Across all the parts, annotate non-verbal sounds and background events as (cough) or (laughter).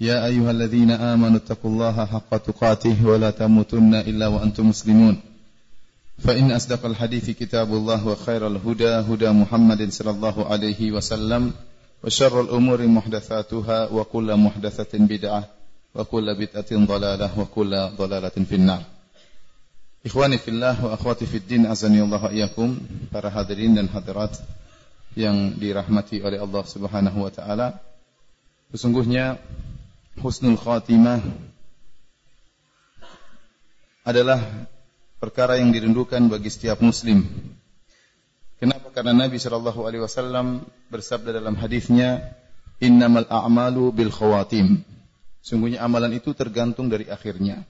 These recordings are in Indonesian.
يا أيها الذين آمنوا اتقوا الله حق تقاته ولا تموتن إلا وأنتم مسلمون فإن أصدق الحديث كتاب الله وخير الهدى هدى محمد صلى الله عليه وسلم وشر الأمور محدثاتها وكل محدثة بدعة وكل بدعة ضلالة وكل ضلالة في النار Ikhwani fillah wa akhwati fid din Allah iyakum para hadirin dan hadirat yang dirahmati oleh Allah Subhanahu wa taala. Sesungguhnya husnul khatimah adalah perkara yang dirindukan bagi setiap muslim. Kenapa? Karena Nabi sallallahu alaihi wasallam bersabda dalam hadisnya, "Innamal a'malu bil khawatim." Sungguhnya amalan itu tergantung dari akhirnya.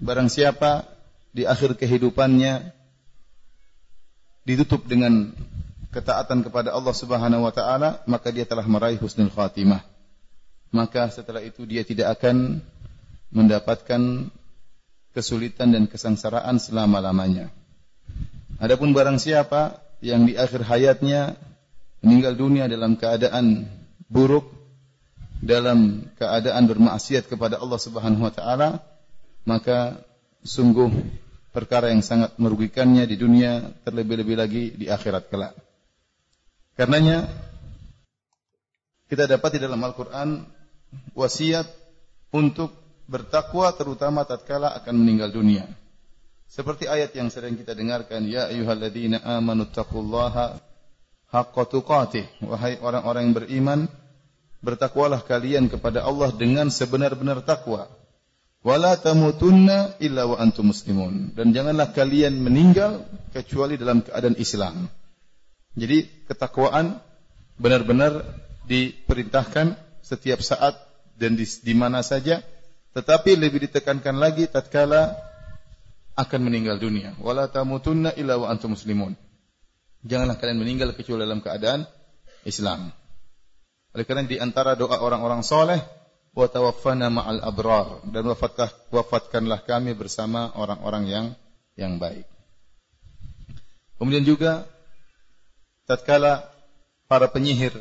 Barang siapa di akhir kehidupannya ditutup dengan ketaatan kepada Allah Subhanahu wa taala, maka dia telah meraih husnul khatimah maka setelah itu dia tidak akan mendapatkan kesulitan dan kesengsaraan selama-lamanya. Adapun barang siapa yang di akhir hayatnya meninggal dunia dalam keadaan buruk, dalam keadaan bermaksiat kepada Allah Subhanahu wa taala, maka sungguh perkara yang sangat merugikannya di dunia terlebih-lebih lagi di akhirat kelak. Karenanya kita dapat di dalam Al-Qur'an wasiat untuk bertakwa terutama tatkala akan meninggal dunia. Seperti ayat yang sering kita dengarkan, ya ayyuhalladzina amanu taqullaha haqqa tuqatih. Wahai orang-orang yang beriman, bertakwalah kalian kepada Allah dengan sebenar-benar takwa. Wala tamutunna illa wa antum muslimun. Dan janganlah kalian meninggal kecuali dalam keadaan Islam. Jadi ketakwaan benar-benar diperintahkan setiap saat dan di, di mana saja, tetapi lebih ditekankan lagi tatkala akan meninggal dunia. Wala tamutunna illa wa antum muslimun. Janganlah kalian meninggal kecuali dalam keadaan Islam. Oleh karena di antara doa orang-orang soleh, wa tawaffana ma'al abrar dan wafatkah, wafatkanlah kami bersama orang-orang yang yang baik. Kemudian juga tatkala para penyihir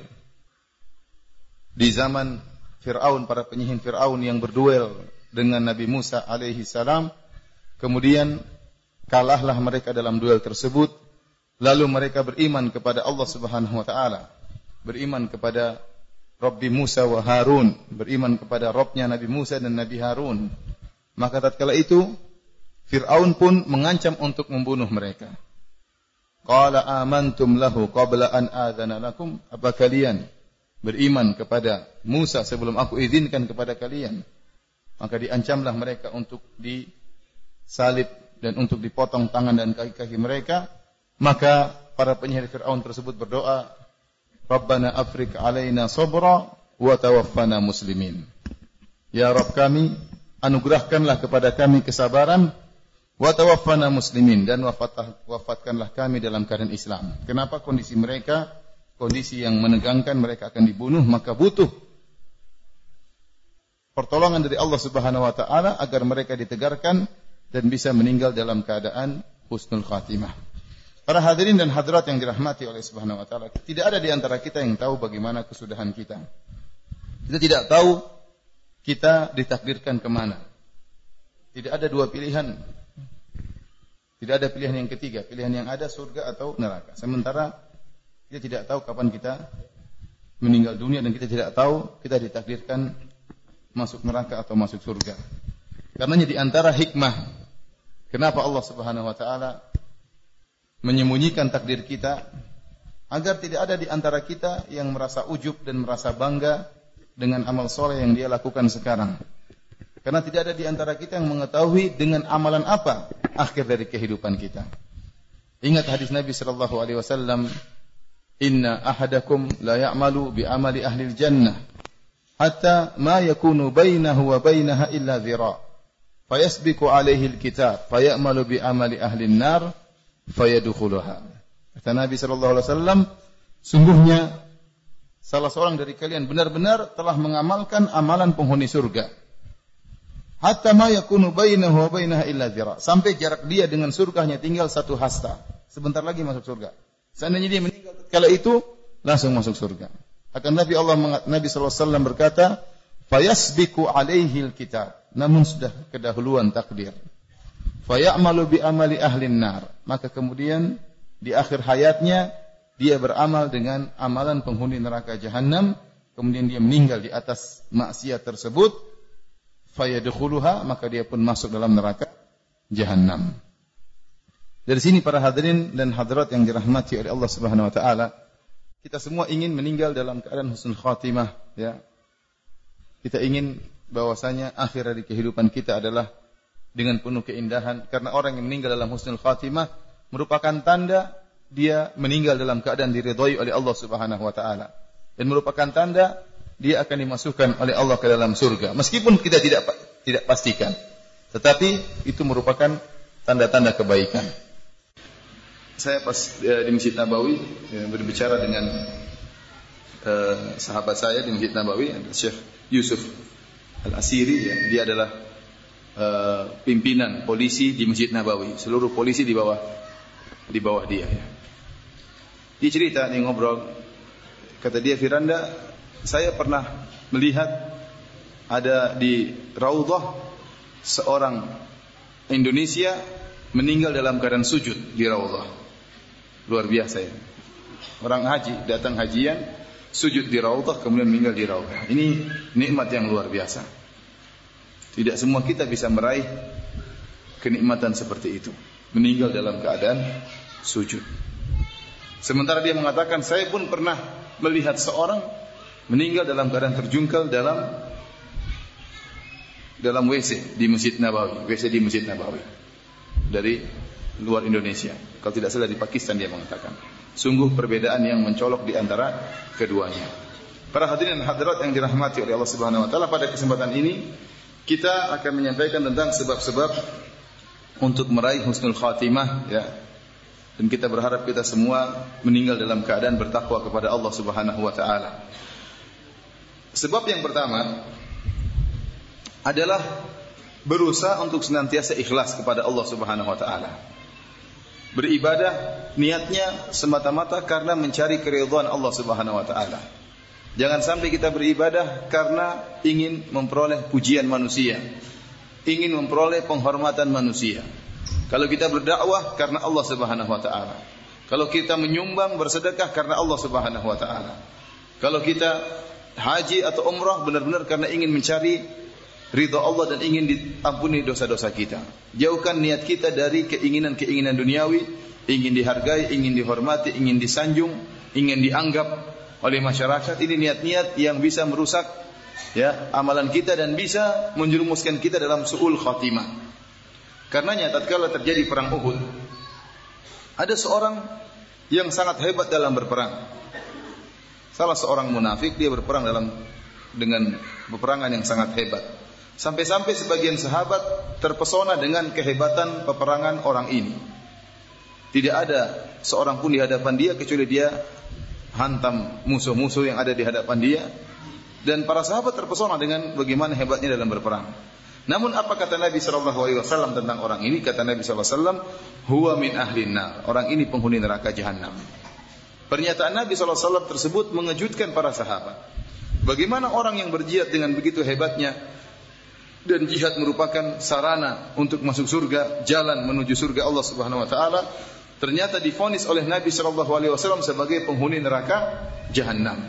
di zaman Fir'aun, para penyihir Fir'aun yang berduel dengan Nabi Musa alaihi salam. Kemudian kalahlah mereka dalam duel tersebut. Lalu mereka beriman kepada Allah Subhanahu wa taala. Beriman kepada Rabbi Musa wa Harun, beriman kepada Robnya Nabi Musa dan Nabi Harun. Maka tatkala itu Fir'aun pun mengancam untuk membunuh mereka. Qala amantum lahu qabla an adzana lakum? Apa kalian beriman kepada Musa sebelum aku izinkan kepada kalian. Maka diancamlah mereka untuk disalib dan untuk dipotong tangan dan kaki-kaki mereka. Maka para penyihir Fir'aun tersebut berdoa, Rabbana afrik alaina sobra wa tawaffana muslimin. Ya Rabb kami, anugerahkanlah kepada kami kesabaran wa tawaffana muslimin dan wafatkanlah kami dalam keadaan Islam. Kenapa kondisi mereka kondisi yang menegangkan mereka akan dibunuh maka butuh pertolongan dari Allah Subhanahu wa taala agar mereka ditegarkan dan bisa meninggal dalam keadaan husnul khatimah. Para hadirin dan hadirat yang dirahmati oleh Subhanahu wa taala, tidak ada di antara kita yang tahu bagaimana kesudahan kita. Kita tidak tahu kita ditakdirkan ke mana. Tidak ada dua pilihan. Tidak ada pilihan yang ketiga. Pilihan yang ada surga atau neraka. Sementara kita tidak tahu kapan kita meninggal dunia dan kita tidak tahu kita ditakdirkan masuk neraka atau masuk surga. Karenanya di antara hikmah kenapa Allah Subhanahu wa taala menyembunyikan takdir kita agar tidak ada di antara kita yang merasa ujub dan merasa bangga dengan amal soleh yang dia lakukan sekarang. Karena tidak ada di antara kita yang mengetahui dengan amalan apa akhir dari kehidupan kita. Ingat hadis Nabi sallallahu alaihi wasallam Inna ahadakum la ya'malu bi amali ahli jannah hatta ma yakunu bainahu wa bainaha illa dhira fayasbiqu alaihi alkitab fayamalu bi amali ahli an-nar fayadkhuluha. Kata Nabi sallallahu alaihi wasallam sungguhnya salah seorang dari kalian benar-benar telah mengamalkan amalan penghuni surga. Hatta ma yakunu bainahu wa bainaha illa dhira sampai jarak dia dengan surga hanya tinggal satu hasta. Sebentar lagi masuk surga seandainya dia meninggal kala itu langsung masuk surga akan Nabi Allah Nabi SAW berkata, "Fayasbiku alaihi alkitab." Namun sudah kedahuluan takdir. Fayamalu bi amali ahli nar. Maka kemudian di akhir hayatnya dia beramal dengan amalan penghuni neraka jahanam, kemudian dia meninggal di atas maksiat tersebut, fayadkhuluha, maka dia pun masuk dalam neraka jahanam. Dari sini para hadirin dan hadirat yang dirahmati oleh Allah Subhanahu wa taala, kita semua ingin meninggal dalam keadaan husnul khatimah, ya. Kita ingin bahwasanya akhir dari kehidupan kita adalah dengan penuh keindahan karena orang yang meninggal dalam husnul khatimah merupakan tanda dia meninggal dalam keadaan diridhoi oleh Allah Subhanahu wa taala. Dan merupakan tanda dia akan dimasukkan oleh Allah ke dalam surga meskipun kita tidak tidak pastikan. Tetapi itu merupakan tanda-tanda kebaikan saya pas uh, di Masjid Nabawi ya, berbicara dengan uh, sahabat saya di Masjid Nabawi, Syekh Yusuf Al-Asiri, ya. dia adalah uh, pimpinan polisi di Masjid Nabawi. Seluruh polisi di bawah di bawah dia. Ya. Dia cerita, dia ngobrol, kata dia Firanda, saya pernah melihat ada di Raudhah seorang Indonesia meninggal dalam keadaan sujud di Raudhah. Luar biasa ya. Orang haji datang hajian, sujud di raudhah kemudian meninggal di raudhah. Ini nikmat yang luar biasa. Tidak semua kita bisa meraih kenikmatan seperti itu. Meninggal dalam keadaan sujud. Sementara dia mengatakan, saya pun pernah melihat seorang meninggal dalam keadaan terjungkal dalam dalam WC di Masjid Nabawi, WC di Masjid Nabawi. Dari luar Indonesia. Kalau tidak salah di Pakistan dia mengatakan. Sungguh perbedaan yang mencolok di antara keduanya. Para hadirin dan hadirat yang dirahmati oleh Allah Subhanahu wa taala pada kesempatan ini kita akan menyampaikan tentang sebab-sebab untuk meraih husnul khatimah ya. Dan kita berharap kita semua meninggal dalam keadaan bertakwa kepada Allah Subhanahu wa taala. Sebab yang pertama adalah berusaha untuk senantiasa ikhlas kepada Allah Subhanahu wa taala beribadah niatnya semata-mata karena mencari keridhaan Allah Subhanahu wa taala. Jangan sampai kita beribadah karena ingin memperoleh pujian manusia, ingin memperoleh penghormatan manusia. Kalau kita berdakwah karena Allah Subhanahu wa taala. Kalau kita menyumbang bersedekah karena Allah Subhanahu wa taala. Kalau kita haji atau umrah benar-benar karena ingin mencari ridha Allah dan ingin diampuni dosa-dosa kita. Jauhkan niat kita dari keinginan-keinginan duniawi, ingin dihargai, ingin dihormati, ingin disanjung, ingin dianggap oleh masyarakat. Ini niat-niat yang bisa merusak ya amalan kita dan bisa menjerumuskan kita dalam suul khatimah. Karenanya tatkala terjadi perang Uhud, ada seorang yang sangat hebat dalam berperang. Salah seorang munafik dia berperang dalam dengan peperangan yang sangat hebat. Sampai-sampai sebagian sahabat terpesona dengan kehebatan peperangan orang ini. Tidak ada seorang pun di hadapan dia kecuali dia hantam musuh-musuh yang ada di hadapan dia. Dan para sahabat terpesona dengan bagaimana hebatnya dalam berperang. Namun apa kata Nabi Shallallahu Alaihi Wasallam tentang orang ini? Kata Nabi Shallallahu Alaihi Wasallam, huwa min ahlin nar. Orang ini penghuni neraka jahanam. Pernyataan Nabi Shallallahu Alaihi Wasallam tersebut mengejutkan para sahabat. Bagaimana orang yang berjihad dengan begitu hebatnya dan jihad merupakan sarana untuk masuk surga, jalan menuju surga Allah Subhanahu wa taala, ternyata difonis oleh Nabi sallallahu alaihi wasallam sebagai penghuni neraka jahanam.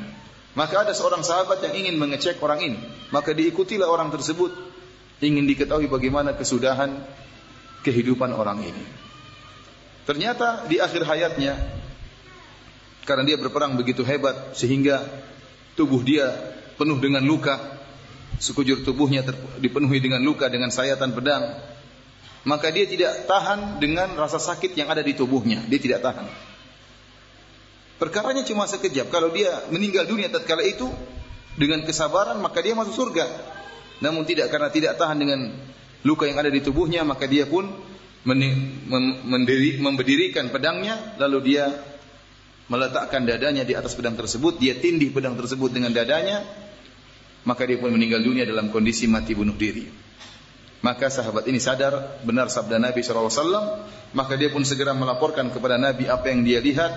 Maka ada seorang sahabat yang ingin mengecek orang ini, maka diikutilah orang tersebut ingin diketahui bagaimana kesudahan kehidupan orang ini. Ternyata di akhir hayatnya karena dia berperang begitu hebat sehingga tubuh dia penuh dengan luka, sekujur tubuhnya dipenuhi dengan luka dengan sayatan pedang, maka dia tidak tahan dengan rasa sakit yang ada di tubuhnya. Dia tidak tahan. Perkaranya cuma sekejap. Kalau dia meninggal dunia tatkala itu, dengan kesabaran maka dia masuk surga. Namun tidak karena tidak tahan dengan luka yang ada di tubuhnya maka dia pun mendiri, pedangnya lalu dia meletakkan dadanya di atas pedang tersebut dia tindih pedang tersebut dengan dadanya maka dia pun meninggal dunia dalam kondisi mati bunuh diri maka sahabat ini sadar benar sabda Nabi SAW maka dia pun segera melaporkan kepada Nabi apa yang dia lihat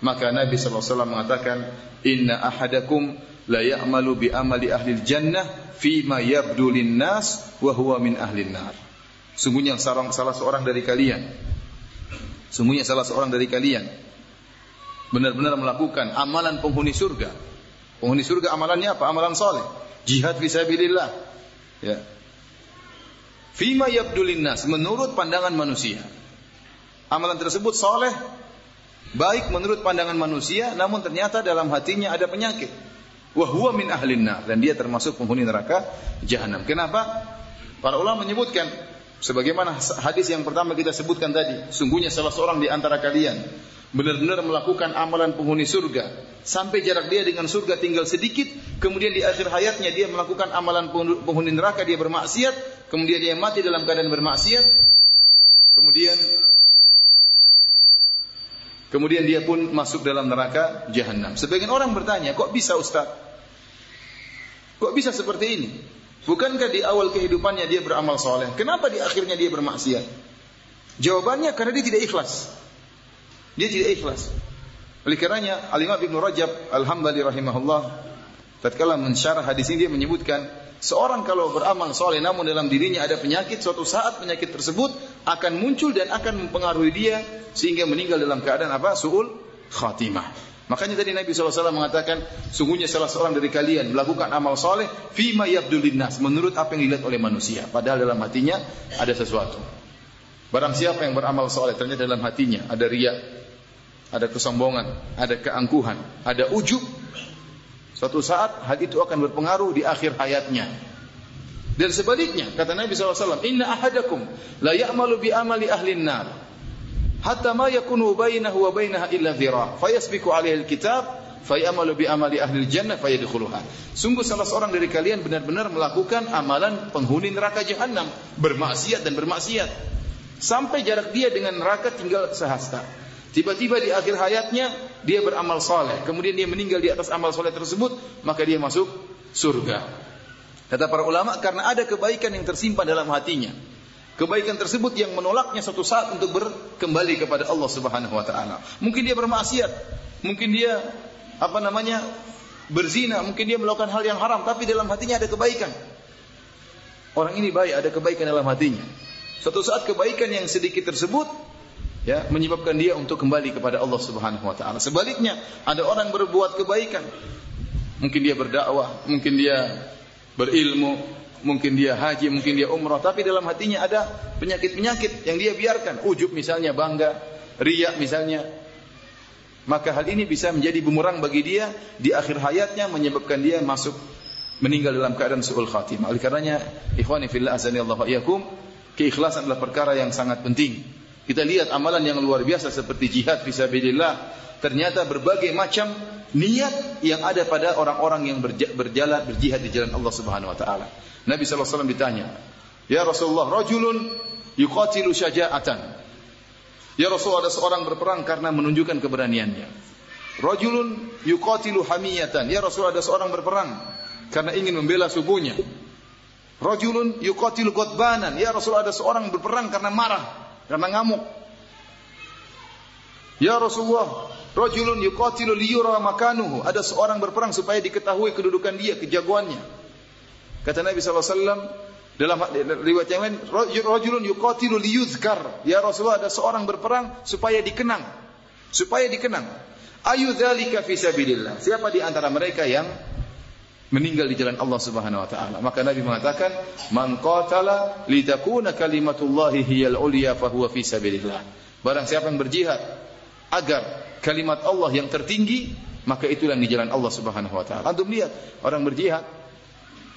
maka Nabi SAW mengatakan inna ahadakum la ya'malu bi amali ahli jannah fi ma yabdu nas wa huwa min ahli nar. Sungguhnya salah, salah seorang dari kalian Sungguhnya salah seorang dari kalian benar-benar melakukan amalan penghuni surga. Penghuni surga amalannya apa? Amalan soleh. Jihad fisabilillah. Ya. Fima yabdulin nas menurut pandangan manusia. Amalan tersebut soleh, baik menurut pandangan manusia, namun ternyata dalam hatinya ada penyakit wa min ahlin nar dan dia termasuk penghuni neraka jahanam. Kenapa? Para ulama menyebutkan sebagaimana hadis yang pertama kita sebutkan tadi, sungguhnya salah seorang di antara kalian benar-benar melakukan amalan penghuni surga sampai jarak dia dengan surga tinggal sedikit, kemudian di akhir hayatnya dia melakukan amalan penghuni neraka, dia bermaksiat, kemudian dia mati dalam keadaan bermaksiat, kemudian Kemudian dia pun masuk dalam neraka jahanam. Sebagian orang bertanya, kok bisa Ustaz? Kok bisa seperti ini? Bukankah di awal kehidupannya dia beramal soleh? Kenapa di akhirnya dia bermaksiat? Jawabannya karena dia tidak ikhlas. Dia tidak ikhlas. Oleh karenanya Al-Imam Ibn Rajab Al-Hambali rahimahullah tatkala mensyarah hadis ini dia menyebutkan seorang kalau beramal soleh namun dalam dirinya ada penyakit suatu saat penyakit tersebut akan muncul dan akan mempengaruhi dia sehingga meninggal dalam keadaan apa? Su'ul khatimah. Makanya tadi Nabi SAW mengatakan, sungguhnya salah seorang dari kalian melakukan amal soleh, fima yabdul nas, menurut apa yang dilihat oleh manusia. Padahal dalam hatinya ada sesuatu. Barang siapa yang beramal soleh, ternyata dalam hatinya ada riak, ada kesombongan, ada keangkuhan, ada ujub. Suatu saat hal itu akan berpengaruh di akhir hayatnya. Dan sebaliknya, kata Nabi SAW, Inna ahadakum la ya'malu bi amali ahlin nar hatta ma yakunu bainahu wa bainaha illa dhira fayasbiqu alaihi alkitab fayamalu bi amali ahli jannah fayadkhuluha sungguh salah seorang dari kalian benar-benar melakukan amalan penghuni neraka jahanam bermaksiat dan bermaksiat sampai jarak dia dengan neraka tinggal sehasta tiba-tiba di akhir hayatnya dia beramal soleh kemudian dia meninggal di atas amal soleh tersebut maka dia masuk surga kata para ulama karena ada kebaikan yang tersimpan dalam hatinya Kebaikan tersebut yang menolaknya suatu saat untuk berkembali kepada Allah Subhanahu wa taala. Mungkin dia bermaksiat, mungkin dia apa namanya? berzina, mungkin dia melakukan hal yang haram tapi dalam hatinya ada kebaikan. Orang ini baik, ada kebaikan dalam hatinya. Suatu saat kebaikan yang sedikit tersebut ya menyebabkan dia untuk kembali kepada Allah Subhanahu wa taala. Sebaliknya, ada orang berbuat kebaikan. Mungkin dia berdakwah, mungkin dia berilmu, mungkin dia haji, mungkin dia umrah, tapi dalam hatinya ada penyakit-penyakit yang dia biarkan. Ujub misalnya, bangga, riak misalnya. Maka hal ini bisa menjadi bumerang bagi dia di akhir hayatnya menyebabkan dia masuk meninggal dalam keadaan su'ul khatimah. Oleh karenanya, ikhwani fillah azani Allah iyakum, keikhlasan adalah perkara yang sangat penting. Kita lihat amalan yang luar biasa seperti jihad fisabilillah, ternyata berbagai macam niat yang ada pada orang-orang yang berjalan berjihad di jalan Allah Subhanahu wa taala. Nabi SAW ditanya, Ya Rasulullah, rajulun yuqatilu syaja'atan. Ya Rasulullah, ada seorang berperang karena menunjukkan keberaniannya. Rajulun yuqatilu hamiyatan. Ya Rasulullah, ada seorang berperang karena ingin membela subuhnya. Rajulun yuqatilu qadbanan. Ya Rasulullah, ada seorang berperang karena marah, karena ngamuk. Ya Rasulullah, rajulun yuqatilu liyura makanuhu. Ada seorang berperang supaya diketahui kedudukan dia, kejagoannya. Kata Nabi SAW dalam riwayat yang lain, rajulun yuqatilu liyuzkar. Ya Rasulullah ada seorang berperang supaya dikenang. Supaya dikenang. Ayu dzalika fi sabilillah. Siapa di antara mereka yang meninggal di jalan Allah Subhanahu wa taala. Maka Nabi mengatakan, "Man qatala litakuna kalimatullahi hiyal ulya fa huwa fi sabilillah." Barang siapa yang berjihad agar kalimat Allah yang tertinggi, maka itulah yang di jalan Allah Subhanahu wa taala. Antum lihat orang berjihad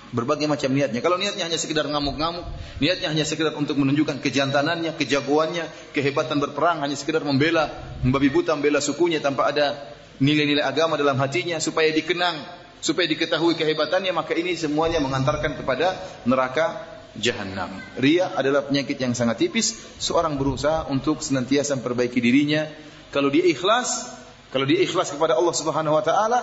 berbagai macam niatnya. Kalau niatnya hanya sekedar ngamuk-ngamuk, niatnya hanya sekedar untuk menunjukkan kejantanannya, kejagoannya, kehebatan berperang, hanya sekedar membela, membabi buta membela sukunya tanpa ada nilai-nilai agama dalam hatinya supaya dikenang, supaya diketahui kehebatannya maka ini semuanya mengantarkan kepada neraka jahanam. Ria adalah penyakit yang sangat tipis. Seorang berusaha untuk senantiasa memperbaiki dirinya. Kalau dia ikhlas, kalau dia ikhlas kepada Allah Subhanahu wa taala,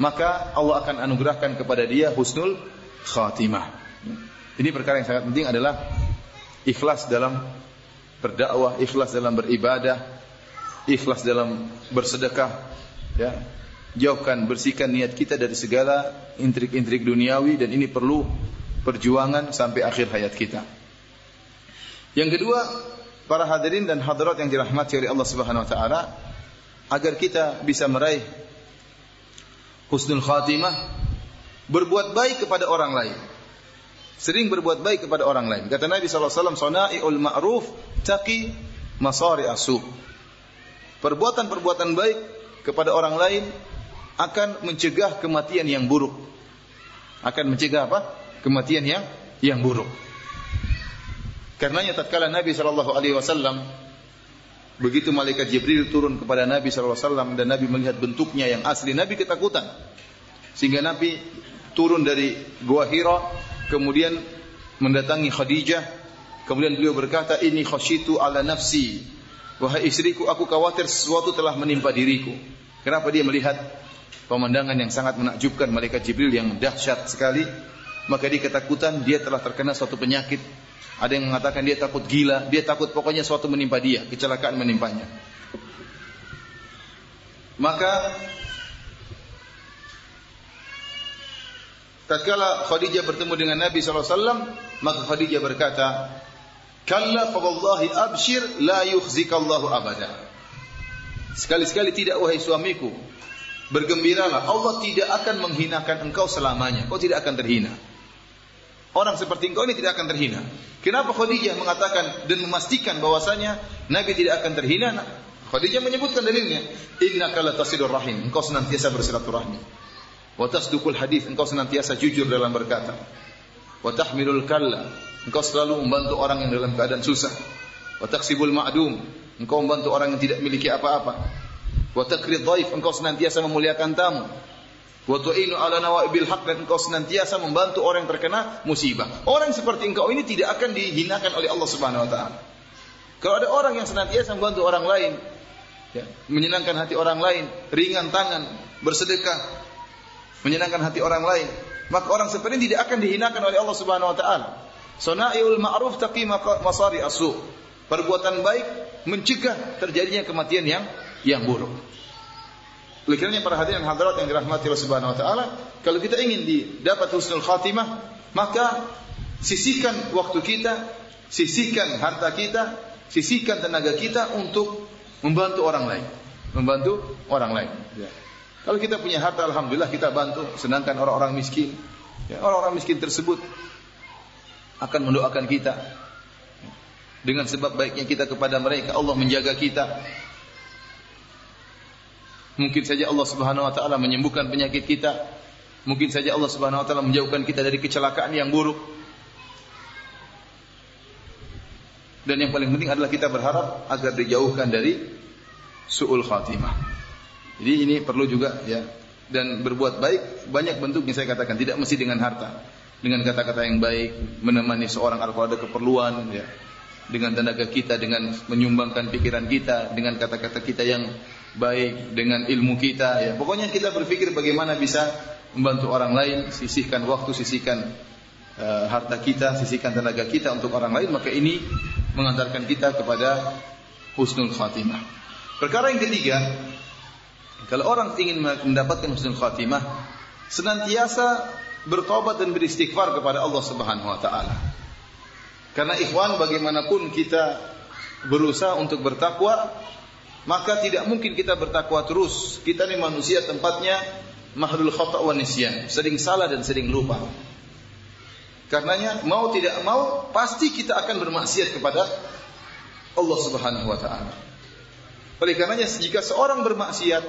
maka Allah akan anugerahkan kepada dia husnul khatimah. Ini perkara yang sangat penting adalah ikhlas dalam berdakwah, ikhlas dalam beribadah, ikhlas dalam bersedekah, ya. Jauhkan, bersihkan niat kita dari segala intrik-intrik duniawi dan ini perlu perjuangan sampai akhir hayat kita. Yang kedua, para hadirin dan hadirat yang dirahmati oleh Allah Subhanahu wa taala, agar kita bisa meraih husnul khatimah, berbuat baik kepada orang lain. Sering berbuat baik kepada orang lain. Kata Nabi sallallahu alaihi wasallam, "Sana'iul ma'ruf taqi masari asu." Perbuatan-perbuatan baik kepada orang lain akan mencegah kematian yang buruk. Akan mencegah apa? kematian yang yang buruk. Karenanya tatkala Nabi sallallahu alaihi wasallam begitu malaikat Jibril turun kepada Nabi sallallahu alaihi wasallam dan Nabi melihat bentuknya yang asli, Nabi ketakutan. Sehingga Nabi turun dari Gua Hira kemudian mendatangi Khadijah kemudian beliau berkata ini khasyitu ala nafsi wahai istriku aku khawatir sesuatu telah menimpa diriku kenapa dia melihat pemandangan yang sangat menakjubkan malaikat Jibril yang dahsyat sekali maka dia ketakutan dia telah terkena suatu penyakit. Ada yang mengatakan dia takut gila, dia takut pokoknya suatu menimpa dia, kecelakaan menimpanya. Maka tatkala Khadijah bertemu dengan Nabi SAW, maka Khadijah berkata, Kalla fa wallahi abshir la yukhzikallahu abada. Sekali-sekali tidak wahai suamiku, bergembiralah Allah tidak akan menghinakan engkau selamanya. Kau tidak akan terhina. Orang seperti engkau ini tidak akan terhina. Kenapa Khadijah mengatakan dan memastikan bahwasanya Nabi tidak akan terhina? Nah, Khadijah menyebutkan dalilnya, "Innaka latasidur rahim." Engkau senantiasa bersilaturahmi. Wa tasduqul hadis, engkau senantiasa jujur dalam berkata. Wa tahmilul kalla, engkau selalu membantu orang yang dalam keadaan susah. Wa taksibul ma'dum, engkau membantu orang yang tidak memiliki apa-apa. Wa takrid dhaif, engkau senantiasa memuliakan tamu. Wa tu'inu ala nawaibil haq dan engkau senantiasa membantu orang yang terkena musibah. Orang seperti engkau ini tidak akan dihinakan oleh Allah Subhanahu wa taala. Kalau ada orang yang senantiasa membantu orang lain, ya, menyenangkan hati orang lain, ringan tangan, bersedekah, menyenangkan hati orang lain, maka orang seperti ini tidak akan dihinakan oleh Allah Subhanahu wa taala. Sonaiul ma'ruf taqi masari asu. Perbuatan baik mencegah terjadinya kematian yang yang buruk. Oleh kerana para hadirin hadirat yang dirahmati Allah Subhanahu wa taala, kalau kita ingin didapat husnul khatimah, maka sisihkan waktu kita, sisihkan harta kita, sisihkan tenaga kita untuk membantu orang lain, membantu orang lain. Ya. Kalau kita punya harta, alhamdulillah kita bantu, senangkan orang-orang miskin. Ya, orang-orang miskin tersebut akan mendoakan kita dengan sebab baiknya kita kepada mereka, Allah menjaga kita, Mungkin saja Allah Subhanahu wa taala menyembuhkan penyakit kita. Mungkin saja Allah Subhanahu wa taala menjauhkan kita dari kecelakaan yang buruk. Dan yang paling penting adalah kita berharap agar dijauhkan dari suul khatimah. Jadi ini perlu juga ya dan berbuat baik banyak bentuk yang saya katakan tidak mesti dengan harta dengan kata-kata yang baik menemani seorang kalau ada keperluan ya dengan tenaga kita dengan menyumbangkan pikiran kita dengan kata-kata kita yang baik dengan ilmu kita ya. Pokoknya kita berpikir bagaimana bisa membantu orang lain, sisihkan waktu, sisihkan uh, harta kita, sisihkan tenaga kita untuk orang lain, maka ini mengantarkan kita kepada husnul khatimah. Perkara yang ketiga, kalau orang ingin mendapatkan husnul khatimah, senantiasa bertobat dan beristighfar kepada Allah Subhanahu wa taala. Karena ikhwan bagaimanapun kita berusaha untuk bertakwa, maka tidak mungkin kita bertakwa terus. Kita ini manusia tempatnya mahlul khata' wa nisyan, sering salah dan sering lupa. Karenanya mau tidak mau pasti kita akan bermaksiat kepada Allah Subhanahu wa taala. Oleh karenanya jika seorang bermaksiat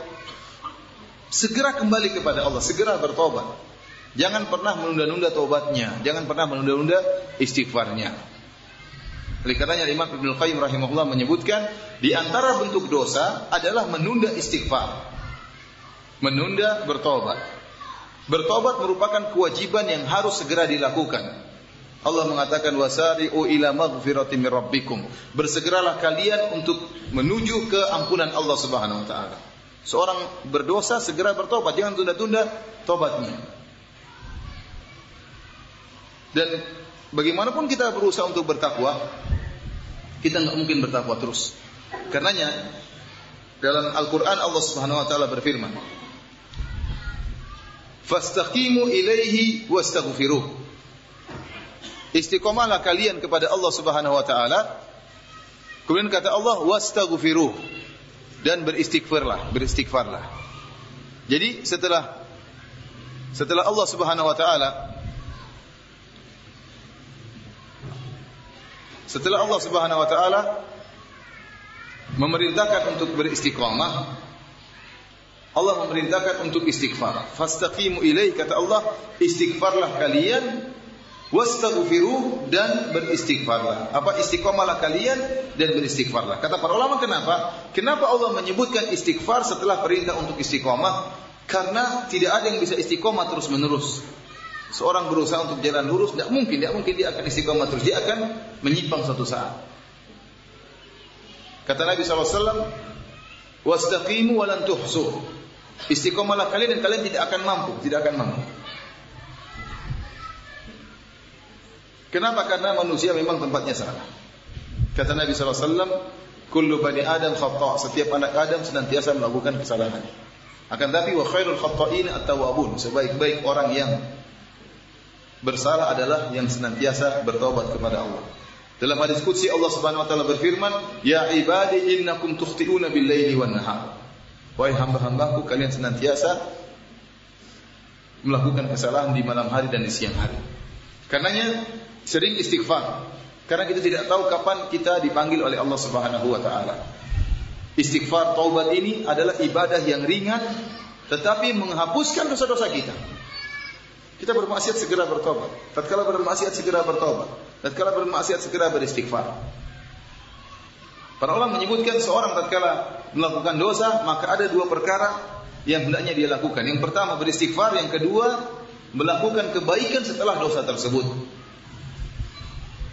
segera kembali kepada Allah, segera bertobat. Jangan pernah menunda-nunda tobatnya, jangan pernah menunda-nunda istighfarnya. Oleh karenanya Imam Ibnu Qayyim rahimahullah menyebutkan di antara bentuk dosa adalah menunda istighfar. Menunda bertobat. Bertobat merupakan kewajiban yang harus segera dilakukan. Allah mengatakan wasari'u ila maghfirati min rabbikum. Bersegeralah kalian untuk menuju ke ampunan Allah Subhanahu wa taala. Seorang berdosa segera bertobat, jangan tunda-tunda tobatnya. Dan bagaimanapun kita berusaha untuk bertakwa, kita nggak mungkin bertakwa terus. Karenanya dalam Al-Qur'an Allah Subhanahu wa taala berfirman, fastaqimu ilaihi wastaghfiruh. Istiqomahlah kalian kepada Allah Subhanahu wa taala. Kemudian kata Allah wastaghfiruh dan beristighfarlah, beristighfarlah. Jadi setelah setelah Allah Subhanahu wa taala setelah Allah Subhanahu wa taala memerintahkan untuk beristiqamah Allah memerintahkan untuk istighfar. Fastaqimu ilaih kata Allah, istighfarlah kalian wastaghfiru dan beristighfarlah. Apa istiqomahlah kalian dan beristighfarlah. Kata para ulama kenapa? Kenapa Allah menyebutkan istighfar setelah perintah untuk istiqomah? Karena tidak ada yang bisa istiqomah terus menerus. Seorang berusaha untuk jalan lurus, tidak mungkin, tidak mungkin dia akan istiqomah terus. Dia akan menyimpang suatu saat. Kata Nabi SAW, Wastaqimu walan tuhsu. Istiqomahlah kalian dan kalian tidak akan mampu, tidak akan mampu. Kenapa? Karena manusia memang tempatnya salah. Kata Nabi SAW, Kullu bani Adam khata' Setiap anak Adam senantiasa melakukan kesalahan. Akan tapi wa khairul khata'in at-tawwabun. Sebaik-baik orang yang bersalah adalah yang senantiasa bertobat kepada Allah. Dalam hadis qudsi Allah Subhanahu wa taala berfirman, "Ya ibadi innakum tukhti'una bil-laili wan-nahar." Wahai hamba-hambaku kalian senantiasa melakukan kesalahan di malam hari dan di siang hari. Karenanya sering istighfar. Karena kita tidak tahu kapan kita dipanggil oleh Allah Subhanahu wa taala. Istighfar taubat ini adalah ibadah yang ringan tetapi menghapuskan dosa-dosa kita. Kita bermaksiat segera bertobat. Tatkala bermaksiat segera bertobat. Tatkala bermaksiat segera beristighfar. Para ulama menyebutkan seorang tatkala melakukan dosa, maka ada dua perkara yang hendaknya dia lakukan. Yang pertama beristighfar, yang kedua melakukan kebaikan setelah dosa tersebut.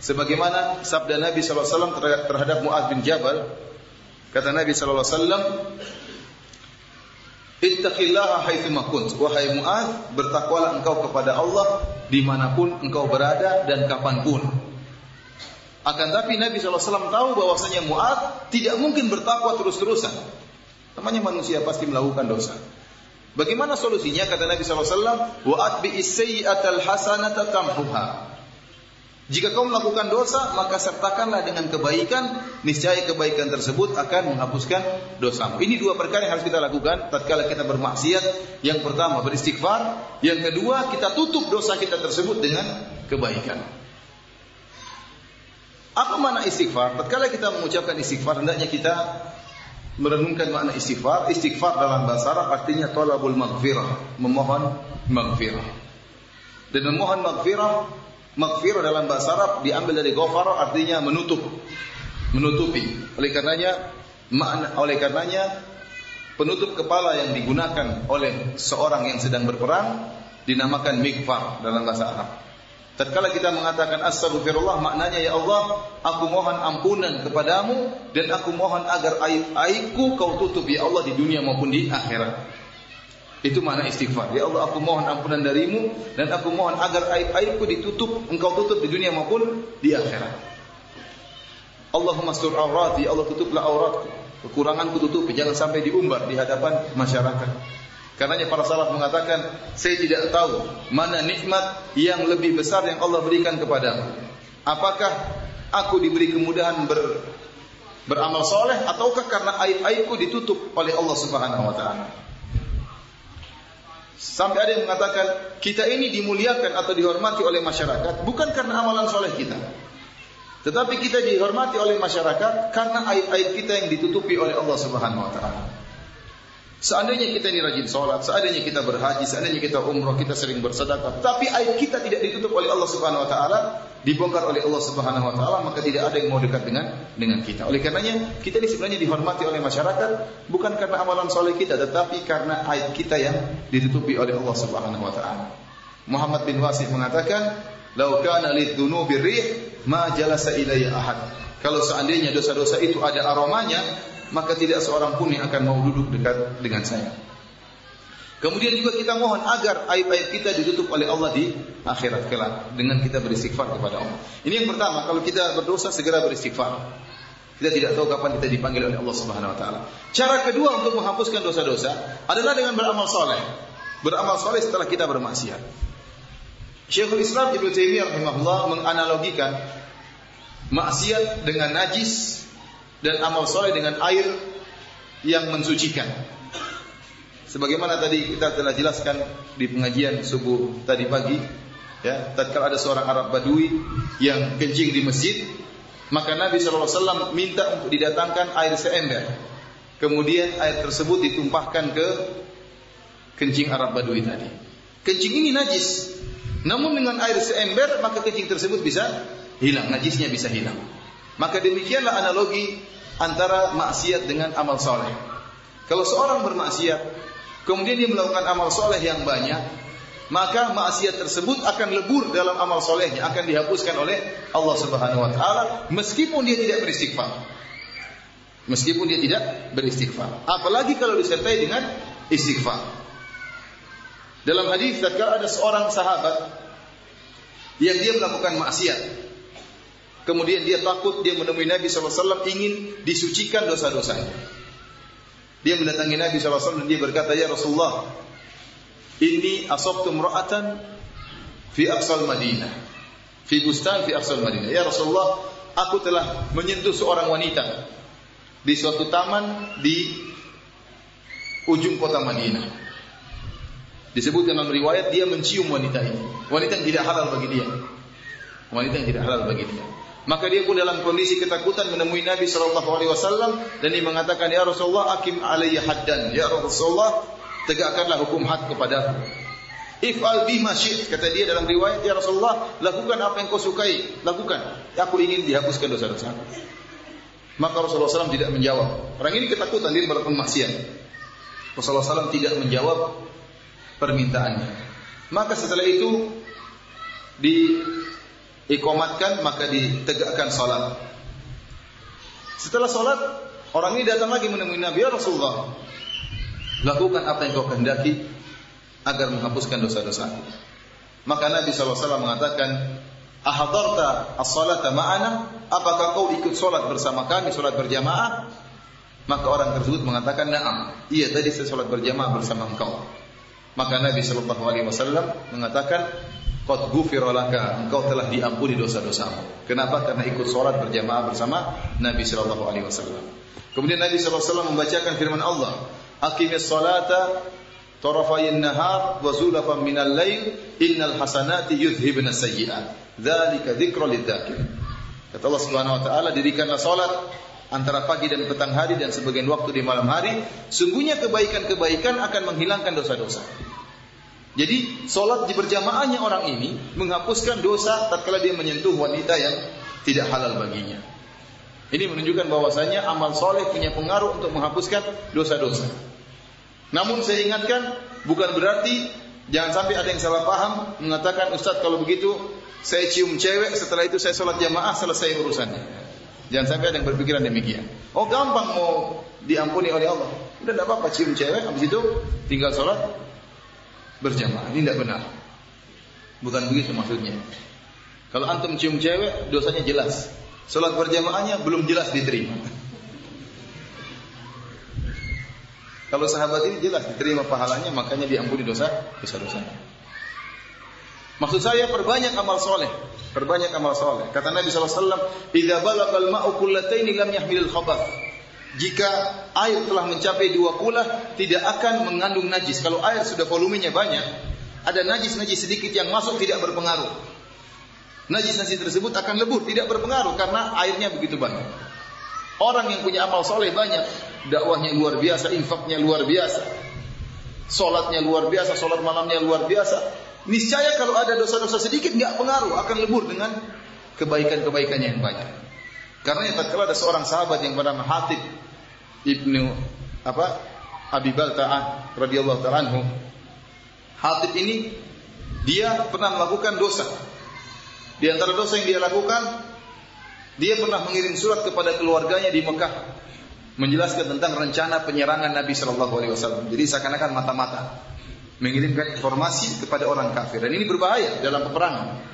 Sebagaimana sabda Nabi SAW terhadap Mu'ad bin Jabal, kata Nabi SAW, Ittaqillaha haitsuma kunt. Wahai Mu'ad, bertakwalah engkau kepada Allah di mana pun engkau berada dan kapan pun. Akan tapi Nabi SAW tahu bahwasanya Mu'ad tidak mungkin bertakwa terus-terusan. Namanya manusia pasti melakukan dosa. Bagaimana solusinya? Kata Nabi SAW, Wa'ad bi'issayyatal hasanata tamhuha. Jika kau melakukan dosa, maka sertakanlah dengan kebaikan, niscaya kebaikan tersebut akan menghapuskan dosa. Ini dua perkara yang harus kita lakukan tatkala kita bermaksiat. Yang pertama beristighfar, yang kedua kita tutup dosa kita tersebut dengan kebaikan. Apa makna istighfar? Tatkala kita mengucapkan istighfar, hendaknya kita merenungkan makna istighfar. Istighfar dalam bahasa Arab artinya tolabul maghfirah, memohon maghfirah. Dan memohon maghfirah, maghfirah dalam bahasa Arab diambil dari ghafara artinya menutup, menutupi. Oleh karenanya makna oleh karenanya penutup kepala yang digunakan oleh seorang yang sedang berperang dinamakan mikfar dalam bahasa Arab. Tatkala kita mengatakan astagfirullah maknanya ya Allah, aku mohon ampunan kepadamu dan aku mohon agar aib-aibku kau tutup ya Allah di dunia maupun di akhirat. Itu makna istighfar. Ya Allah, aku mohon ampunan darimu dan aku mohon agar aib-aibku ditutup, engkau tutup di dunia maupun di akhirat. Allahumma stur aurati, ya Allah tutuplah auratku. Kekuranganku tutupi, jangan sampai diumbar di hadapan masyarakat. Karenanya para salaf mengatakan, saya tidak tahu mana nikmat yang lebih besar yang Allah berikan kepadamu. Apakah aku diberi kemudahan ber, beramal soleh ataukah karena aib-aibku ditutup oleh Allah Subhanahu wa taala? Sampai ada yang mengatakan kita ini dimuliakan atau dihormati oleh masyarakat bukan karena amalan soleh kita. Tetapi kita dihormati oleh masyarakat karena aib-aib kita yang ditutupi oleh Allah Subhanahu wa taala. Seandainya kita ini rajin sholat, seandainya kita berhaji, seandainya kita umroh, kita sering bersedekah, tapi aib kita tidak ditutup oleh Allah Subhanahu wa taala, dibongkar oleh Allah Subhanahu wa taala, maka tidak ada yang mau dekat dengan dengan kita. Oleh karenanya, kita ini sebenarnya dihormati oleh masyarakat bukan karena amalan soleh kita, tetapi karena aib kita yang ditutupi oleh Allah Subhanahu wa taala. Muhammad bin Wasif mengatakan, "Lau kana lidzunubi rih ma jalasa ilayya ahad." Kalau seandainya dosa-dosa itu ada aromanya, maka tidak seorang pun yang akan mau duduk dekat dengan saya. Kemudian juga kita mohon agar aib-aib kita ditutup oleh Allah di akhirat kelak dengan kita beristighfar kepada Allah. Ini yang pertama, kalau kita berdosa segera beristighfar. Kita tidak tahu kapan kita dipanggil oleh Allah Subhanahu wa taala. Cara kedua untuk menghapuskan dosa-dosa adalah dengan beramal soleh. Beramal soleh setelah kita bermaksiat. Syekhul Islam Ibnu Taimiyah rahimahullah menganalogikan maksiat dengan najis dan amal soleh dengan air yang mensucikan. Sebagaimana tadi kita telah jelaskan di pengajian subuh tadi pagi, ya, tatkala ada seorang Arab Badui yang kencing di masjid, maka Nabi SAW minta untuk didatangkan air seember. Kemudian air tersebut ditumpahkan ke kencing Arab Badui tadi. Kencing ini najis. Namun dengan air seember maka kencing tersebut bisa hilang, najisnya bisa hilang. Maka demikianlah analogi antara maksiat dengan amal soleh. Kalau seorang bermaksiat, kemudian dia melakukan amal soleh yang banyak, maka maksiat tersebut akan lebur dalam amal solehnya, akan dihapuskan oleh Allah Subhanahu Wa Taala, meskipun dia tidak beristighfar. Meskipun dia tidak beristighfar. Apalagi kalau disertai dengan istighfar. Dalam hadis tatkala ada seorang sahabat yang dia melakukan maksiat, Kemudian dia takut dia menemui Nabi SAW ingin disucikan dosa-dosanya. Dia mendatangi Nabi SAW dan dia berkata, Ya Rasulullah, ini asabtu mra'atan fi aqsal Madinah. Fi bustan fi aqsal Madinah. Ya Rasulullah, aku telah menyentuh seorang wanita di suatu taman di ujung kota Madinah. Disebut dalam riwayat dia mencium wanita ini. Wanita yang tidak halal bagi dia. Wanita yang tidak halal bagi dia. Maka dia pun dalam kondisi ketakutan menemui Nabi Shallallahu Alaihi Wasallam dan dia mengatakan, Ya Rasulullah, akim alaiya haddan. Ya Rasulullah, tegakkanlah hukum had kepadaku. If'al bima syi'th. Kata dia dalam riwayat, Ya Rasulullah, lakukan apa yang kau sukai. Lakukan. Aku ingin dihapuskan dosa-dosa. Maka Rasulullah SAW tidak menjawab. Orang ini ketakutan, dia melakukan maksiat. Rasulullah SAW tidak menjawab permintaannya. Maka setelah itu di ikomatkan maka ditegakkan salat. Setelah salat, orang ini datang lagi menemui Nabi ya Rasulullah. Lakukan apa yang kau kehendaki agar menghapuskan dosa-dosa. Maka Nabi SAW mengatakan, Ahadarta as-salata ma'ana? Apakah kau ikut salat bersama kami, salat berjamaah? Maka orang tersebut mengatakan, Naam. Iya, tadi saya salat berjamaah bersama engkau. Maka Nabi SAW mengatakan, Qad ghufira laka, engkau telah diampuni dosa-dosamu. Kenapa? Karena ikut sholat berjamaah bersama Nabi sallallahu alaihi wasallam. Kemudian Nabi sallallahu alaihi wasallam membacakan firman Allah, "Aqimis salata tarafayin nahar wa zulafan minal lail, innal hasanati yudhhibna sayyi'at." Dzalika dzikra lidzakir. Kata Allah Subhanahu wa taala, dirikanlah salat antara pagi dan petang hari dan sebagian waktu di malam hari, sungguhnya kebaikan-kebaikan akan menghilangkan dosa-dosa. Jadi solat berjamaahnya orang ini menghapuskan dosa tatkala dia menyentuh wanita yang tidak halal baginya. Ini menunjukkan bahwasanya amal soleh punya pengaruh untuk menghapuskan dosa-dosa. Namun saya ingatkan bukan berarti jangan sampai ada yang salah paham mengatakan Ustadz kalau begitu saya cium cewek setelah itu saya sholat jamaah selesai urusannya. Jangan sampai ada yang berpikiran demikian. Oh gampang mau diampuni oleh Allah. Udah tidak apa-apa cium cewek habis itu tinggal sholat berjamaah. Ini tidak benar. Bukan begitu maksudnya. Kalau antum cium cewek, dosanya jelas. Salat berjamaahnya belum jelas diterima. (laughs) Kalau sahabat ini jelas diterima pahalanya, makanya diampuni dosa dosa-dosa. Maksud saya perbanyak amal soleh, perbanyak amal soleh. Kata Nabi SAW, "Idza balagal ma'u kullataini lam yahmilil khabath." Jika air telah mencapai dua kula, tidak akan mengandung najis. Kalau air sudah volumenya banyak, ada najis-najis sedikit yang masuk tidak berpengaruh. Najis-najis tersebut akan lebur, tidak berpengaruh karena airnya begitu banyak. Orang yang punya amal soleh banyak, dakwahnya luar biasa, infaknya luar biasa, solatnya luar biasa, solat malamnya luar biasa. Niscaya kalau ada dosa-dosa sedikit nggak pengaruh, akan lebur dengan kebaikan-kebaikannya yang banyak. Karena yang tatkala ada seorang sahabat yang bernama Hatib ibnu apa Abi Balta'ah radhiyallahu taala anhu. Hatib ini dia pernah melakukan dosa. Di antara dosa yang dia lakukan, dia pernah mengirim surat kepada keluarganya di Mekah menjelaskan tentang rencana penyerangan Nabi Shallallahu Alaihi Wasallam. Jadi seakan-akan mata-mata mengirimkan informasi kepada orang kafir dan ini berbahaya dalam peperangan.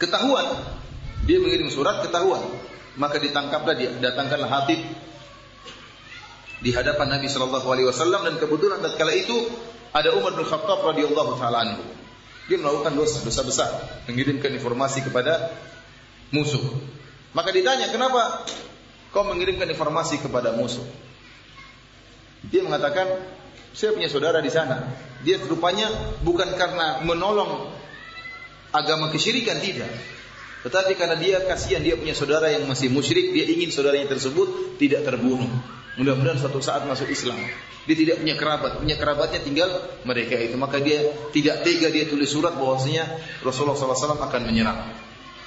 Ketahuan dia mengirim surat ketahuan maka ditangkaplah dia datangkanlah Hatib di hadapan Nabi Shallallahu Alaihi Wasallam dan kebetulan tatkala itu ada Umar bin Khattab radhiyallahu taala anhu. Dia melakukan dosa, dosa besar, mengirimkan informasi kepada musuh. Maka ditanya, kenapa kau mengirimkan informasi kepada musuh. Dia mengatakan, saya punya saudara di sana. Dia rupanya bukan karena menolong agama kesyirikan tidak. Tetapi karena dia kasihan dia punya saudara yang masih musyrik, dia ingin saudaranya tersebut tidak terbunuh. Mudah-mudahan suatu saat masuk Islam. Dia tidak punya kerabat, punya kerabatnya tinggal mereka itu. Maka dia tidak tega dia tulis surat bahwasanya Rasulullah SAW akan menyerang.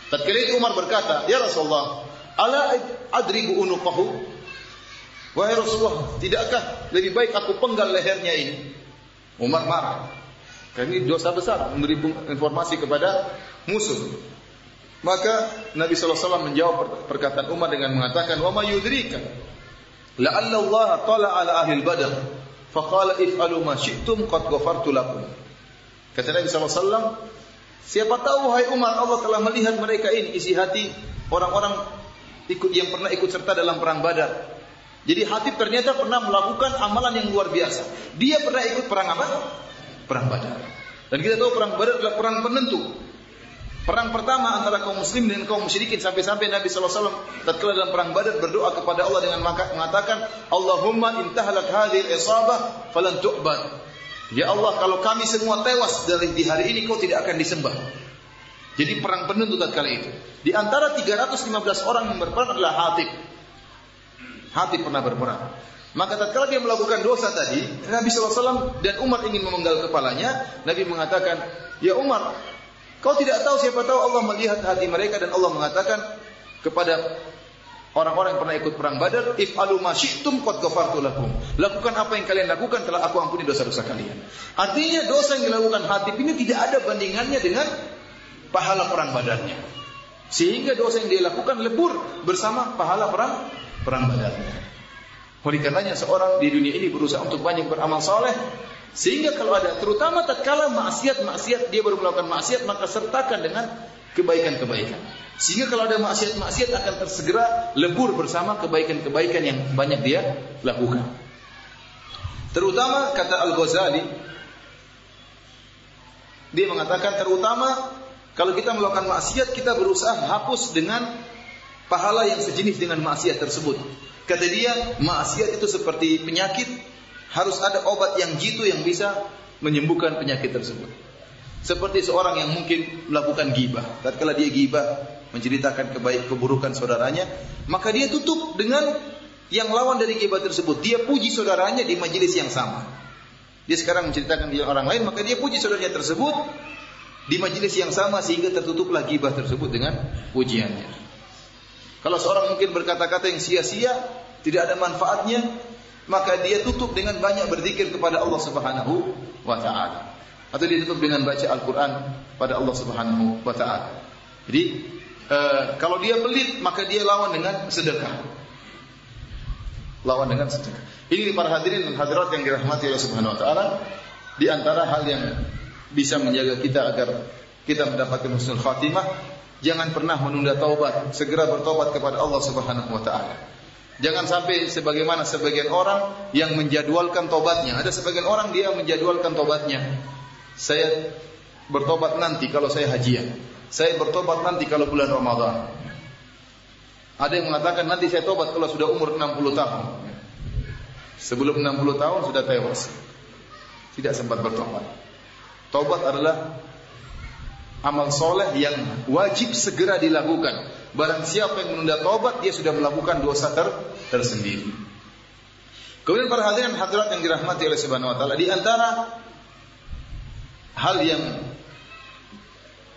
Tatkala itu Umar berkata, "Ya Rasulullah, Ala adribu unuqahu? Wahai Rasulullah, tidakkah lebih baik aku penggal lehernya ini? Umar marah. Karena ini dosa besar memberi informasi kepada musuh. Maka Nabi SAW menjawab perkataan Umar dengan mengatakan, "Wa ma yudrika la'alla Allah tala ala ahli badr faqala if'alu ma syi'tum qad ghafartu lakum." Kata Nabi SAW, siapa tahu hai Umar Allah telah melihat mereka ini isi hati orang-orang ikut yang pernah ikut serta dalam perang Badar. Jadi Hatib ternyata pernah melakukan amalan yang luar biasa. Dia pernah ikut perang apa? Perang Badar. Dan kita tahu perang Badar adalah perang penentu. Perang pertama antara kaum muslim dan kaum musyrikin sampai-sampai Nabi SAW tatkala dalam perang Badar berdoa kepada Allah dengan mengatakan Allahumma intahalak hadhil isabah falan tu'bad. Ya Allah kalau kami semua tewas dari di hari ini kau tidak akan disembah. Jadi perang penentu tatkala itu. Di antara 315 orang yang berperang adalah Hatib. Hatib pernah berperang. Maka tatkala dia melakukan dosa tadi, Nabi SAW dan Umar ingin memenggal kepalanya, Nabi mengatakan, Ya Umar, kau tidak tahu siapa tahu Allah melihat hati mereka dan Allah mengatakan kepada orang-orang yang pernah ikut perang Badar, if'alu ma syi'tum qad lakum. Lakukan apa yang kalian lakukan telah aku ampuni dosa-dosa kalian. Artinya dosa yang dilakukan Hatib ini tidak ada bandingannya dengan pahala perang badannya. Sehingga dosa yang dia lakukan lebur bersama pahala perang perang badannya. Oleh karenanya seorang di dunia ini berusaha untuk banyak beramal soleh sehingga kalau ada terutama tatkala maksiat-maksiat dia baru melakukan maksiat maka sertakan dengan kebaikan-kebaikan. Sehingga kalau ada maksiat-maksiat akan tersegera lebur bersama kebaikan-kebaikan yang banyak dia lakukan. Terutama kata Al-Ghazali dia mengatakan terutama kalau kita melakukan maksiat, kita berusaha hapus dengan pahala yang sejenis dengan maksiat tersebut. Kata dia, maksiat itu seperti penyakit, harus ada obat yang jitu yang bisa menyembuhkan penyakit tersebut. Seperti seorang yang mungkin melakukan gibah. Tatkala dia gibah, menceritakan kebaik keburukan saudaranya, maka dia tutup dengan yang lawan dari gibah tersebut. Dia puji saudaranya di majelis yang sama. Dia sekarang menceritakan di orang lain, maka dia puji saudaranya tersebut di majelis yang sama sehingga tertutuplah gibah tersebut dengan pujiannya. Kalau seorang mungkin berkata-kata yang sia-sia, tidak ada manfaatnya, maka dia tutup dengan banyak berzikir kepada Allah Subhanahu wa taala. Atau dia tutup dengan baca Al-Qur'an pada Allah Subhanahu wa taala. Jadi uh, kalau dia pelit maka dia lawan dengan sedekah. Lawan dengan sedekah. Ini para hadirin dan hadirat yang dirahmati Allah Subhanahu wa taala di antara hal yang bisa menjaga kita agar kita mendapatkan husnul khatimah. Jangan pernah menunda taubat, segera bertobat kepada Allah Subhanahu wa taala. Jangan sampai sebagaimana sebagian orang yang menjadwalkan tobatnya. Ada sebagian orang dia menjadwalkan tobatnya. Saya bertobat nanti kalau saya hajian. Saya bertobat nanti kalau bulan Ramadan. Ada yang mengatakan nanti saya tobat kalau sudah umur 60 tahun. Sebelum 60 tahun sudah tewas. Tidak sempat bertobat. Taubat adalah amal soleh yang wajib segera dilakukan. Barang siapa yang menunda taubat, dia sudah melakukan dosa ter tersendiri. Kemudian para hadirin hadirat yang dirahmati oleh Subhanahu wa taala, di antara hal yang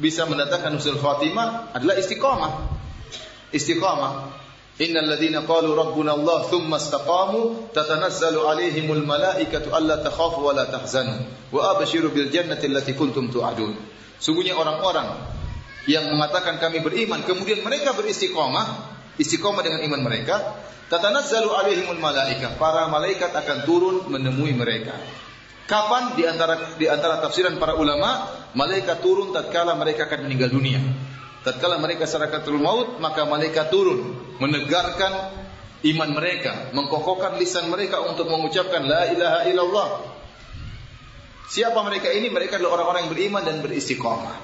bisa mendatangkan husnul khatimah adalah istiqamah. Istiqamah. Innal ladzina qalu rabbuna Allah thumma istaqamu tatanazzalu alaihimul malaikatu alla takhafu wa la tahzanu wa abshiru bil jannati allati kuntum tu'adun. Sungguhnya orang-orang yang mengatakan kami beriman kemudian mereka beristiqamah, istiqamah dengan iman mereka, Tatanazzalu alaihimul malaika. Para malaikat akan turun menemui mereka. Kapan di antara di antara tafsiran para ulama, malaikat turun tatkala mereka akan meninggal dunia. Tatkala mereka sarakatul maut, maka malaikat turun menegarkan iman mereka, mengkokohkan lisan mereka untuk mengucapkan la ilaha illallah. Siapa mereka ini? Mereka adalah orang-orang yang beriman dan beristiqamah.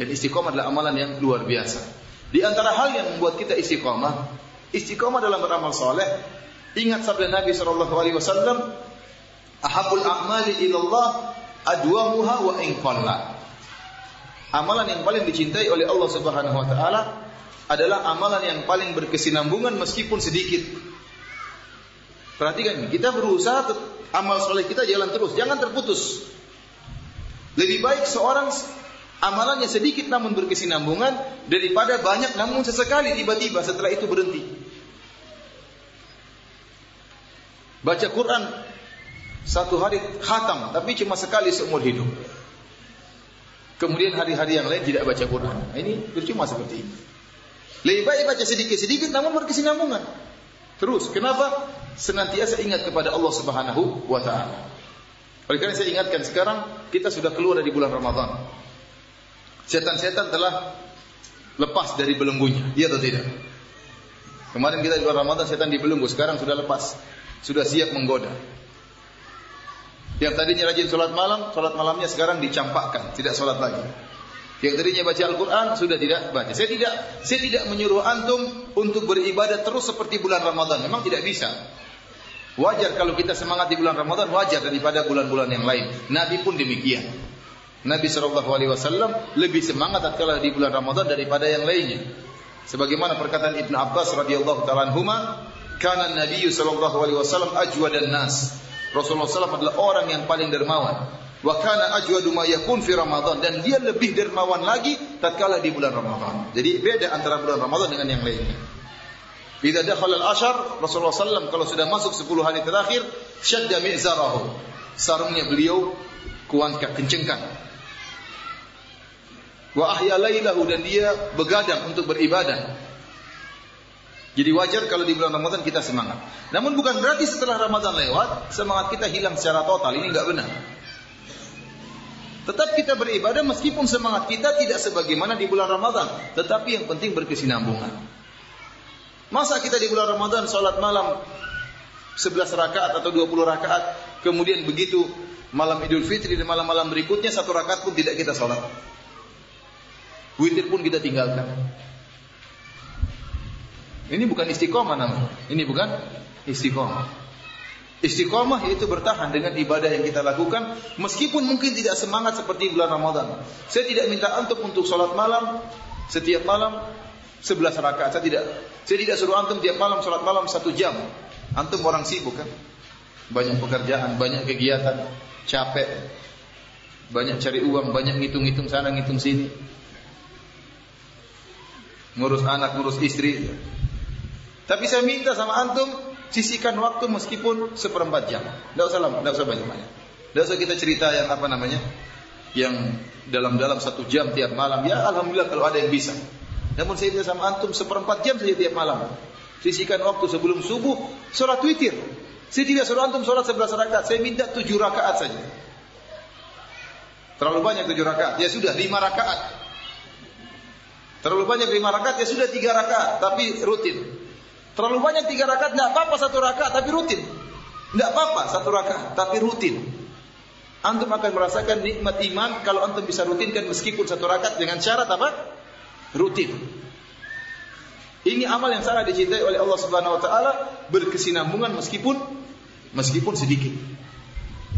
Dan istiqamah adalah amalan yang luar biasa. Di antara hal yang membuat kita istiqamah, istiqomah dalam beramal soleh. Ingat sabda Nabi Shallallahu Alaihi Wasallam, "Ahabul a'mali ilallah adwamuha wa in Amalan yang paling dicintai oleh Allah Subhanahu Wa Taala adalah amalan yang paling berkesinambungan meskipun sedikit. Perhatikan, kita berusaha amal soleh kita jalan terus, jangan terputus. Lebih baik seorang amalannya sedikit namun berkesinambungan daripada banyak namun sesekali tiba-tiba setelah itu berhenti. Baca Quran satu hari khatam tapi cuma sekali seumur hidup. Kemudian hari-hari yang lain tidak baca Quran. Nah, ini percuma seperti ini. Lebih baik baca sedikit-sedikit namun berkesinambungan. Terus, kenapa? Senantiasa ingat kepada Allah Subhanahu wa taala. Oleh karena saya ingatkan sekarang kita sudah keluar dari bulan Ramadan. Setan-setan telah lepas dari belenggunya. Iya atau tidak? Kemarin kita di bulan Ramadan setan dibelenggu, sekarang sudah lepas. Sudah siap menggoda. Yang tadinya rajin sholat malam, sholat malamnya sekarang dicampakkan, tidak sholat lagi. Yang tadinya baca Al-Quran sudah tidak baca. Saya tidak, saya tidak menyuruh antum untuk beribadah terus seperti bulan Ramadan. Memang tidak bisa. Wajar kalau kita semangat di bulan Ramadan, wajar daripada bulan-bulan yang lain. Nabi pun demikian. Nabi Shallallahu Alaihi Wasallam lebih semangat tatkala di bulan Ramadan daripada yang lainnya. Sebagaimana perkataan Ibn Abbas radhiyallahu taala anhuma, "Kana Nabi Shallallahu Alaihi Wasallam ajwadan nas." Rasulullah SAW adalah orang yang paling dermawan. Wa kana ajwadu ma yakun fi Ramadan dan dia lebih dermawan lagi tatkala di bulan Ramadan. Jadi beda antara bulan Ramadan dengan yang lainnya. Bila dakhala al-ashar, Rasulullah SAW kalau sudah masuk 10 hari terakhir, syadda mi'zarahu. Sarungnya beliau kuangkat, kencengkan. Wa ahya lailahu dan dia begadang untuk beribadah. Jadi wajar kalau di bulan Ramadan kita semangat. Namun bukan berarti setelah Ramadan lewat semangat kita hilang secara total. Ini enggak benar. Tetap kita beribadah meskipun semangat kita tidak sebagaimana di bulan Ramadan. Tetapi yang penting berkesinambungan. Masa kita di bulan Ramadan sholat malam 11 rakaat atau 20 rakaat. Kemudian begitu malam Idul Fitri dan malam-malam berikutnya satu rakaat pun tidak kita sholat. Witir pun kita tinggalkan. Ini bukan istiqomah namanya. Ini bukan istiqomah. Istiqomah itu bertahan dengan ibadah yang kita lakukan meskipun mungkin tidak semangat seperti bulan Ramadan. Saya tidak minta antum untuk sholat malam setiap malam 11 rakaat. Saya tidak saya tidak suruh antum tiap malam sholat malam satu jam. Antum orang sibuk kan? Banyak pekerjaan, banyak kegiatan, capek, banyak cari uang, banyak ngitung-ngitung sana, ngitung sini ngurus anak, ngurus istri. Tapi saya minta sama antum sisihkan waktu meskipun seperempat jam. Tidak usah lama, tidak usah banyak-banyak. Tidak usah kita cerita yang apa namanya, yang dalam-dalam satu jam tiap malam. Ya alhamdulillah kalau ada yang bisa. Namun saya minta sama antum seperempat jam saja tiap malam. Sisihkan waktu sebelum subuh, sholat witir. Saya tidak suruh antum sholat sebelas rakaat. Saya minta tujuh rakaat saja. Terlalu banyak tujuh rakaat. Ya sudah lima rakaat. Terlalu banyak lima rakaat ya sudah tiga rakaat tapi rutin. Terlalu banyak tiga rakaat tidak apa-apa satu rakaat tapi rutin. Tidak apa-apa satu rakaat tapi rutin. Antum akan merasakan nikmat iman kalau antum bisa rutinkan meskipun satu rakaat dengan syarat apa? Rutin. Ini amal yang sangat dicintai oleh Allah Subhanahu wa taala berkesinambungan meskipun meskipun sedikit.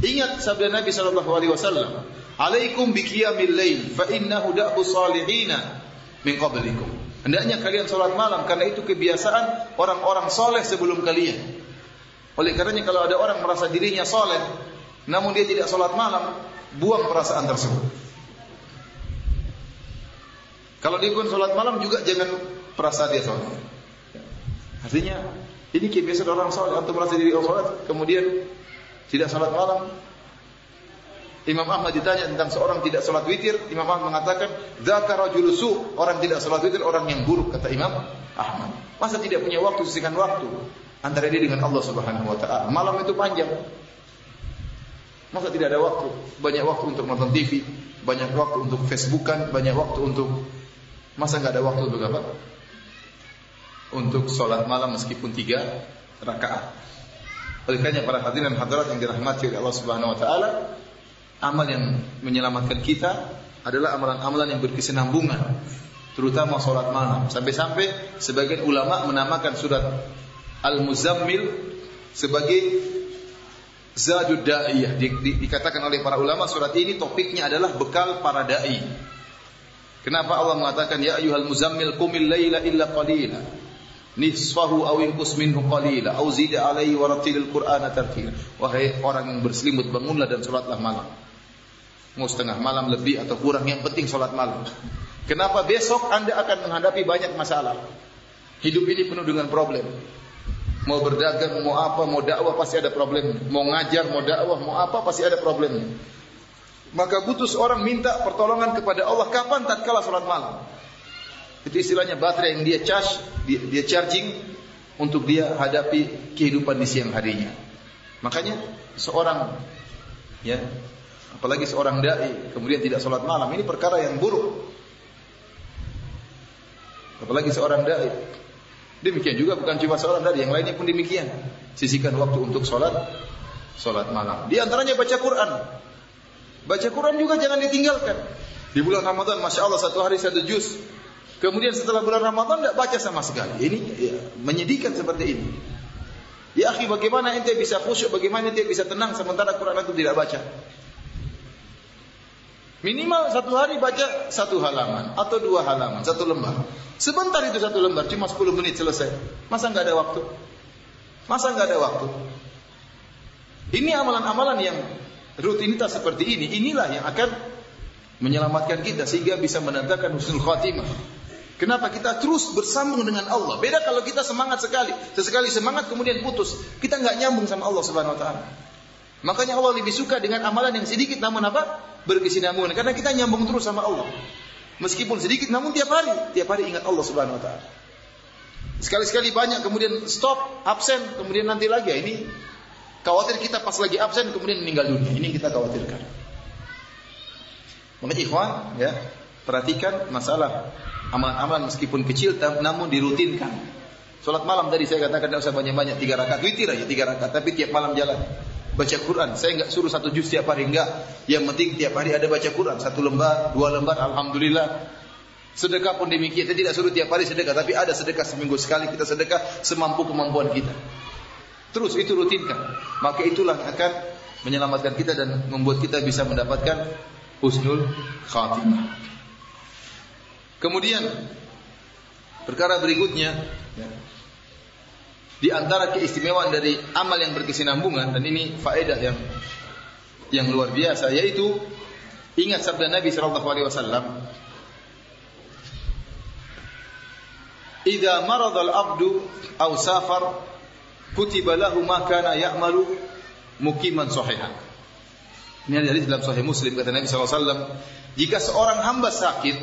Ingat sabda Nabi sallallahu alaihi wasallam, "Alaikum biqiyamil lail fa innahu da'bu salihina min qablikum. Hendaknya kalian sholat malam karena itu kebiasaan orang-orang soleh sebelum kalian. Oleh karenanya kalau ada orang merasa dirinya soleh, namun dia tidak sholat malam, buang perasaan tersebut. Kalau dia pun sholat malam juga jangan perasa dia sholat. Artinya ini kebiasaan orang sholat atau merasa diri sholat kemudian tidak sholat malam. Imam Ahmad ditanya tentang seorang tidak sholat witir, Imam Ahmad mengatakan, "Dzaka julusu orang tidak sholat witir orang yang buruk," kata Imam Ahmad. Masa tidak punya waktu sisihkan waktu antara dia dengan Allah Subhanahu wa taala. Malam itu panjang. Masa tidak ada waktu? Banyak waktu untuk nonton TV, banyak waktu untuk Facebookan, banyak waktu untuk masa nggak ada waktu untuk apa? Untuk sholat malam meskipun tiga rakaat. Oleh karena para hadirin hadirat yang dirahmati oleh Allah Subhanahu Wa Taala, amal yang menyelamatkan kita adalah amalan-amalan yang berkesinambungan, terutama sholat malam. Sampai-sampai sebagian ulama menamakan surat Al-Muzammil sebagai Zadud Da'iyah di, di, dikatakan oleh para ulama surat ini topiknya adalah bekal para dai. Kenapa Allah mengatakan ya ayyuhal muzammil qumil laila illa qalila nisfahu aw inqus minhu qalila aw zid alaihi wa rattilil qur'ana tartila. Wahai orang yang berselimut bangunlah dan salatlah malam. Mau setengah malam lebih atau kurang yang penting salat malam. Kenapa besok Anda akan menghadapi banyak masalah? Hidup ini penuh dengan problem. Mau berdagang, mau apa, mau dakwah pasti ada problem. Mau ngajar, mau dakwah, mau apa pasti ada problem. Maka butuh seorang minta pertolongan kepada Allah kapan tatkala salat malam. Itu istilahnya baterai yang dia charge, dia, dia charging untuk dia hadapi kehidupan di siang harinya. Makanya seorang ya, apalagi seorang dai kemudian tidak salat malam, ini perkara yang buruk. Apalagi seorang dai Demikian juga bukan cuma seorang dari yang lainnya pun demikian. Sisihkan waktu untuk sholat, sholat malam. Di antaranya baca Quran. Baca Quran juga jangan ditinggalkan. Di bulan Ramadan, masya Allah satu hari satu juz. Kemudian setelah bulan Ramadan tidak baca sama sekali. Ini ya, menyedihkan seperti ini. Ya akhi, bagaimana ente bisa khusyuk, bagaimana ente bisa tenang sementara Quran itu tidak baca? Minimal satu hari baca satu halaman atau dua halaman, satu lembar. Sebentar itu satu lembar, cuma 10 menit selesai. Masa nggak ada waktu? Masa nggak ada waktu? Ini amalan-amalan yang rutinitas seperti ini, inilah yang akan menyelamatkan kita sehingga bisa menandakan husnul khatimah. Kenapa kita terus bersambung dengan Allah? Beda kalau kita semangat sekali, sesekali semangat kemudian putus, kita nggak nyambung sama Allah Subhanahu Wa Taala. Makanya Allah lebih suka dengan amalan yang sedikit namun apa? berkesinambungan karena kita nyambung terus sama Allah. Meskipun sedikit namun tiap hari, tiap hari ingat Allah Subhanahu wa taala. Sekali-sekali banyak kemudian stop, absen, kemudian nanti lagi ya ini khawatir kita pas lagi absen kemudian meninggal dunia. Ini kita khawatirkan. Maka ikhwan ya, perhatikan masalah amalan-amalan meskipun kecil namun dirutinkan. Salat malam tadi saya katakan tidak usah banyak-banyak tiga rakaat witir aja tiga rakaat tapi tiap malam jalan baca Quran. Saya enggak suruh satu juz tiap hari enggak. Yang penting tiap hari ada baca Quran, satu lembar, dua lembar, alhamdulillah. Sedekah pun demikian. Kita tidak suruh tiap hari sedekah, tapi ada sedekah seminggu sekali kita sedekah semampu kemampuan kita. Terus itu rutinkan. Maka itulah yang akan menyelamatkan kita dan membuat kita bisa mendapatkan husnul khatimah. Kemudian perkara berikutnya ya, di antara keistimewaan dari amal yang berkesinambungan dan ini faedah yang yang luar biasa yaitu ingat sabda Nabi sallallahu alaihi wasallam Idza marada al-'abdu aw safar kutiba lahu ma kana ya'malu mukiman sahihan. Ini ada dalam Sahih Muslim kata Nabi SAW, jika seorang hamba sakit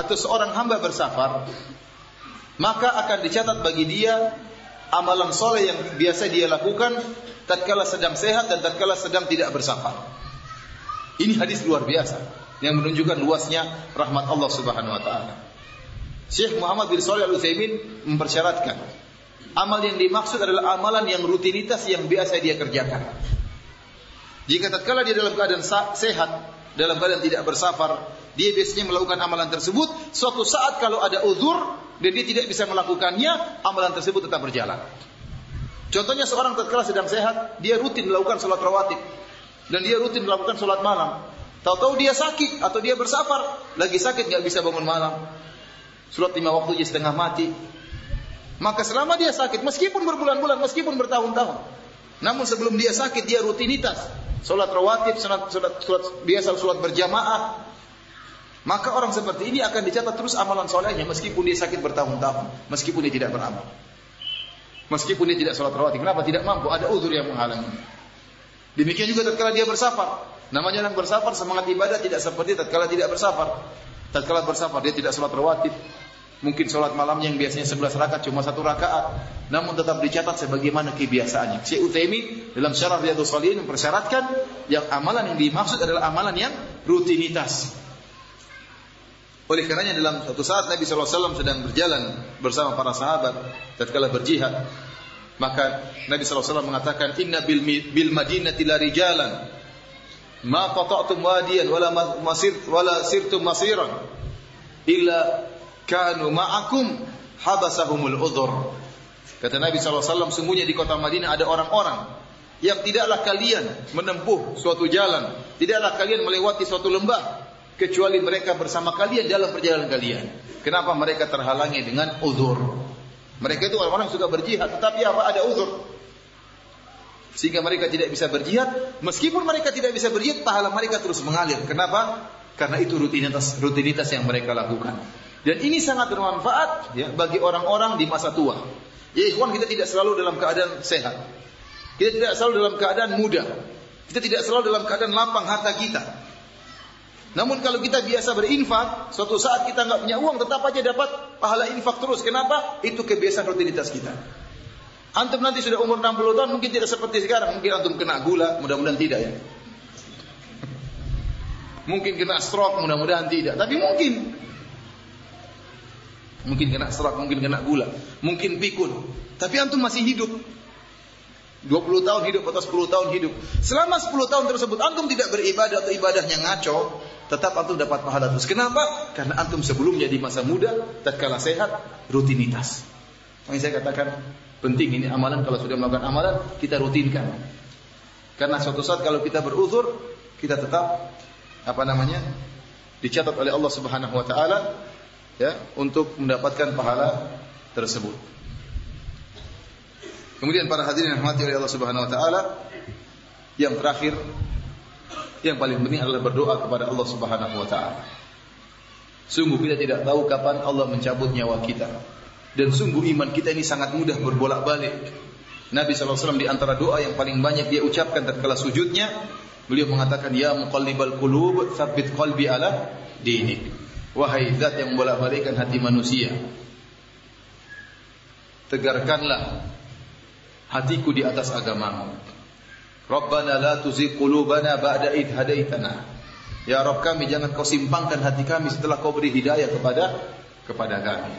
atau seorang hamba bersafar, maka akan dicatat bagi dia amalan soleh yang biasa dia lakukan tatkala sedang sehat dan tatkala sedang tidak bersafar. Ini hadis luar biasa yang menunjukkan luasnya rahmat Allah Subhanahu wa taala. Syekh Muhammad bin Shalih Al-Utsaimin mempersyaratkan amal yang dimaksud adalah amalan yang rutinitas yang biasa dia kerjakan. Jika tatkala dia dalam keadaan sehat, dalam keadaan tidak bersafar, dia biasanya melakukan amalan tersebut. Suatu saat kalau ada uzur dan dia tidak bisa melakukannya, amalan tersebut tetap berjalan. Contohnya seorang tatkala sedang sehat, dia rutin melakukan sholat rawatib dan dia rutin melakukan sholat malam. Tahu-tahu dia sakit atau dia bersafar, lagi sakit nggak bisa bangun malam. Sholat lima waktu dia setengah mati. Maka selama dia sakit, meskipun berbulan-bulan, meskipun bertahun-tahun, namun sebelum dia sakit dia rutinitas, solat rawatib, solat, solat, solat biasa, solat berjamaah, maka orang seperti ini akan dicatat terus amalan solehnya meskipun dia sakit bertahun-tahun, meskipun dia tidak beramal. Meskipun dia tidak sholat rawatib, kenapa tidak mampu? Ada uzur yang menghalangi. Demikian juga tatkala dia bersafar. Namanya orang bersafar semangat ibadah tidak seperti tatkala tidak bersafar. Tatkala bersafar dia tidak sholat rawatib, mungkin sholat malamnya yang biasanya 11 rakaat cuma satu rakaat, namun tetap dicatat sebagaimana kebiasaannya. Syekh Utsaimin dalam syarah Riyadhus Shalihin mempersyaratkan yang amalan yang dimaksud adalah amalan yang rutinitas. Oleh karenanya dalam suatu saat Nabi SAW sedang berjalan bersama para sahabat tatkala berjihad, maka Nabi SAW mengatakan Inna bil, bil madinati la rijalan ma qata'tum wadiyan wala masir wala sirtum masiran illa kanu ma'akum habasahumul udhur. Kata Nabi SAW, sungguhnya di kota Madinah ada orang-orang yang tidaklah kalian menempuh suatu jalan, tidaklah kalian melewati suatu lembah, kecuali mereka bersama kalian dalam perjalanan kalian. Kenapa mereka terhalangi dengan uzur? Mereka itu orang-orang suka berjihad, tetapi apa ada uzur? Sehingga mereka tidak bisa berjihad, meskipun mereka tidak bisa berjihad, pahala mereka terus mengalir. Kenapa? Karena itu rutinitas rutinitas yang mereka lakukan. Dan ini sangat bermanfaat ya bagi orang-orang di masa tua. Ya ikhwan kita tidak selalu dalam keadaan sehat. Kita tidak selalu dalam keadaan muda. Kita tidak selalu dalam keadaan lapang harta kita. Namun kalau kita biasa berinfak, suatu saat kita nggak punya uang, tetap aja dapat pahala infak terus. Kenapa? Itu kebiasaan rutinitas kita. Antum nanti sudah umur 60 tahun, mungkin tidak seperti sekarang. Mungkin antum kena gula, mudah-mudahan tidak ya. Mungkin kena stroke, mudah-mudahan tidak. Tapi mungkin. Mungkin kena stroke, mungkin kena gula. Mungkin pikun. Tapi antum masih hidup. 20 tahun hidup atau 10 tahun hidup. Selama 10 tahun tersebut antum tidak beribadah atau ibadahnya ngaco, tetap antum dapat pahala terus. Kenapa? Karena antum sebelumnya di masa muda, tatkala sehat, rutinitas. Yang saya katakan penting ini amalan kalau sudah melakukan amalan kita rutinkan. Karena suatu saat kalau kita beruzur, kita tetap apa namanya? dicatat oleh Allah Subhanahu wa taala ya untuk mendapatkan pahala tersebut. Kemudian para hadirin yang mati oleh Allah Subhanahu wa taala, yang terakhir yang paling penting adalah berdoa kepada Allah Subhanahu wa taala. Sungguh kita tidak tahu kapan Allah mencabut nyawa kita. Dan sungguh iman kita ini sangat mudah berbolak-balik. Nabi SAW di antara doa yang paling banyak dia ucapkan tatkala sujudnya, beliau mengatakan, Ya muqallibal qulub, tsabbit qalbi ala dinik. Wahai zat yang bolak-balikkan hati manusia. Tegarkanlah hatiku di atas agamamu. Rabbana la tuzigh qulubana ba'da id hadaitana. Ya Rabb kami jangan kau simpangkan hati kami setelah kau beri hidayah kepada kepada kami.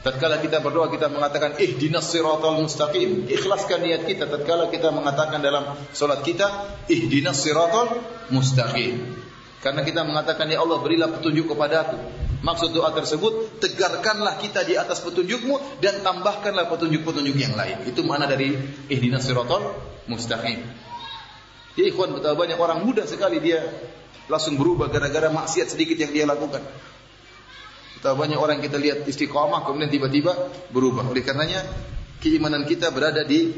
Tatkala kita berdoa kita mengatakan ihdinas siratal mustaqim. Ikhlaskan niat kita tatkala kita mengatakan dalam salat kita ihdinas siratal mustaqim. Karena kita mengatakan ya Allah berilah petunjuk kepadaku. Maksud doa tersebut tegarkanlah kita di atas petunjukmu dan tambahkanlah petunjuk-petunjuk yang lain. Itu mana dari ihdinas siratal mustaqim. Ya ikhwan betapa banyak orang muda sekali dia langsung berubah gara-gara maksiat sedikit yang dia lakukan. Betapa banyak orang kita lihat istiqamah kemudian tiba-tiba berubah. Oleh karenanya keimanan kita berada di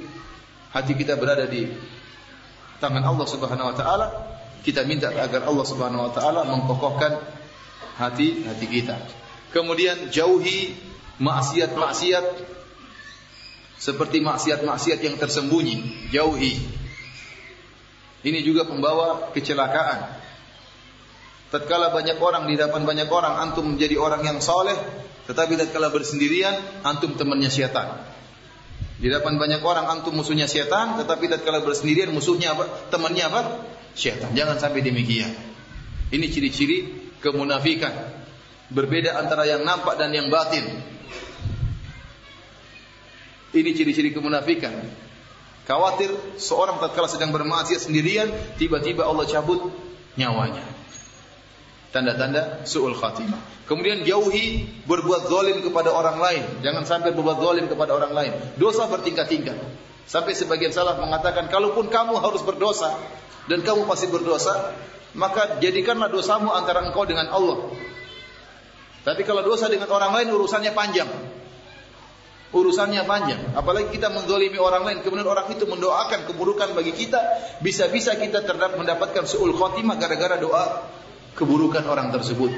hati kita berada di tangan Allah Subhanahu wa taala. Kita minta agar Allah Subhanahu wa taala mengkokohkan hati hati kita. Kemudian jauhi maksiat-maksiat seperti maksiat-maksiat yang tersembunyi, jauhi. Ini juga pembawa kecelakaan. Tatkala banyak orang di depan banyak orang, antum menjadi orang yang soleh, tetapi tatkala bersendirian, antum temannya syaitan. Di depan banyak orang, antum musuhnya syaitan, tetapi tatkala bersendirian, musuhnya apa? Temannya apa? Syaitan. Jangan sampai demikian. Ini ciri-ciri kemunafikan. Berbeda antara yang nampak dan yang batin. Ini ciri-ciri kemunafikan. Khawatir seorang tatkala sedang bermaksiat sendirian, tiba-tiba Allah cabut nyawanya tanda-tanda su'ul khatimah. Kemudian jauhi berbuat zalim kepada orang lain. Jangan sampai berbuat zalim kepada orang lain. Dosa bertingkat-tingkat. Sampai sebagian salah mengatakan, kalaupun kamu harus berdosa, dan kamu pasti berdosa, maka jadikanlah dosamu antara engkau dengan Allah. Tapi kalau dosa dengan orang lain urusannya panjang. urusannya panjang. Apalagi kita mendolimi orang lain, kemudian orang itu mendoakan keburukan bagi kita, bisa-bisa kita terdapat mendapatkan suul khotimah gara-gara doa keburukan orang tersebut.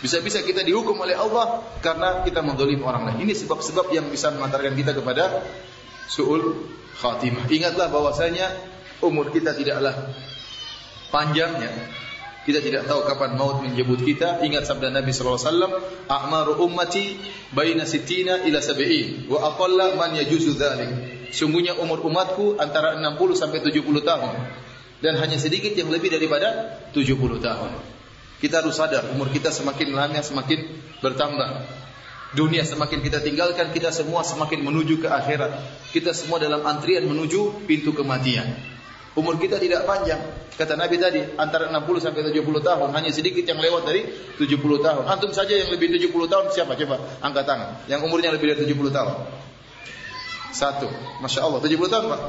Bisa-bisa kita dihukum oleh Allah karena kita mendolimi orang lain. Ini sebab-sebab yang bisa mengantarkan kita kepada suul khatimah. Ingatlah bahwasanya umur kita tidaklah panjangnya. Kita tidak tahu kapan maut menjemput kita. Ingat sabda Nabi sallallahu alaihi wasallam, "A'maru ummati baina sittina ila sab'in wa aqalla man yajuzu dzalik." Sungguhnya umur umatku antara 60 sampai 70 tahun dan hanya sedikit yang lebih daripada 70 tahun. Kita harus sadar umur kita semakin lama semakin bertambah. Dunia semakin kita tinggalkan, kita semua semakin menuju ke akhirat. Kita semua dalam antrian menuju pintu kematian. Umur kita tidak panjang. Kata Nabi tadi, antara 60 sampai 70 tahun. Hanya sedikit yang lewat dari 70 tahun. Antum saja yang lebih 70 tahun siapa? Coba angkat tangan. Yang umurnya lebih dari 70 tahun. Satu. Masya Allah. 70 tahun Pak?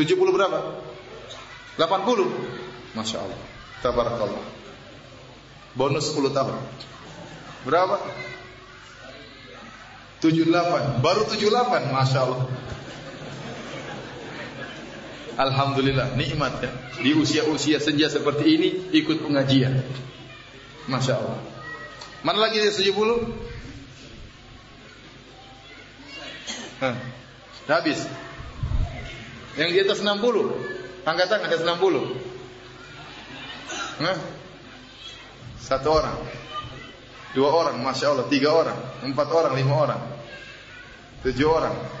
70 berapa? 80. Masya Allah. Tabarakallah. Bonus 10 tahun. Berapa? 78. Baru 78. Masya Allah. Alhamdulillah nikmat ya. Di usia-usia senja seperti ini ikut pengajian. Masya Allah. Mana lagi dia 70? Hah. Habis. Yang di atas 60. Angkat tangan atas 60. Hah? Satu orang. Dua orang, Masya Allah. Tiga orang. Empat orang, lima orang. Tujuh orang.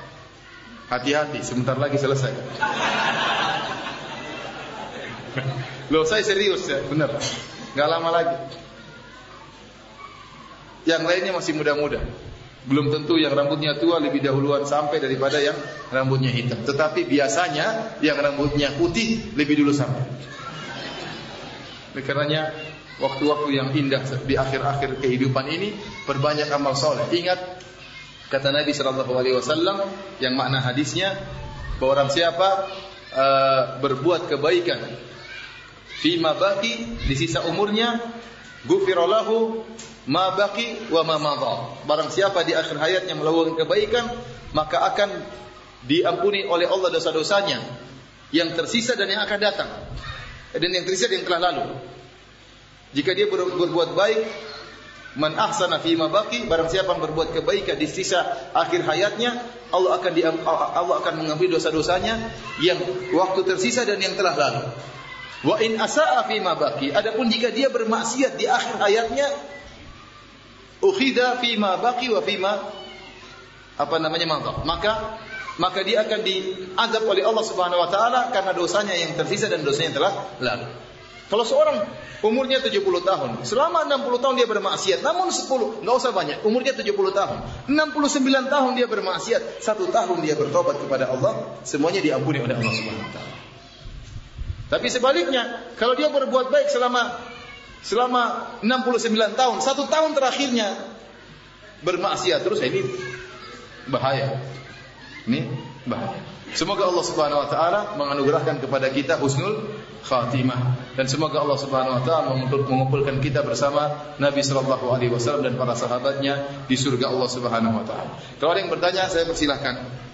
Hati-hati, sebentar lagi selesai. Loh, saya serius ya, benar. Gak lama lagi. Yang lainnya masih muda-muda. Belum tentu yang rambutnya tua lebih dahuluan sampai daripada yang rambutnya hitam. Tetapi biasanya yang rambutnya putih lebih dulu sampai. Karena waktu-waktu yang indah di akhir-akhir kehidupan ini perbanyak amal soleh. Ingat Kata Nabi Shallallahu Alaihi Wasallam yang makna hadisnya bahwa orang siapa uh, berbuat kebaikan fima baki di sisa umurnya gufirolahu ma baki wa ma madha. Barang siapa di akhir hayatnya melakukan kebaikan maka akan diampuni oleh Allah dosa-dosanya yang tersisa dan yang akan datang dan yang tersisa dan yang telah lalu. Jika dia berbuat baik Man ahsana fi ma baqi barang siapa yang berbuat kebaikan di sisa akhir hayatnya Allah akan di, Allah akan mengampuni dosa-dosanya yang waktu tersisa dan yang telah lalu. Wa in asaa fi ma baqi adapun jika dia bermaksiat di akhir hayatnya ukhida fi ma baqi wa fi ma apa namanya mantap. Maka maka dia akan diazab oleh Allah Subhanahu wa taala karena dosanya yang tersisa dan dosanya yang telah lalu. Kalau seorang umurnya 70 tahun, selama 60 tahun dia bermaksiat, namun 10, nggak usah banyak, umurnya 70 tahun, 69 tahun dia bermaksiat, satu tahun dia bertobat kepada Allah, semuanya diampuni oleh Allah Subhanahu wa taala. Tapi sebaliknya, kalau dia berbuat baik selama selama 69 tahun, satu tahun terakhirnya bermaksiat terus ini bahaya. Ini bahaya. Semoga Allah Subhanahu wa taala menganugerahkan kepada kita husnul khatimah dan semoga Allah Subhanahu wa taala mengumpulkan kita bersama Nabi sallallahu alaihi wasallam dan para sahabatnya di surga Allah Subhanahu wa taala. Kalau ada yang bertanya saya persilahkan.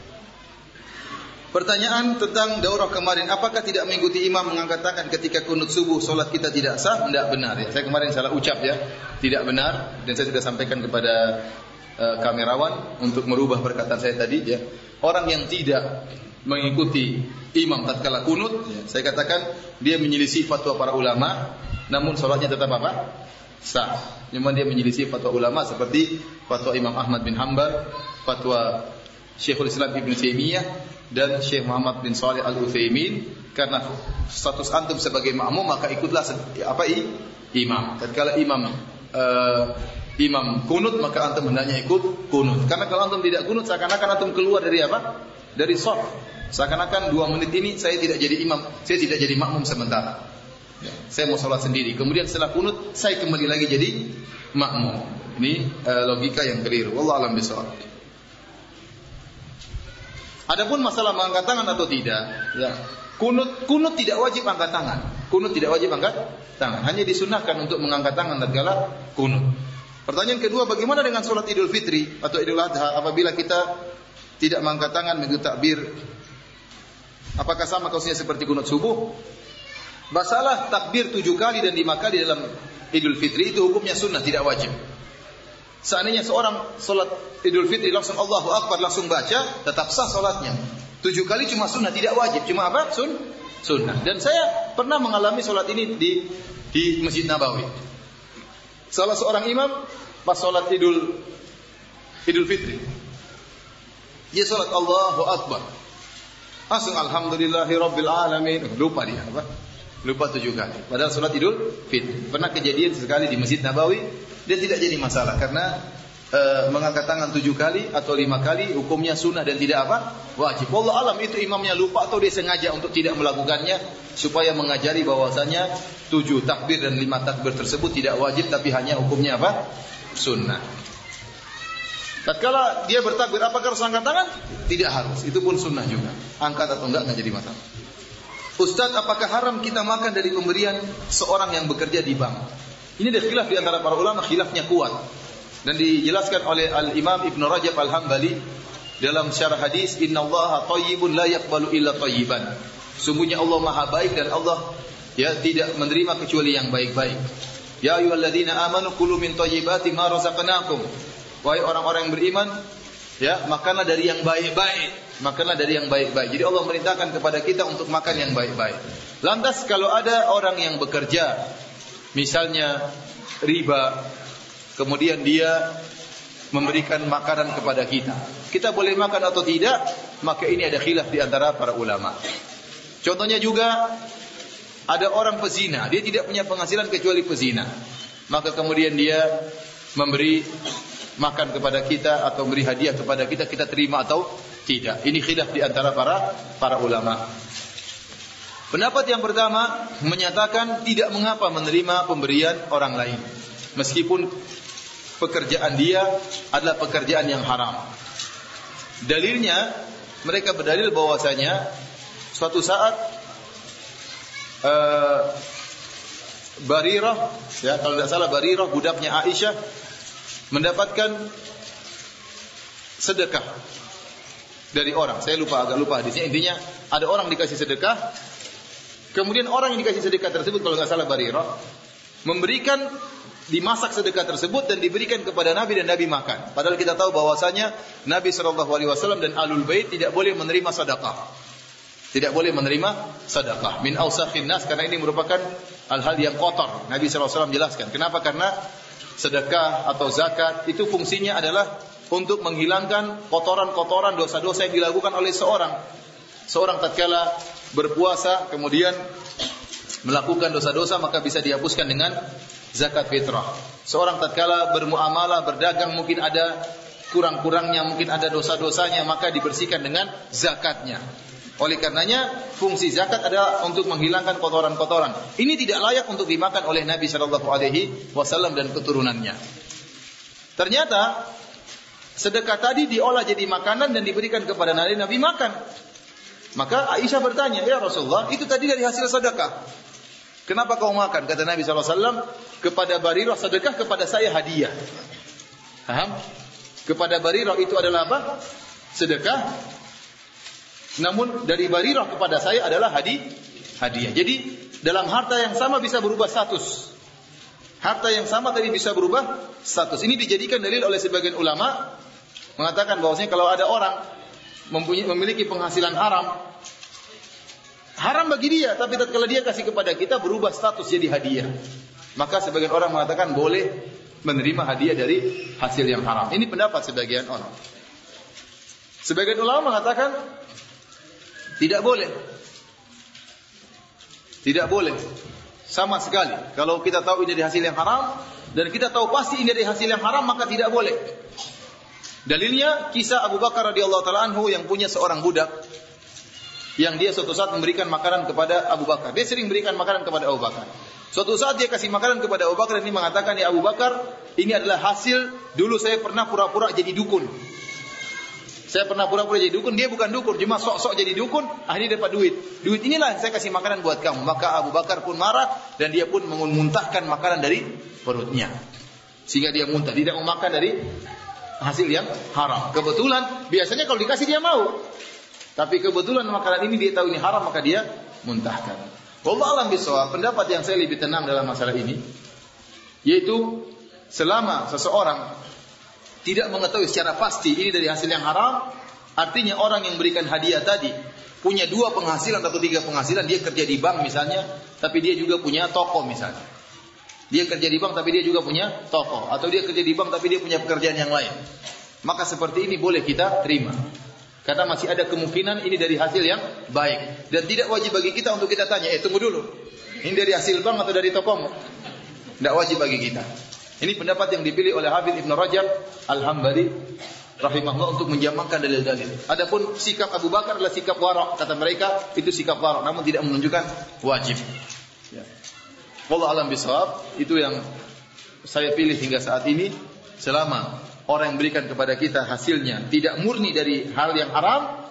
Pertanyaan tentang daurah kemarin, apakah tidak mengikuti imam mengangkat tangan ketika kunut subuh solat kita tidak sah? Tidak benar ya. Saya kemarin salah ucap ya. Tidak benar dan saya sudah sampaikan kepada uh, kamerawan untuk merubah perkataan saya tadi ya. Orang yang tidak mengikuti imam tatkala kunut, ya, saya katakan dia menyelisih fatwa para ulama, namun sholatnya tetap apa? Sah. Cuma dia menyelisih fatwa ulama seperti fatwa Imam Ahmad bin Hanbal, fatwa Syekhul Islam Ibn Taimiyah dan Syekh Muhammad bin Saleh Al Utsaimin karena status antum sebagai makmum maka ikutlah apa i? imam. Tatkala imam uh, imam kunut maka antum hendaknya ikut kunut. Karena kalau antum tidak kunut seakan-akan antum keluar dari apa? Dari saf. Seakan-akan dua menit ini saya tidak jadi imam, saya tidak jadi makmum sementara. Ya, saya mau sholat sendiri. Kemudian setelah kunut saya kembali lagi jadi makmum. Ini uh, logika yang keliru. Allah alam bisawab. Adapun masalah mengangkat tangan atau tidak, ya. Kunut kunut tidak wajib angkat tangan. Kunut tidak wajib angkat tangan. Hanya disunahkan untuk mengangkat tangan tatkala kunut. Pertanyaan kedua, bagaimana dengan sholat Idul Fitri atau Idul Adha apabila kita tidak mengangkat tangan mengikuti takbir? Apakah sama kasusnya seperti kunut subuh? Masalah takbir tujuh kali dan lima kali dalam Idul Fitri itu hukumnya sunnah, tidak wajib. Seandainya seorang sholat Idul Fitri langsung Allahu Akbar langsung baca, tetap sah sholatnya. Tujuh kali cuma sunnah, tidak wajib. Cuma apa? Sun, sunnah. Dan saya pernah mengalami sholat ini di di Masjid Nabawi. Salah seorang imam pas sholat Idul Idul Fitri. Dia sholat Allahu Akbar. Langsung Alhamdulillahi Alamin. Lupa dia apa? Lupa tujuh kali. Padahal sholat Idul Fitri. Pernah kejadian sekali di Masjid Nabawi. Dia tidak jadi masalah karena e, mengangkat tangan tujuh kali atau lima kali hukumnya sunnah dan tidak apa wajib. Allah alam itu imamnya lupa atau dia sengaja untuk tidak melakukannya supaya mengajari bahwasanya tujuh takbir dan lima takbir tersebut tidak wajib tapi hanya hukumnya apa sunnah. Tatkala dia bertakbir apakah harus angkat tangan? Tidak harus. Itu pun sunnah juga. Angkat atau enggak enggak jadi masalah. Ustaz, apakah haram kita makan dari pemberian seorang yang bekerja di bank? Ini ada khilaf di antara para ulama, khilafnya kuat. Dan dijelaskan oleh Al-Imam Ibn Rajab Al-Hambali dalam syarah hadis, Inna Allah tayyibun la yakbalu illa tayyiban. Sungguhnya Allah maha baik dan Allah ya tidak menerima kecuali yang baik-baik. Ya ayyuhalladzina amanu kulu min thayyibati ma razaqnakum. Wahai orang-orang yang beriman, ya, makanlah dari yang baik-baik. Makanlah dari yang baik-baik. Jadi Allah merintahkan kepada kita untuk makan yang baik-baik. Lantas kalau ada orang yang bekerja, misalnya riba, kemudian dia memberikan makanan kepada kita. Kita boleh makan atau tidak? Maka ini ada khilaf di antara para ulama. Contohnya juga ada orang pezina, dia tidak punya penghasilan kecuali pezina. Maka kemudian dia memberi makan kepada kita atau memberi hadiah kepada kita, kita terima atau tidak. Ini khilaf di antara para para ulama. Pendapat yang pertama menyatakan tidak mengapa menerima pemberian orang lain. Meskipun pekerjaan dia adalah pekerjaan yang haram. Dalilnya mereka berdalil bahwasanya suatu saat uh, Barirah ya kalau tidak salah Barirah budaknya Aisyah mendapatkan sedekah dari orang. Saya lupa agak lupa hadisnya. Intinya ada orang dikasih sedekah, kemudian orang yang dikasih sedekah tersebut kalau nggak salah Barirah memberikan dimasak sedekah tersebut dan diberikan kepada Nabi dan Nabi makan. Padahal kita tahu bahwasanya Nabi Shallallahu Alaihi Wasallam dan alul bait tidak boleh menerima sedekah. Tidak boleh menerima sedekah min ausakhin nas karena ini merupakan hal-hal yang kotor. Nabi SAW jelaskan. Kenapa? Karena sedekah atau zakat itu fungsinya adalah untuk menghilangkan kotoran-kotoran dosa-dosa yang dilakukan oleh seorang. Seorang tatkala berpuasa kemudian melakukan dosa-dosa maka bisa dihapuskan dengan zakat fitrah. Seorang tatkala bermuamalah, berdagang mungkin ada kurang-kurangnya, mungkin ada dosa-dosanya maka dibersihkan dengan zakatnya. Oleh karenanya fungsi zakat adalah untuk menghilangkan kotoran-kotoran. Ini tidak layak untuk dimakan oleh Nabi Shallallahu Alaihi Wasallam dan keturunannya. Ternyata sedekah tadi diolah jadi makanan dan diberikan kepada Nabi. Nabi makan. Maka Aisyah bertanya, ya Rasulullah, itu tadi dari hasil sedekah. Kenapa kau makan? Kata Nabi SAW, kepada Barirah sedekah, kepada saya hadiah. Paham? Kepada Barirah itu adalah apa? Sedekah, namun dari Barirah kepada saya adalah hadi, hadiah. Jadi dalam harta yang sama bisa berubah status. Harta yang sama tadi bisa berubah status. Ini dijadikan dalil oleh sebagian ulama mengatakan bahwasanya kalau ada orang mempunyai memiliki penghasilan haram, haram bagi dia, tapi tatkala dia kasih kepada kita berubah status jadi hadiah. Maka sebagian orang mengatakan boleh menerima hadiah dari hasil yang haram. Ini pendapat sebagian orang. Sebagian ulama mengatakan tidak boleh. Tidak boleh. Sama sekali. Kalau kita tahu ini dari hasil yang haram dan kita tahu pasti ini dari hasil yang haram maka tidak boleh. Dalilnya kisah Abu Bakar radhiyallahu taala anhu yang punya seorang budak yang dia suatu saat memberikan makanan kepada Abu Bakar. Dia sering berikan makanan kepada Abu Bakar. Suatu saat dia kasih makanan kepada Abu Bakar dan ini mengatakan ya Abu Bakar, ini adalah hasil dulu saya pernah pura-pura jadi dukun. Saya pernah pura-pura jadi dukun, dia bukan dukun, cuma sok-sok jadi dukun, akhirnya dapat duit. Duit inilah yang saya kasih makanan buat kamu. Maka Abu Bakar pun marah dan dia pun memuntahkan makanan dari perutnya. Sehingga dia muntah, tidak mau makan dari hasil yang haram. Kebetulan biasanya kalau dikasih dia mau. Tapi kebetulan makanan ini dia tahu ini haram maka dia muntahkan. Allah alam bisawab, pendapat yang saya lebih tenang dalam masalah ini yaitu selama seseorang tidak mengetahui secara pasti ini dari hasil yang haram, artinya orang yang berikan hadiah tadi punya dua penghasilan atau tiga penghasilan, dia kerja di bank misalnya, tapi dia juga punya toko misalnya. Dia kerja di bank tapi dia juga punya toko atau dia kerja di bank tapi dia punya pekerjaan yang lain. Maka seperti ini boleh kita terima. Karena masih ada kemungkinan ini dari hasil yang baik dan tidak wajib bagi kita untuk kita tanya, eh tunggu dulu. Ini dari hasil bank atau dari tokomu? Tidak wajib bagi kita. Ini pendapat yang dipilih oleh Habib Ibn Rajab Al-Hambali rahimahullah untuk menjamankan dalil-dalil. Adapun sikap Abu Bakar adalah sikap warak. Kata mereka itu sikap warak namun tidak menunjukkan wajib. Ya. Wallah alam bisawab itu yang saya pilih hingga saat ini selama orang yang berikan kepada kita hasilnya tidak murni dari hal yang haram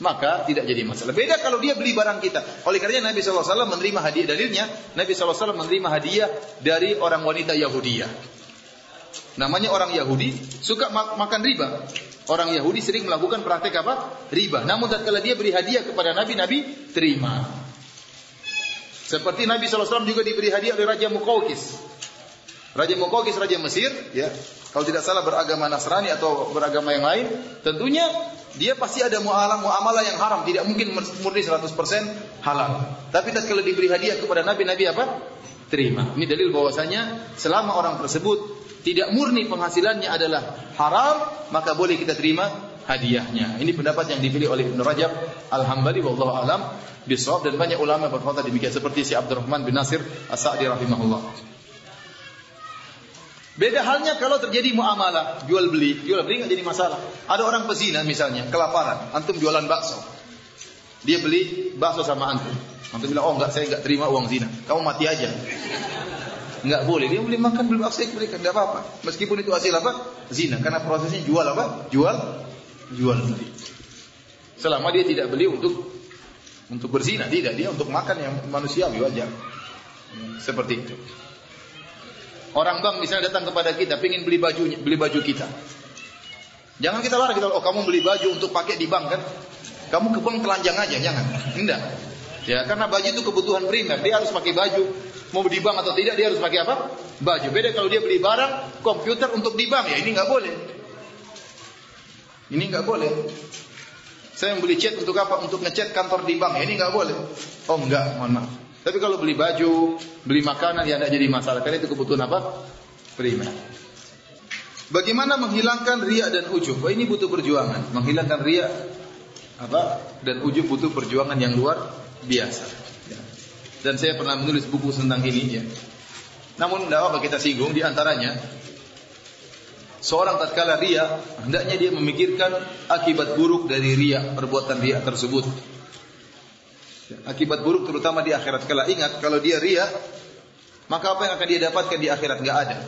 maka tidak jadi masalah. Beda kalau dia beli barang kita. Oleh karenanya Nabi SAW menerima hadiah dalilnya. Nabi SAW menerima hadiah dari orang wanita Yahudiyah. Namanya orang Yahudi suka makan riba. Orang Yahudi sering melakukan praktek apa? Riba. Namun tatkala dia beri hadiah kepada Nabi, Nabi terima. Seperti Nabi SAW juga diberi hadiah oleh Raja Mukaukis. Raja Mukaukis, Raja Mesir, ya, kalau tidak salah beragama Nasrani atau beragama yang lain, tentunya dia pasti ada muamalah muamalah yang haram, tidak mungkin murni 100% halal. Tapi tatkala diberi hadiah kepada Nabi, Nabi apa? Terima. Ini dalil bahwasanya selama orang tersebut tidak murni penghasilannya adalah haram, maka boleh kita terima hadiahnya. Ini pendapat yang dipilih oleh Ibnu Rajab Al-Hambali wallahu alam bisawab dan banyak ulama berfatwa demikian seperti si Abdurrahman bin Nasir As-Sa'di rahimahullah. Beda halnya kalau terjadi muamalah, jual beli, jual beli nggak jadi masalah. Ada orang pezina misalnya, kelaparan, antum jualan bakso. Dia beli bakso sama antum. Antum bilang, oh enggak, saya enggak terima uang zina. Kamu mati aja. Enggak boleh. Dia beli makan, beli bakso, berikan, enggak apa-apa. Meskipun itu hasil apa? Zina. Karena prosesnya jual apa? Jual, jual beli. Selama dia tidak beli untuk untuk berzina, tidak. Dia untuk makan yang manusiawi wajar. Seperti itu. Orang bank misalnya datang kepada kita, ingin beli baju beli baju kita. Jangan kita larang kita, oh kamu beli baju untuk pakai di bank kan? Kamu ke bank telanjang aja, jangan. Enggak. Ya, karena baju itu kebutuhan primer, dia harus pakai baju. Mau di bank atau tidak, dia harus pakai apa? Baju. Beda kalau dia beli barang, komputer untuk di bank, ya ini nggak boleh. Ini nggak boleh. Saya membeli cat untuk apa? Untuk ngecat kantor di bank, ya ini nggak boleh. Oh enggak, mohon maaf. Tapi kalau beli baju, beli makanan ya tidak jadi masalah karena itu kebutuhan apa? Primer. Bagaimana menghilangkan riak dan ujub? Wah, ini butuh perjuangan. Menghilangkan riak apa dan ujub butuh perjuangan yang luar biasa. Ya. Dan saya pernah menulis buku tentang ini ya. Namun tidak apa kita singgung di antaranya seorang tatkala ria hendaknya dia memikirkan akibat buruk dari ria perbuatan ria tersebut Akibat buruk terutama di akhirat. Kalau ingat, kalau dia ria, maka apa yang akan dia dapatkan di akhirat? Enggak ada.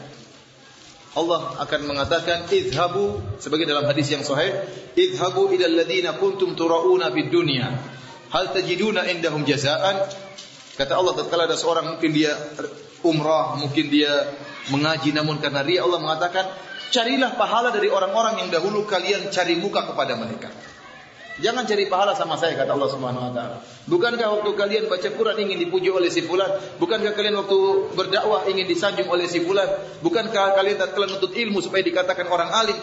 Allah akan mengatakan idhabu sebagai dalam hadis yang sahih idhabu ila alladziina kuntum turauna fid dunya hal tajiduna indahum jazaan kata Allah tatkala ada seorang mungkin dia umrah mungkin dia mengaji namun karena ria Allah mengatakan carilah pahala dari orang-orang yang dahulu kalian cari muka kepada mereka Jangan cari pahala sama saya kata Allah Subhanahu wa taala. Bukankah waktu kalian baca Quran ingin dipuji oleh si fulan? Bukankah kalian waktu berdakwah ingin disanjung oleh si fulan? Bukankah kalian tatkala menuntut ilmu supaya dikatakan orang alim?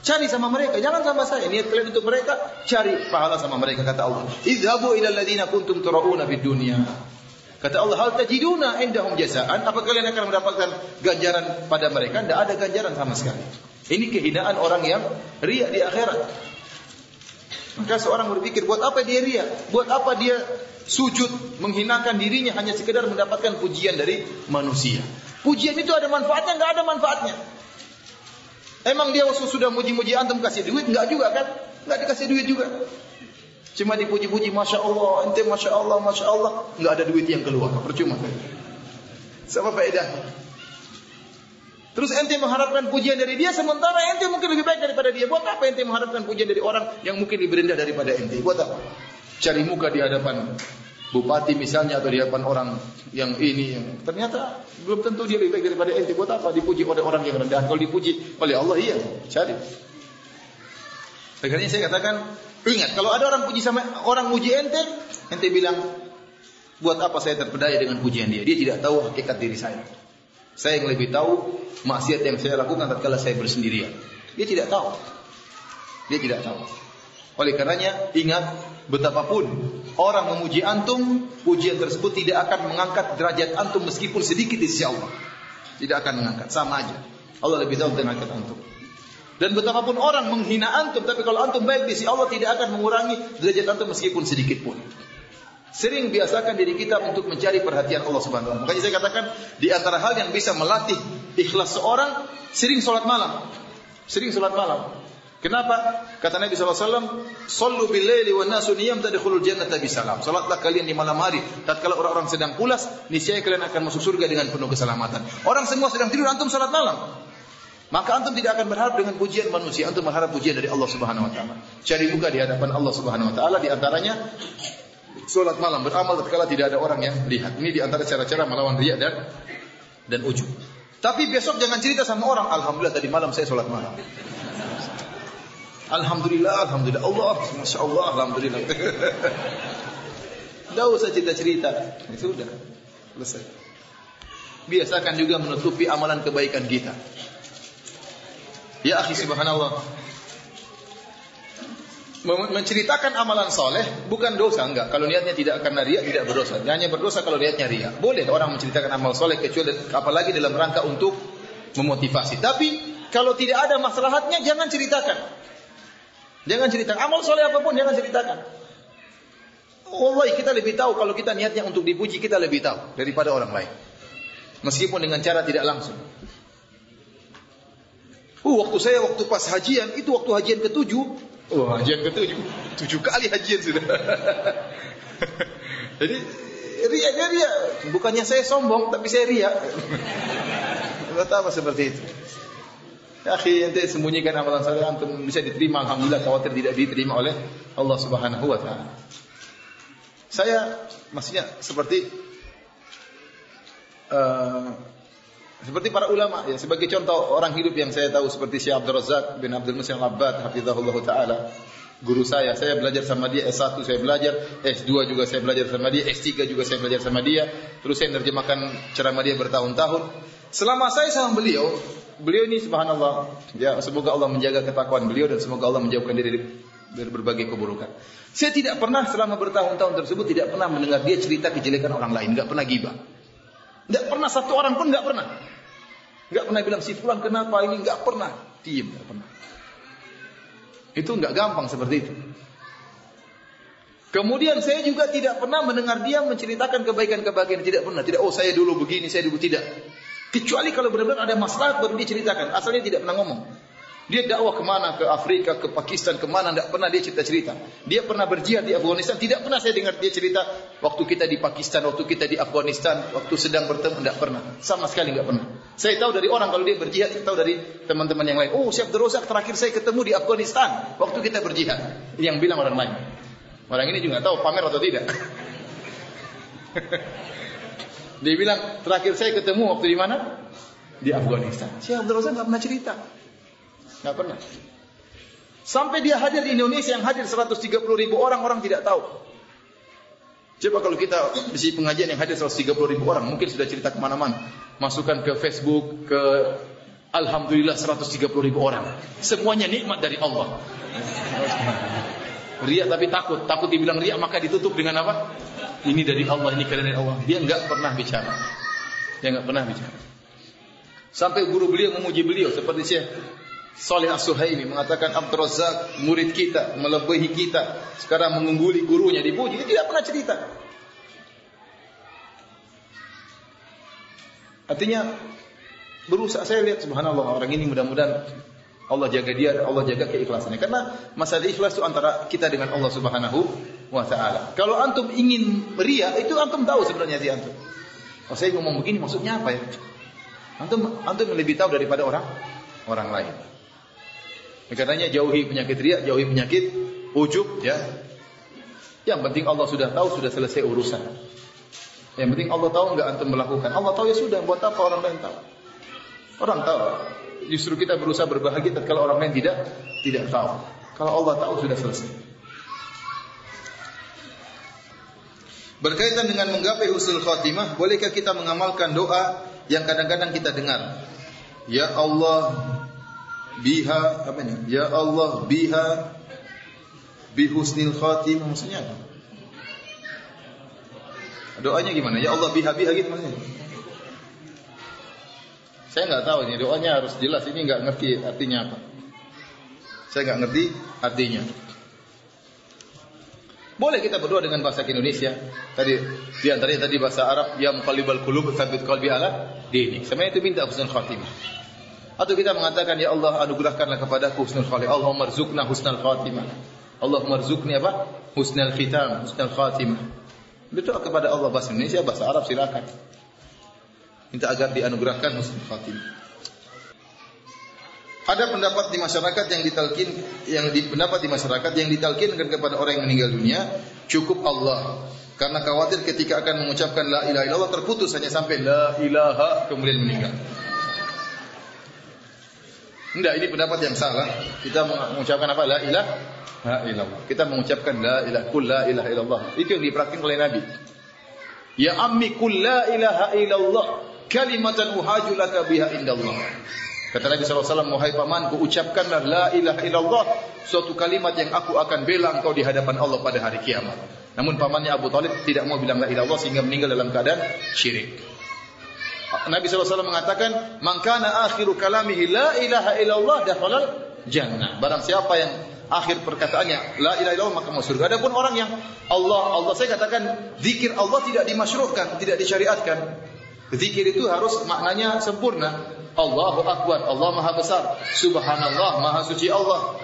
Cari sama mereka, jangan sama saya. Niat kalian untuk mereka, cari pahala sama mereka kata Allah. Idhabu ila alladziina kuntum turauna fid dunya. Kata Allah, hal tajiduna indahum jasaan? Apa kalian akan mendapatkan ganjaran pada mereka? Tidak ada ganjaran sama sekali. Ini kehinaan orang yang riak di akhirat. Maka seorang berpikir, buat apa dia ria? Buat apa dia sujud menghinakan dirinya hanya sekedar mendapatkan pujian dari manusia? Pujian itu ada manfaatnya, nggak ada manfaatnya. Emang dia waktu sudah muji-muji antum kasih duit? Nggak juga kan? Nggak dikasih duit juga. Cuma dipuji-puji, masya Allah, ente masya Allah, masya Allah, nggak ada duit yang keluar, percuma. Sama faedah. Terus ente mengharapkan pujian dari dia sementara ente mungkin lebih baik daripada dia. Buat apa ente mengharapkan pujian dari orang yang mungkin lebih rendah daripada ente? Buat apa? Cari muka di hadapan bupati misalnya atau di hadapan orang yang ini yang ternyata belum tentu dia lebih baik daripada ente buat apa dipuji oleh orang yang rendah kalau dipuji oleh Allah iya cari Makanya saya katakan ingat kalau ada orang puji sama orang muji ente ente bilang buat apa saya terpedaya dengan pujian dia dia tidak tahu hakikat diri saya saya yang lebih tahu maksiat yang saya lakukan tatkala saya bersendirian dia tidak tahu dia tidak tahu oleh karenanya ingat betapapun orang memuji antum, pujian tersebut tidak akan mengangkat derajat antum meskipun sedikit di sisi Allah. Tidak akan mengangkat, sama aja. Allah lebih tahu tentang antum. Dan betapapun orang menghina antum, tapi kalau antum baik di sisi Allah tidak akan mengurangi derajat antum meskipun sedikit pun. Sering biasakan diri kita untuk mencari perhatian Allah Subhanahu wa taala. Makanya saya katakan di antara hal yang bisa melatih ikhlas seorang sering sholat malam. Sering sholat malam. Kenapa? Kata Nabi SAW, Sallu bil laili wa nasu niyam tadkhulul jannata bisalam. Salatlah kalian di malam hari. Tatkala orang-orang sedang pulas, niscaya kalian akan masuk surga dengan penuh keselamatan. Orang semua sedang tidur, antum salat malam. Maka antum tidak akan berharap dengan pujian manusia, antum berharap pujian dari Allah Subhanahu wa taala. Cari muka di hadapan Allah Subhanahu wa taala di antaranya salat malam beramal tatkala tidak ada orang yang lihat. Ini di antara cara-cara melawan riya dan dan ujub. Tapi besok jangan cerita sama orang, alhamdulillah tadi malam saya salat malam. Alhamdulillah, Alhamdulillah. Allah, Masya Allah, Alhamdulillah. (laughs) Tidak usah cerita-cerita. Ya sudah. Selesai. Biasakan juga menutupi amalan kebaikan kita. Ya akhi subhanallah. Menceritakan amalan soleh bukan dosa enggak. Kalau niatnya tidak karena ria tidak berdosa. Hanya berdosa kalau niatnya ria. Boleh orang menceritakan amal soleh kecuali apalagi dalam rangka untuk memotivasi. Tapi kalau tidak ada maslahatnya jangan ceritakan. Jangan ceritakan amal soleh apa pun jangan ceritakan. Allah kita lebih tahu kalau kita niatnya untuk dipuji kita lebih tahu daripada orang lain. Meskipun dengan cara tidak langsung. Uh, waktu saya waktu pas hajian itu waktu hajian ketujuh. Oh, hajian ketujuh. Tujuh kali hajian sudah. (laughs) Jadi ria dia ria. Bukannya saya sombong tapi saya ria. Betapa seperti itu. Ya akhi, sembunyikan amalan saleh antum bisa diterima alhamdulillah khawatir tidak diterima oleh Allah Subhanahu wa taala. Saya maksudnya seperti uh, seperti para ulama ya sebagai contoh orang hidup yang saya tahu seperti Syekh Abdul Razak bin Abdul Musin Al-Abbad hafizahullah taala guru saya saya belajar sama dia S1 saya belajar S2 juga saya belajar sama dia S3 juga saya belajar sama dia terus saya menerjemahkan ceramah dia bertahun-tahun selama saya sama beliau beliau ini subhanallah ya semoga Allah menjaga ketakwaan beliau dan semoga Allah menjauhkan diri dari berbagai keburukan. Saya tidak pernah selama bertahun-tahun tersebut tidak pernah mendengar dia cerita kejelekan orang lain, nggak pernah gibah. Nggak pernah satu orang pun nggak pernah. Nggak pernah bilang si fulan kenapa ini nggak pernah. Diam nggak pernah. Itu nggak gampang seperti itu. Kemudian saya juga tidak pernah mendengar dia menceritakan kebaikan-kebaikan tidak pernah. Tidak oh saya dulu begini, saya dulu tidak. Kecuali kalau benar-benar ada masalah baru dia ceritakan. Asalnya tidak pernah ngomong. Dia dakwah ke mana? Ke Afrika, ke Pakistan, ke mana? Tidak pernah dia cerita-cerita. Dia pernah berjihad di Afghanistan. Tidak pernah saya dengar dia cerita waktu kita di Pakistan, waktu kita di Afghanistan, waktu sedang bertemu. Tidak pernah. Sama sekali tidak pernah. Saya tahu dari orang kalau dia berjihad, saya tahu dari teman-teman yang lain. Oh, Syekh Rozak terakhir saya ketemu di Afghanistan waktu kita berjihad. Ini yang bilang orang lain. Orang ini juga tahu pamer atau tidak. (laughs) Dia bilang, terakhir saya ketemu waktu di mana? Di Afghanistan. Syekh Abdul nggak pernah cerita. Nggak pernah. Sampai dia hadir di Indonesia yang hadir 130 ribu orang, orang tidak tahu. Coba kalau kita di pengajian yang hadir 130 ribu orang, mungkin sudah cerita ke mana-mana. Masukkan ke Facebook, ke Alhamdulillah 130 ribu orang. Semuanya nikmat dari Allah. Riak tapi takut. Takut dibilang riak maka ditutup dengan apa? Ini dari Allah, ini karena dari Allah. Dia enggak pernah bicara. Dia enggak pernah bicara. Sampai guru beliau memuji beliau seperti Syekh Saleh As-Suhaimi mengatakan Abdul murid kita melebihi kita sekarang mengungguli gurunya dipuji dia tidak pernah cerita artinya berusaha saya lihat subhanallah orang ini mudah-mudahan Allah jaga dia Allah jaga keikhlasannya. Karena masalah ikhlas itu antara kita dengan Allah Subhanahu wa taala. Kalau antum ingin ria, itu antum tahu sebenarnya di antum. Oh, saya ngomong begini maksudnya apa ya? Antum antum lebih tahu daripada orang orang lain. Karenanya jauhi penyakit ria, jauhi penyakit ujub ya. Yang penting Allah sudah tahu, sudah selesai urusan. Yang penting Allah tahu enggak antum melakukan. Allah tahu ya sudah, buat apa orang lain tahu? Orang tahu. Justru kita berusaha berbahagia kalau orang lain tidak tidak tahu. Kalau Allah tahu sudah selesai. Berkaitan dengan menggapai husnul khatimah, bolehkah kita mengamalkan doa yang kadang-kadang kita dengar? Ya Allah biha apa ini? Ya Allah biha bihusnil khatimah maksudnya apa? Doanya gimana? Ya Allah biha biha gitu maksudnya. Saya nggak tahu ini doanya harus jelas. Ini nggak ngerti artinya apa. Saya nggak ngerti artinya. Boleh kita berdoa dengan bahasa Indonesia. Tadi di antaranya tadi bahasa Arab, ya muqallibal qulub tsabbit qalbi ala dini. Sebenarnya itu minta husnul khatimah. Atau kita mengatakan ya Allah anugerahkanlah kepadaku husnul khatimah. Allahumma rzuqna husnul khatimah. Allahumma rzuqni apa? Husnul khitam, husnul khatimah. Berdoa kepada Allah bahasa Indonesia, bahasa Arab silakan. Minta agar dianugerahkan husnul khatimah. Ada pendapat di masyarakat yang ditalkin yang di, pendapat di masyarakat yang ditalkinkan kepada orang yang meninggal dunia cukup Allah karena khawatir ketika akan mengucapkan la ilaha illallah terputus hanya sampai la ilaha kemudian meninggal. Tidak, ini pendapat yang salah. Kita mengucapkan apa? La ilaha illallah. Kita mengucapkan la ilaha kul la ilaha illallah. Itu yang dipraktikkan oleh Nabi. Ya ammi kul la ilaha illallah kalimatan uhaju laka biha indallah. Kata Nabi SAW, Wahai pamanku, ucapkanlah la ilaha illallah, suatu kalimat yang aku akan bela engkau di hadapan Allah pada hari kiamat. Namun pamannya Abu Talib tidak mau bilang la ilaha illallah sehingga meninggal dalam keadaan syirik. Nabi SAW mengatakan, Mangkana akhiru kalamihi la ilaha illallah dafalal jannah. Barang siapa yang akhir perkataannya la ilaha illallah maka masuk surga. Adapun orang yang Allah Allah saya katakan zikir Allah tidak dimasyruhkan, tidak disyariatkan. Zikir itu harus maknanya sempurna. Allahu Akbar, Allah Maha Besar. Subhanallah, Maha Suci Allah.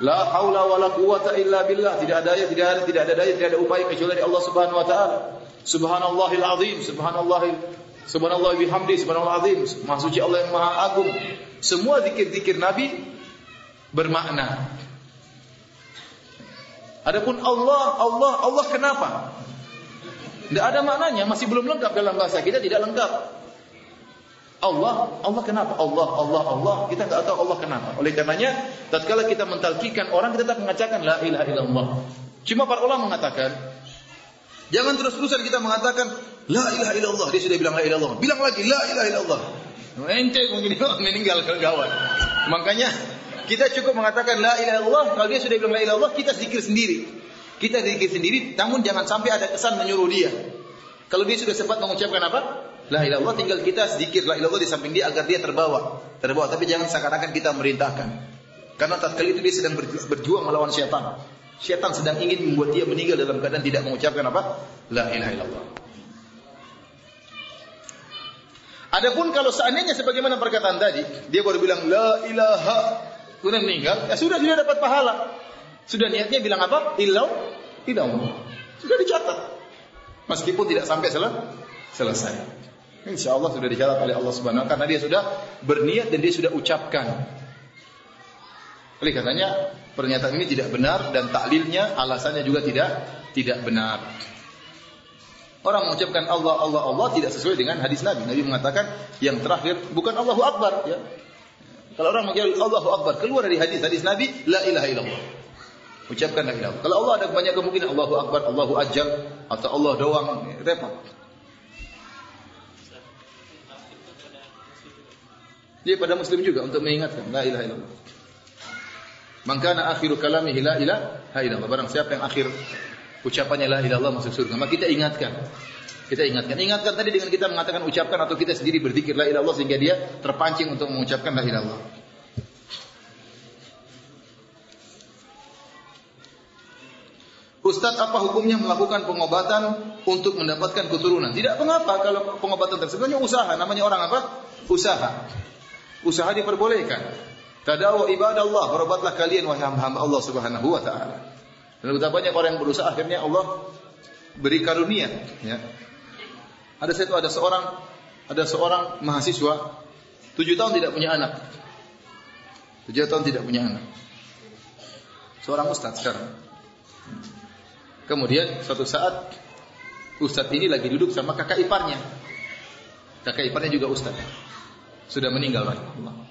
La haula wala quwata illa billah. Tidak ada daya, tidak ada tidak ada daya, tidak ada upaya kecuali dari Allah Subhanahu wa taala. Subhanallahil azim, subhanallah subhanallah bihamdi, subhanallah azim. Maha suci Allah yang Maha agung. Semua zikir-zikir Nabi bermakna. Adapun Allah, Allah, Allah kenapa? Tidak ada maknanya, masih belum lengkap dalam bahasa kita, tidak lengkap. Allah, Allah kenapa? Allah, Allah, Allah. Kita nggak tahu Allah kenapa. Oleh karenanya, tatkala kita mentalkikan orang, kita tetap mengatakan la ilaha illallah. Cuma para ulama mengatakan, jangan terus-terusan kita mengatakan la ilaha illallah. Dia sudah bilang la ilaha illallah. Bilang lagi la ilaha illallah. Ente mungkin (laughs) meninggal kawan. Makanya kita cukup mengatakan la ilaha illallah. Kalau dia sudah bilang la ilaha illallah, kita zikir sendiri. Kita zikir sendiri, namun jangan sampai ada kesan menyuruh dia. Kalau dia sudah sempat mengucapkan apa? La ilallah tinggal kita sedikit la ilallah di samping dia agar dia terbawa. Terbawa tapi jangan seakan-akan kita merintahkan. Karena tatkala itu dia sedang berjuang melawan syaitan. Syaitan sedang ingin membuat dia meninggal dalam keadaan tidak mengucapkan apa? La ilaha illallah. Adapun kalau seandainya sebagaimana perkataan tadi, dia baru bilang la ilaha, kemudian meninggal, ya sudah dia dapat pahala. Sudah niatnya bilang apa? Illallah, illallah. Sudah dicatat. Meskipun tidak sampai selesai. Insya Allah sudah dicatat oleh Allah Subhanahu karena dia sudah berniat dan dia sudah ucapkan. Oleh katanya pernyataan ini tidak benar dan taklilnya alasannya juga tidak tidak benar. Orang mengucapkan Allah Allah Allah tidak sesuai dengan hadis Nabi. Nabi mengatakan yang terakhir bukan Allahu Akbar ya. Kalau orang mengucapkan Allahu Akbar keluar dari hadis hadis Nabi la ilaha illallah. Ucapkan la ilaha. Kalau Allah ada banyak kemungkinan Allahu Akbar, Allahu Ajal atau Allah doang repot. Dia pada muslim juga untuk mengingatkan la ilaha illallah. Maka akhiru kalamihi la ilaha illallah. Barang siapa yang akhir ucapannya la ilaha illallah masuk surga. Maka kita ingatkan. Kita ingatkan. Ingatkan tadi dengan kita mengatakan ucapkan atau kita sendiri berzikir la ilaha sehingga dia terpancing untuk mengucapkan la ilaha. Ustaz, apa hukumnya melakukan pengobatan untuk mendapatkan keturunan? Tidak mengapa kalau pengobatan tersebut hanya usaha. Namanya orang apa? Usaha. Usaha diperbolehkan. Tadawu ibadah Allah, berobatlah kalian wahai hamba Allah Subhanahu wa taala. Dan betapa banyak orang yang berusaha akhirnya Allah beri karunia, ya. Ada satu ada seorang ada seorang mahasiswa tujuh tahun tidak punya anak. Tujuh tahun tidak punya anak. Seorang ustaz sekarang. Kemudian suatu saat Ustadz ini lagi duduk sama kakak iparnya. Kakak iparnya juga Ustadz. Sudah meninggal rahimahullah.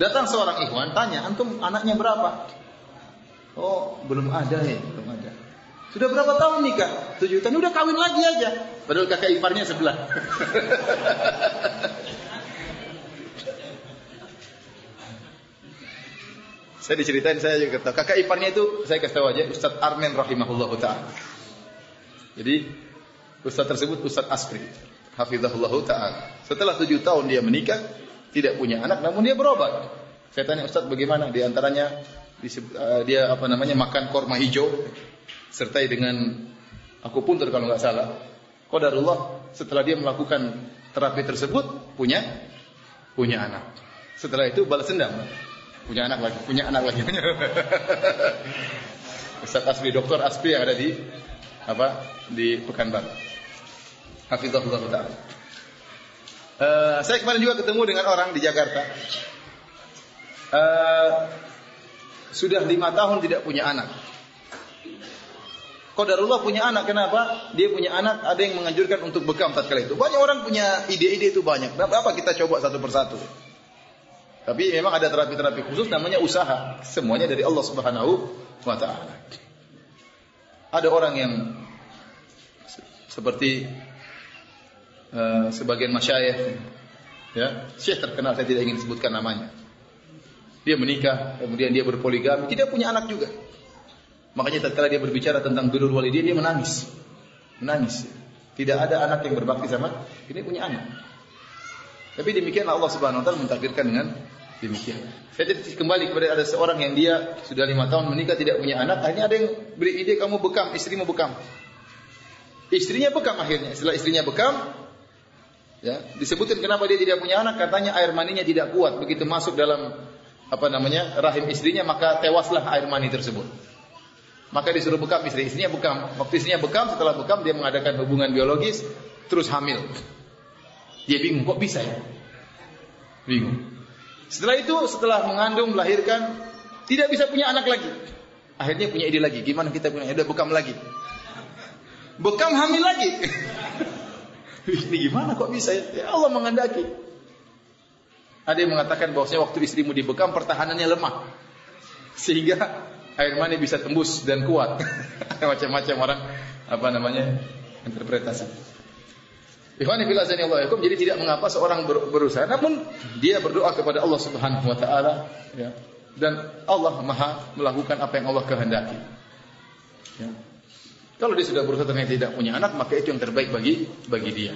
Datang seorang ikhwan tanya, antum anaknya berapa? Oh, belum ada ya, belum ada. Sudah berapa tahun nikah? Tujuh tahun. Udah kawin lagi aja. Padahal kakak iparnya sebelah. (laughs) saya diceritain saya juga kata kakak iparnya itu saya kasih tahu aja Ustadz Armen rahimahullah taala. Jadi Ustadz tersebut Ustadz Aspri hafizahullah taala. Setelah tujuh tahun dia menikah, tidak punya anak, namun dia berobat. Saya tanya Ustadz bagaimana? Di antaranya uh, dia apa namanya makan korma hijau sertai dengan aku pun kalau nggak salah. Qadarullah setelah dia melakukan terapi tersebut punya punya anak. Setelah itu balas dendam. Punya anak lagi, punya anak lagi. (laughs) Ustaz Asbi, Dokter Asbi yang ada di apa di Pekanbaru. Hafizahullah taala. Uh, saya kemarin juga ketemu dengan orang di Jakarta. Uh, sudah lima tahun tidak punya anak. Qadarullah punya anak, kenapa? Dia punya anak, ada yang menganjurkan untuk bekam tatkala itu. Banyak orang punya ide-ide itu banyak. Apa kita coba satu persatu? Tapi memang ada terapi-terapi khusus namanya usaha. Semuanya dari Allah Subhanahu wa taala. Ada orang yang seperti uh, sebagian masyayikh ya, syekh terkenal saya tidak ingin sebutkan namanya. Dia menikah, kemudian dia berpoligami, tidak punya anak juga. Makanya tatkala dia berbicara tentang birrul walidain dia menangis. Menangis. Tidak ada anak yang berbakti sama ini punya anak. Tapi demikian Allah Subhanahu wa taala mentakdirkan dengan demikian. Saya kembali kepada ada seorang yang dia sudah lima tahun menikah tidak punya anak, akhirnya ada yang beri ide kamu bekam, istrimu bekam. Istrinya bekam akhirnya. Setelah istrinya bekam, ya, disebutkan kenapa dia tidak punya anak, katanya air maninya tidak kuat begitu masuk dalam apa namanya rahim istrinya maka tewaslah air mani tersebut. Maka disuruh bekam istri. Istrinya bekam. Waktu istrinya bekam, setelah bekam dia mengadakan hubungan biologis, terus hamil. Dia bingung, kok bisa ya? Bingung. Setelah itu, setelah mengandung, melahirkan, tidak bisa punya anak lagi. Akhirnya punya ide lagi. Gimana kita punya ide bekam lagi? Bekam hamil lagi. (laughs) Ini gimana kok bisa ya? ya Allah mengandaki. Ada yang mengatakan bahwasanya waktu istrimu dibekam pertahanannya lemah. Sehingga air mani bisa tembus dan kuat. (laughs) Macam-macam orang apa namanya interpretasi. Ikhwani fillah Allah Jadi tidak mengapa seorang berusaha namun dia berdoa kepada Allah Subhanahu wa taala ya. Dan Allah Maha melakukan apa yang Allah kehendaki. Ya. Kalau dia sudah berusaha ternyata tidak punya anak, maka itu yang terbaik bagi bagi dia.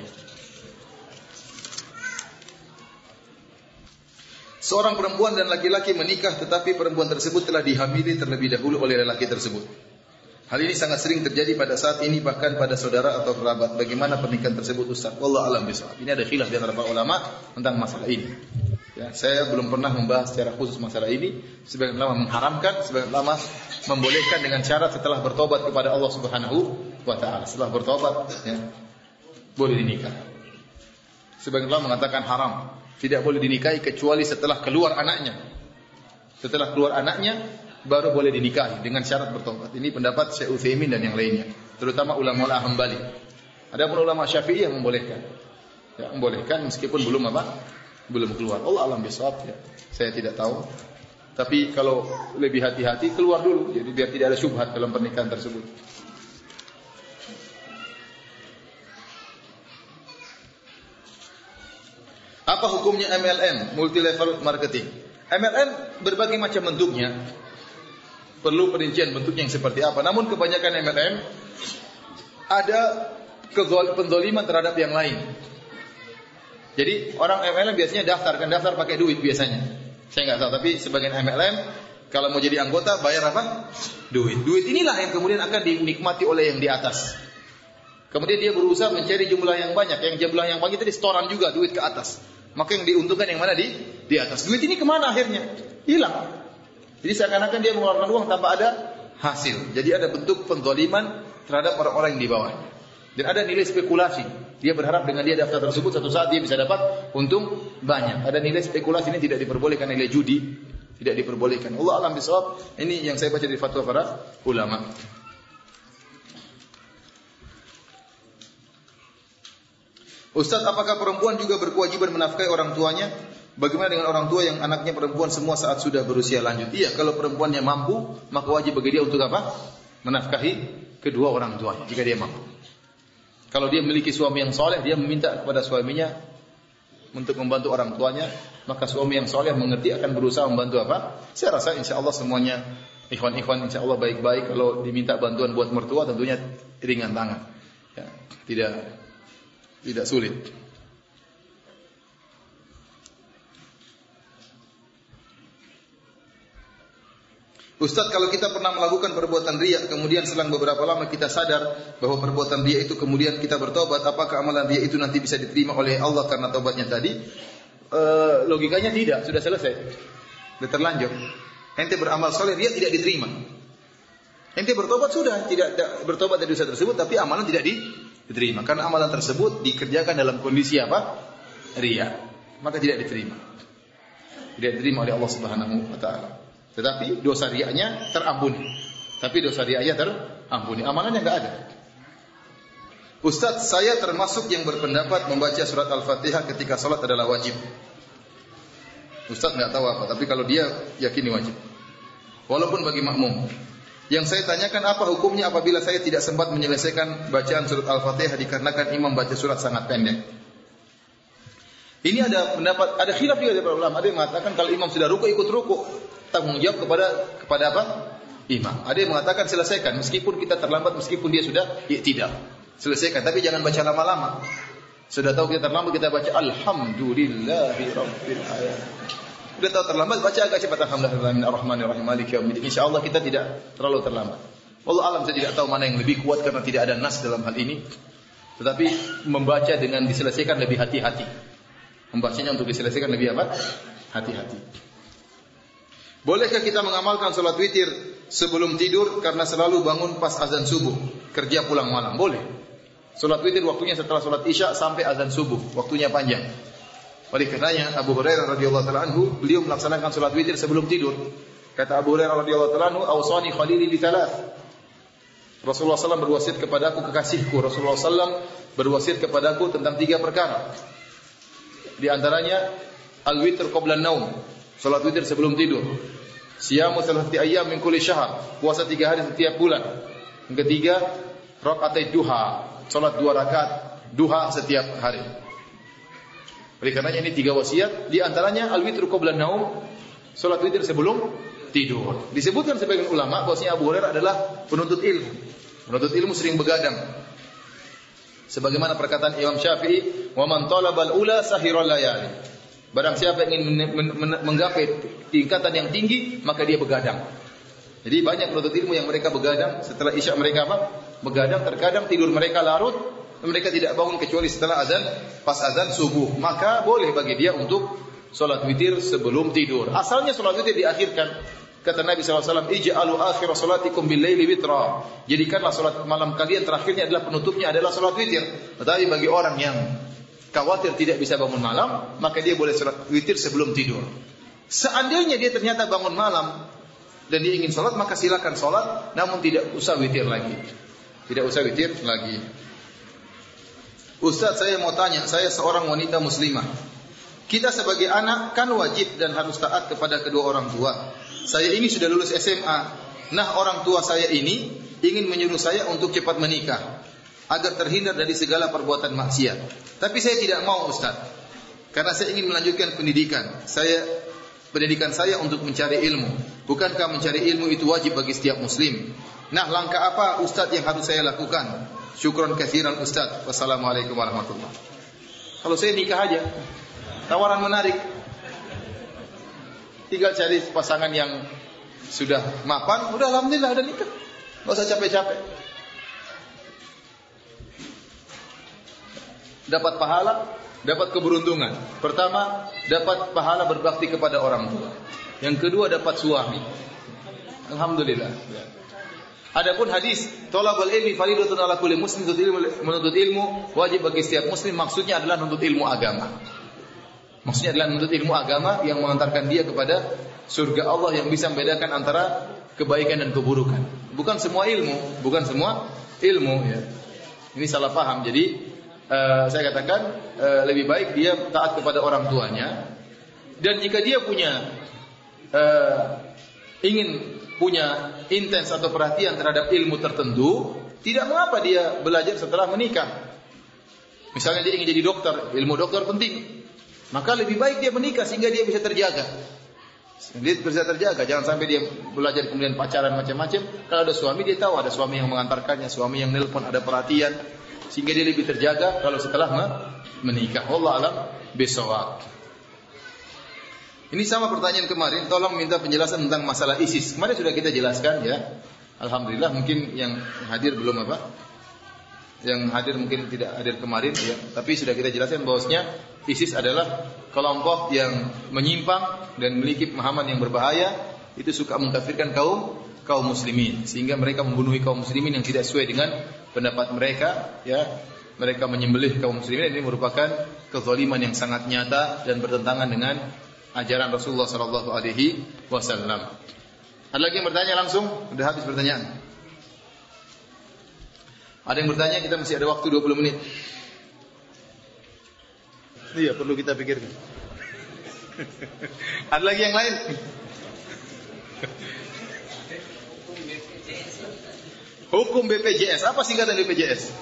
Seorang perempuan dan laki-laki menikah tetapi perempuan tersebut telah dihamili terlebih dahulu oleh lelaki tersebut. Hal ini sangat sering terjadi pada saat ini bahkan pada saudara atau kerabat. Bagaimana pernikahan tersebut Ustaz? Wallah alam bisawab. Ini ada khilaf di antara para ulama tentang masalah ini. Ya, saya belum pernah membahas secara khusus masalah ini. Sebagian ulama mengharamkan, sebagian ulama membolehkan dengan syarat setelah bertobat kepada Allah Subhanahu wa taala. Setelah bertobat ya, boleh dinikah. Sebagian ulama mengatakan haram tidak boleh dinikahi kecuali setelah keluar anaknya. Setelah keluar anaknya baru boleh dinikahi dengan syarat bertobat. Ini pendapat Syekh Utsaimin dan yang lainnya, terutama ulama-ulama Hambali. Ada pun ulama Syafi'i yang membolehkan. Ya, membolehkan meskipun belum apa? Belum keluar. Allah alam bisawab ya. Saya tidak tahu. Tapi kalau lebih hati-hati keluar dulu jadi biar tidak ada syubhat dalam pernikahan tersebut. Apa hukumnya MLM, multi level marketing? MLM berbagai macam bentuknya. Perlu perincian bentuknya yang seperti apa. Namun kebanyakan MLM ada penzoliman terhadap yang lain. Jadi orang MLM biasanya daftar kan daftar pakai duit biasanya. Saya nggak tahu tapi sebagian MLM kalau mau jadi anggota bayar apa? Duit. Duit inilah yang kemudian akan dinikmati oleh yang di atas. Kemudian dia berusaha mencari jumlah yang banyak. Yang jumlah yang banyak itu di setoran juga duit ke atas. Maka yang diuntungkan yang mana di di atas. Duit ini ke mana akhirnya? Hilang. Jadi seakan-akan dia mengeluarkan uang tanpa ada hasil. Jadi ada bentuk penzaliman terhadap orang-orang yang di bawah. Dan ada nilai spekulasi. Dia berharap dengan dia daftar tersebut satu saat dia bisa dapat untung banyak. Ada nilai spekulasi ini tidak diperbolehkan nilai judi, tidak diperbolehkan. Allah alam bisawab. Ini yang saya baca di fatwa para ulama. Ustaz, apakah perempuan juga berkewajiban menafkahi orang tuanya? Bagaimana dengan orang tua yang anaknya perempuan semua saat sudah berusia lanjut? Iya, kalau perempuannya mampu, maka wajib bagi dia untuk apa? Menafkahi kedua orang tuanya jika dia mampu. Kalau dia memiliki suami yang soleh, dia meminta kepada suaminya untuk membantu orang tuanya, maka suami yang soleh mengerti akan berusaha membantu apa? Saya rasa insya Allah semuanya ikhwan-ikhwan insya Allah baik-baik. Kalau diminta bantuan buat mertua tentunya ringan tangan. Ya, tidak tidak sulit. Ustaz kalau kita pernah melakukan perbuatan riak kemudian selang beberapa lama kita sadar bahwa perbuatan riak itu kemudian kita bertobat apakah amalan riak itu nanti bisa diterima oleh Allah karena tobatnya tadi? E, logikanya tidak, sudah selesai. Sudah terlanjur. Ente beramal soleh riak tidak diterima. Ente bertobat sudah tidak, bertobat dari dosa tersebut tapi amalan tidak diterima karena amalan tersebut dikerjakan dalam kondisi apa? Riak. Maka tidak diterima. Tidak diterima oleh Allah Subhanahu wa taala. Tetapi dosa riaknya terampuni. Tapi dosa riaknya terampuni. Amalannya enggak ada. Ustaz, saya termasuk yang berpendapat membaca surat Al-Fatihah ketika salat adalah wajib. Ustaz enggak tahu apa, tapi kalau dia yakini wajib. Walaupun bagi makmum. Yang saya tanyakan apa hukumnya apabila saya tidak sempat menyelesaikan bacaan surat Al-Fatihah dikarenakan imam baca surat sangat pendek. Ini ada pendapat, ada khilaf juga dari ulama. Ada yang mengatakan kalau imam sudah ruku ikut ruku, tanggung jawab kepada kepada apa? Imam. Ada yang mengatakan selesaikan meskipun kita terlambat meskipun dia sudah ya, tidak. Selesaikan tapi jangan baca lama-lama. Sudah tahu kita terlambat kita baca alhamdulillahi rabbil alamin. Sudah tahu terlambat baca agak cepat alhamdulillahirrahmanirrahim maliki yaumiddin. Insyaallah kita tidak terlalu terlambat. Allah alam saya tidak tahu mana yang lebih kuat karena tidak ada nas dalam hal ini. Tetapi membaca dengan diselesaikan lebih hati-hati. Membacanya untuk diselesaikan lebih apa? Hati-hati. Bolehkah kita mengamalkan sholat witir sebelum tidur karena selalu bangun pas azan subuh, kerja pulang malam? Boleh. Sholat witir waktunya setelah sholat isya sampai azan subuh, waktunya panjang. Oleh karenanya Abu Hurairah radhiyallahu taala anhu beliau melaksanakan sholat witir sebelum tidur. Kata Abu Hurairah radhiyallahu taala anhu, "Awsani khalili bi Rasulullah SAW berwasiat kepadaku kekasihku. Rasulullah SAW berwasiat kepadaku tentang tiga perkara. Di antaranya al-witr qabla naum, salat witir sebelum tidur. Siyamu salasati ayyam min kulli syahr. Puasa tiga hari setiap bulan. Yang ketiga, rakaat duha. Salat dua rakaat duha setiap hari. Oleh karenanya ini tiga wasiat, di antaranya al-witru qabla naum, salat witir sebelum tidur. Disebutkan sebagian ulama bahwasanya Abu Hurairah adalah penuntut ilmu. Penuntut ilmu sering begadang. Sebagaimana perkataan Imam Syafi'i, "Wa man talabal ula sahiral layali." Barang siapa ingin menggapai tingkatan yang tinggi, maka dia begadang. Jadi banyak penuntut ilmu yang mereka begadang setelah isya mereka apa? Begadang terkadang tidur mereka larut, mereka tidak bangun kecuali setelah azan pas azan subuh. Maka boleh bagi dia untuk solat witir sebelum tidur. Asalnya solat witir diakhirkan. Kata Nabi SAW, Ija'alu akhir salatikum bil laili witra. Jadikanlah solat malam kalian terakhirnya adalah penutupnya adalah solat witir. Tetapi bagi orang yang khawatir tidak bisa bangun malam, maka dia boleh sholat witir sebelum tidur. Seandainya dia ternyata bangun malam dan dia ingin sholat, maka silakan sholat, namun tidak usah witir lagi. Tidak usah witir lagi. Ustaz saya mau tanya, saya seorang wanita muslimah. Kita sebagai anak kan wajib dan harus taat kepada kedua orang tua. Saya ini sudah lulus SMA. Nah orang tua saya ini ingin menyuruh saya untuk cepat menikah agar terhindar dari segala perbuatan maksiat. Tapi saya tidak mau Ustaz. Karena saya ingin melanjutkan pendidikan. Saya pendidikan saya untuk mencari ilmu. Bukankah mencari ilmu itu wajib bagi setiap muslim? Nah, langkah apa Ustaz yang harus saya lakukan? Syukron kasiran Ustaz. Wassalamualaikum warahmatullahi Kalau saya nikah aja. Tawaran menarik. Tinggal cari pasangan yang sudah mapan, udah alhamdulillah ada nikah. Enggak usah capek-capek. dapat pahala, dapat keberuntungan. Pertama, dapat pahala berbakti kepada orang tua. Yang kedua, dapat suami. Alhamdulillah. Adapun hadis tolabul ilmi faridatun ala kulli muslim menuntut ilmu, menuntut ilmu wajib bagi setiap muslim maksudnya adalah menuntut ilmu agama. Maksudnya adalah menuntut ilmu agama yang mengantarkan dia kepada surga Allah yang bisa membedakan antara kebaikan dan keburukan. Bukan semua ilmu, bukan semua ilmu ya. Ini salah paham. Jadi uh, saya katakan uh, lebih baik dia taat kepada orang tuanya dan jika dia punya uh, ingin punya intens atau perhatian terhadap ilmu tertentu, tidak mengapa dia belajar setelah menikah. Misalnya dia ingin jadi dokter, ilmu dokter penting. Maka lebih baik dia menikah sehingga dia bisa terjaga. Dia bisa terjaga, jangan sampai dia belajar kemudian pacaran macam-macam. Kalau ada suami dia tahu ada suami yang mengantarkannya, suami yang nelpon, ada perhatian sehingga dia lebih terjaga kalau setelah menikah. Allah alam besok. Ini sama pertanyaan kemarin, tolong minta penjelasan tentang masalah ISIS. Kemarin sudah kita jelaskan ya. Alhamdulillah mungkin yang hadir belum apa? Yang hadir mungkin tidak hadir kemarin ya, tapi sudah kita jelaskan bahwasanya ISIS adalah kelompok yang menyimpang dan memiliki pemahaman yang berbahaya, itu suka mengkafirkan kaum kaum muslimin sehingga mereka membunuh kaum muslimin yang tidak sesuai dengan pendapat mereka ya mereka menyembelih kaum muslimin ini merupakan kezaliman yang sangat nyata dan bertentangan dengan ajaran Rasulullah sallallahu alaihi wasallam. Ada lagi yang bertanya langsung? Sudah habis pertanyaan. Ada yang bertanya, kita masih ada waktu 20 menit. Iya, perlu kita pikirkan. ada lagi yang lain? Hukum BPJS. Apa singkatan BPJS?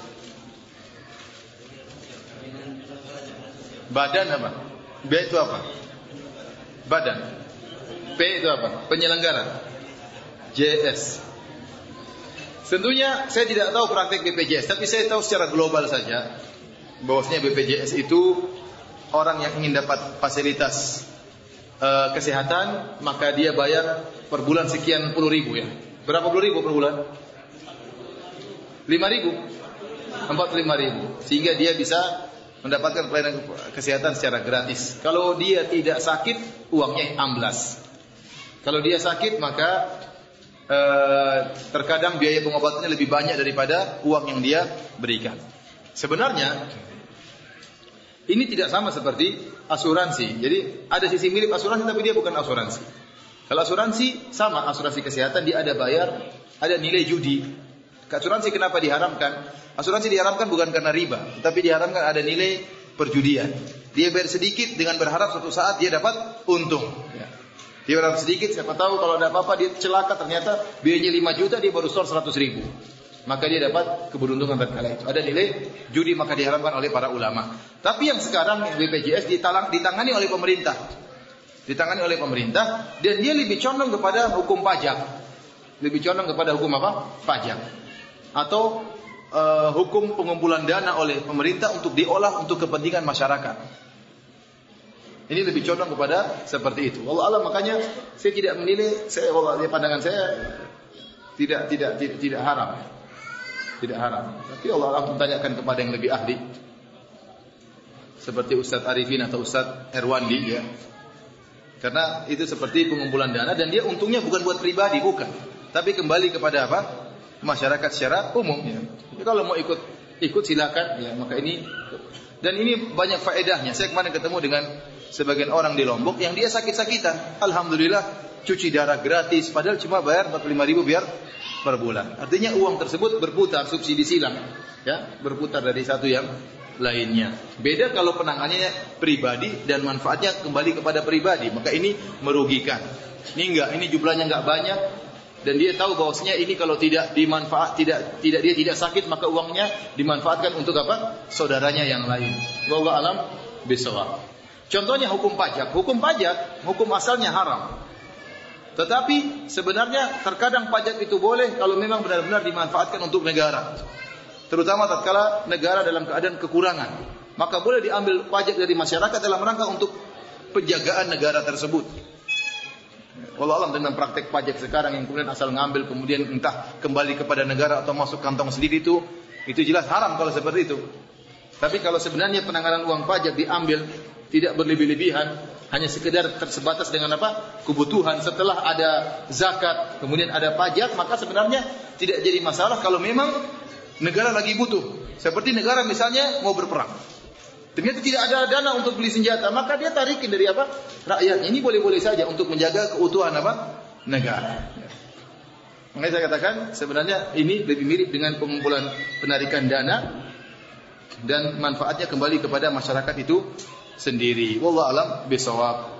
Badan apa? B itu apa? Badan. P itu apa? Penyelenggara. JS. Tentunya saya tidak tahu praktek BPJS, tapi saya tahu secara global saja bahwasanya BPJS itu orang yang ingin dapat fasilitas uh, kesehatan maka dia bayar per bulan sekian puluh ribu ya. Berapa puluh ribu per bulan? Lima ribu, empat lima ribu, sehingga dia bisa mendapatkan pelayanan kesehatan secara gratis. Kalau dia tidak sakit, uangnya amblas. Kalau dia sakit, maka eh, terkadang biaya pengobatannya lebih banyak daripada uang yang dia berikan. Sebenarnya ini tidak sama seperti asuransi. Jadi ada sisi mirip asuransi tapi dia bukan asuransi. Kalau asuransi sama asuransi kesehatan dia ada bayar, ada nilai judi. Asuransi kenapa diharamkan? Asuransi diharamkan bukan karena riba, tapi diharamkan ada nilai perjudian. Dia bayar sedikit dengan berharap suatu saat dia dapat untung. Ya. Dia berharap sedikit, siapa tahu kalau ada apa-apa dia celaka ternyata biayanya 5 juta dia baru store 100 ribu. Maka dia dapat keberuntungan tatkala itu. Ada nilai judi maka diharamkan oleh para ulama. Tapi yang sekarang BPJS ditalang, ditangani oleh pemerintah. Ditangani oleh pemerintah dan dia lebih condong kepada hukum pajak. Lebih condong kepada hukum apa? Pajak. Atau uh, hukum pengumpulan dana oleh pemerintah untuk diolah untuk kepentingan masyarakat. Ini lebih condong kepada seperti itu. Allah Allah makanya saya tidak menilai saya Allah pandangan saya tidak tidak tidak, tidak haram. Tidak haram. Tapi Allah Allah menanyakan kepada yang lebih ahli. Seperti Ustadz Arifin atau Ustadz Erwandi ya. Karena itu seperti pengumpulan dana dan dia untungnya bukan buat pribadi, bukan. Tapi kembali kepada apa? Masyarakat secara umum. Ya. Jadi kalau mau ikut ikut silakan ya maka ini dan ini banyak faedahnya. Saya kemarin ketemu dengan sebagian orang di Lombok yang dia sakit-sakitan. Alhamdulillah cuci darah gratis padahal cuma bayar 45 ribu biar per bulan. Artinya uang tersebut berputar subsidi silang ya, berputar dari satu yang lainnya. Beda kalau penanganannya pribadi dan manfaatnya kembali kepada pribadi, maka ini merugikan. Ini enggak, ini jumlahnya enggak banyak, dan dia tahu bahwasanya ini kalau tidak dimanfaat tidak tidak dia tidak sakit maka uangnya dimanfaatkan untuk apa? saudaranya yang lain. Wallahu alam bisawab. Contohnya hukum pajak. Hukum pajak, hukum asalnya haram. Tetapi sebenarnya terkadang pajak itu boleh kalau memang benar-benar dimanfaatkan untuk negara. Terutama tatkala negara dalam keadaan kekurangan. Maka boleh diambil pajak dari masyarakat dalam rangka untuk penjagaan negara tersebut. Kalau alam dengan praktek pajak sekarang yang kemudian asal ngambil kemudian entah kembali kepada negara atau masuk kantong sendiri itu itu jelas haram kalau seperti itu. Tapi kalau sebenarnya penanganan uang pajak diambil tidak berlebih-lebihan, hanya sekedar tersebatas dengan apa? kebutuhan setelah ada zakat, kemudian ada pajak, maka sebenarnya tidak jadi masalah kalau memang negara lagi butuh. Seperti negara misalnya mau berperang. Ternyata tidak ada dana untuk beli senjata, maka dia tarikin dari apa? Rakyat. Ini boleh-boleh saja untuk menjaga keutuhan apa? Negara. Makanya saya katakan sebenarnya ini lebih mirip dengan pengumpulan penarikan dana dan manfaatnya kembali kepada masyarakat itu sendiri. Wallahu alam bisawab.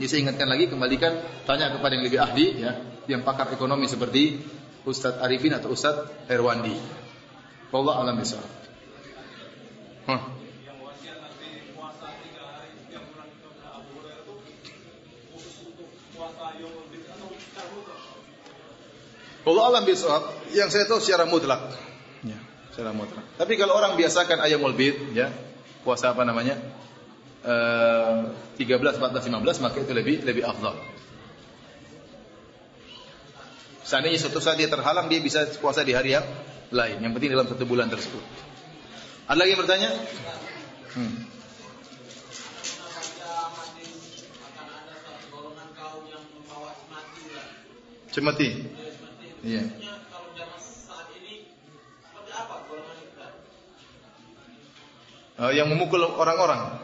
Jadi saya ingatkan lagi kembalikan tanya kepada yang lebih ahli ya, yang pakar ekonomi seperti Ustadz Arifin atau Ustadz Erwandi. Wallahu alam bisawab. Allah alam bisawab yang saya tahu secara mutlak. Ya, secara mutlak. Tapi kalau orang biasakan ayamul bid, ya, puasa apa namanya? Uh, 13, 14, 15 maka itu lebih lebih afdal. Seandainya suatu saat dia terhalang, dia bisa puasa di hari yang lain. Yang penting dalam satu bulan tersebut. Ada lagi yang bertanya? Hmm. Cemeti. Iya. Uh, yang memukul orang-orang.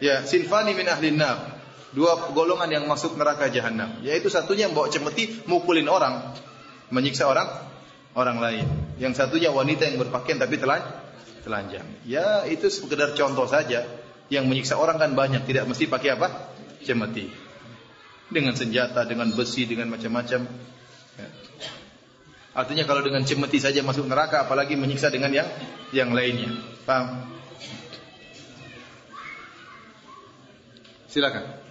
Ya, sinfani min ahli nar. Dua golongan yang masuk neraka jahanam. Yaitu satunya yang bawa cemeti mukulin orang, menyiksa orang orang lain. Yang satunya wanita yang berpakaian tapi telan telanjang. Ya, itu sekedar contoh saja. Yang menyiksa orang kan banyak, tidak mesti pakai apa? Cemeti. Dengan senjata, dengan besi, dengan macam-macam. Ya. Artinya kalau dengan cemeti saja masuk neraka, apalagi menyiksa dengan yang yang lainnya. Paham? Silakan.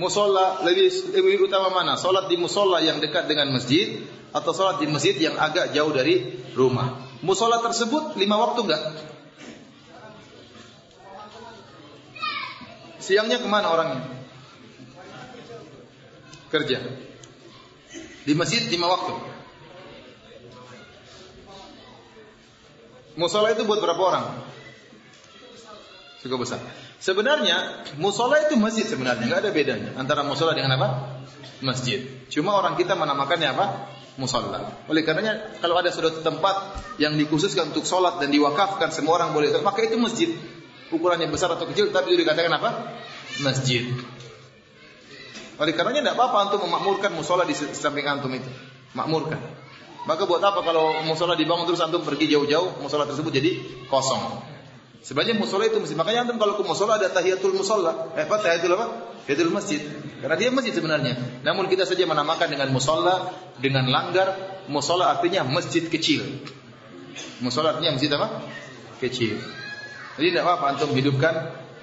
Musola lebih lebih utama mana? Salat di musola yang dekat dengan masjid atau salat di masjid yang agak jauh dari rumah? Musola tersebut lima waktu enggak? Siangnya ke mana orangnya? Kerja. Di masjid lima waktu. Musola itu buat berapa orang? Cukup besar. Sebenarnya musola itu masjid sebenarnya nggak ada bedanya antara musola dengan apa? Masjid. Cuma orang kita menamakannya apa? Musola. Oleh karenanya kalau ada suatu tempat yang dikhususkan untuk sholat dan diwakafkan semua orang boleh, maka itu masjid ukurannya besar atau kecil tapi itu dikatakan apa? Masjid. Oleh karenanya tidak apa-apa antum memakmurkan musola di samping antum itu. Makmurkan. Maka buat apa kalau musola dibangun terus antum pergi jauh-jauh, musola tersebut jadi kosong. Sebenarnya musola itu masjid. Makanya antum kalau ke musola ada tahiyatul musola. Eh, apa tahiyatul apa? Tahiyatul masjid. Karena dia masjid sebenarnya. Namun kita saja menamakan dengan musola, dengan langgar. Musola artinya masjid kecil. Musola artinya masjid apa? Kecil. Jadi tidak apa-apa antum hidupkan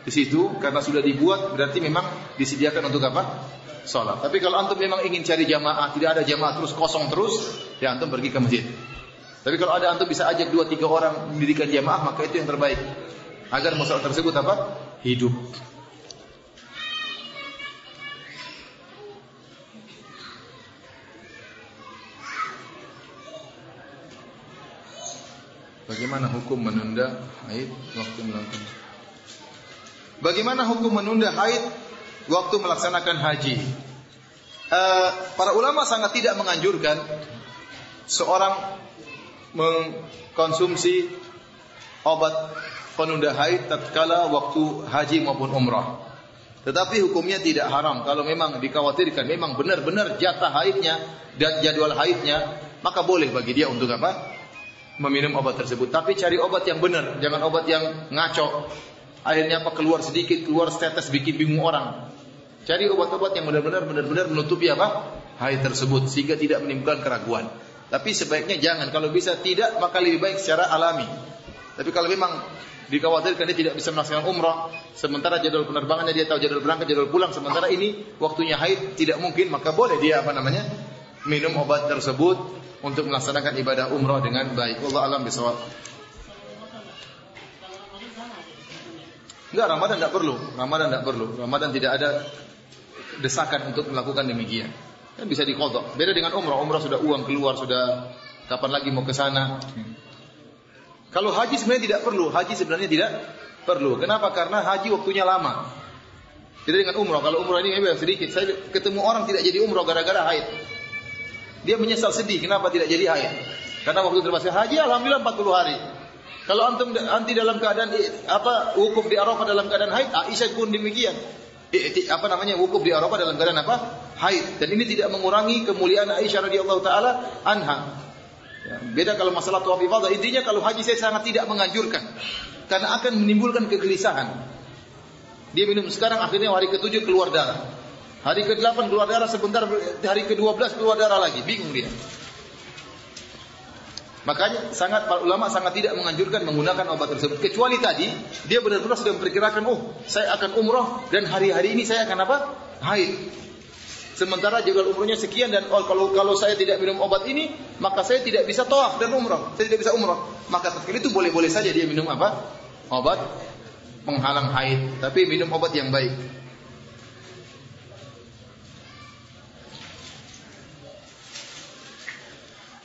di situ karena sudah dibuat berarti memang disediakan untuk apa? Salat. Tapi kalau antum memang ingin cari jamaah, tidak ada jamaah terus kosong terus, ya antum pergi ke masjid. Tapi kalau ada antum bisa ajak dua tiga orang mendirikan jamaah, maka itu yang terbaik. Agar masalah tersebut apa? Hidup. Bagaimana hukum menunda haid waktu melakukan Bagaimana hukum menunda haid waktu melaksanakan haji? Uh, para ulama sangat tidak menganjurkan seorang mengkonsumsi obat penunda haid tatkala waktu haji maupun umrah. Tetapi hukumnya tidak haram kalau memang dikhawatirkan memang benar-benar jatah haidnya dan jadwal haidnya maka boleh bagi dia untuk apa? Meminum obat tersebut. Tapi cari obat yang benar, jangan obat yang ngaco. Akhirnya apa keluar sedikit, keluar setetes bikin bingung orang. Cari obat-obat yang benar-benar benar-benar menutupi apa? Haid tersebut sehingga tidak menimbulkan keraguan. Tapi sebaiknya jangan. Kalau bisa tidak, maka lebih baik secara alami. Tapi kalau memang dikhawatirkan dia tidak bisa melaksanakan umrah, sementara jadwal penerbangannya dia tahu jadwal berangkat, jadwal pulang, sementara ini waktunya haid tidak mungkin, maka boleh dia apa namanya minum obat tersebut untuk melaksanakan ibadah umrah dengan baik. Allah alam bisawab. Enggak, Ramadan tidak perlu. Ramadan tidak perlu. Ramadan tidak ada desakan untuk melakukan demikian. Kan bisa dikodok. Beda dengan umrah. Umrah sudah uang keluar, sudah kapan lagi mau ke sana. Kalau haji sebenarnya tidak perlu. Haji sebenarnya tidak perlu. Kenapa? Karena haji waktunya lama. Jadi dengan umrah. Kalau umrah ini sedikit. Saya ketemu orang tidak jadi umrah gara-gara haid. Dia menyesal sedih. Kenapa tidak jadi haid? Karena waktu termasuk haji, alhamdulillah 40 hari. Kalau antum anti dalam keadaan apa wukuf di Arafah dalam keadaan haid, Aisyah pun demikian. apa namanya wukuf di Arafah dalam keadaan apa? Haid. Dan ini tidak mengurangi kemuliaan Aisyah radhiyallahu taala anha. Ya, beda kalau masalah tawaf ifadah. Intinya kalau haji saya sangat tidak menganjurkan karena akan menimbulkan kegelisahan. Dia minum sekarang akhirnya hari ke-7 keluar darah. Hari ke-8 keluar darah sebentar hari ke-12 keluar darah lagi. Bingung dia. Makanya sangat para ulama sangat tidak menganjurkan menggunakan obat tersebut kecuali tadi dia benar-benar sudah memperkirakan oh saya akan umroh dan hari-hari ini saya akan apa? haid. Sementara jika umrohnya sekian dan oh, kalau kalau saya tidak minum obat ini maka saya tidak bisa tawaf dan umroh. Saya tidak bisa umroh. Maka ketika itu boleh-boleh saja dia minum apa? Obat penghalang haid, tapi minum obat yang baik.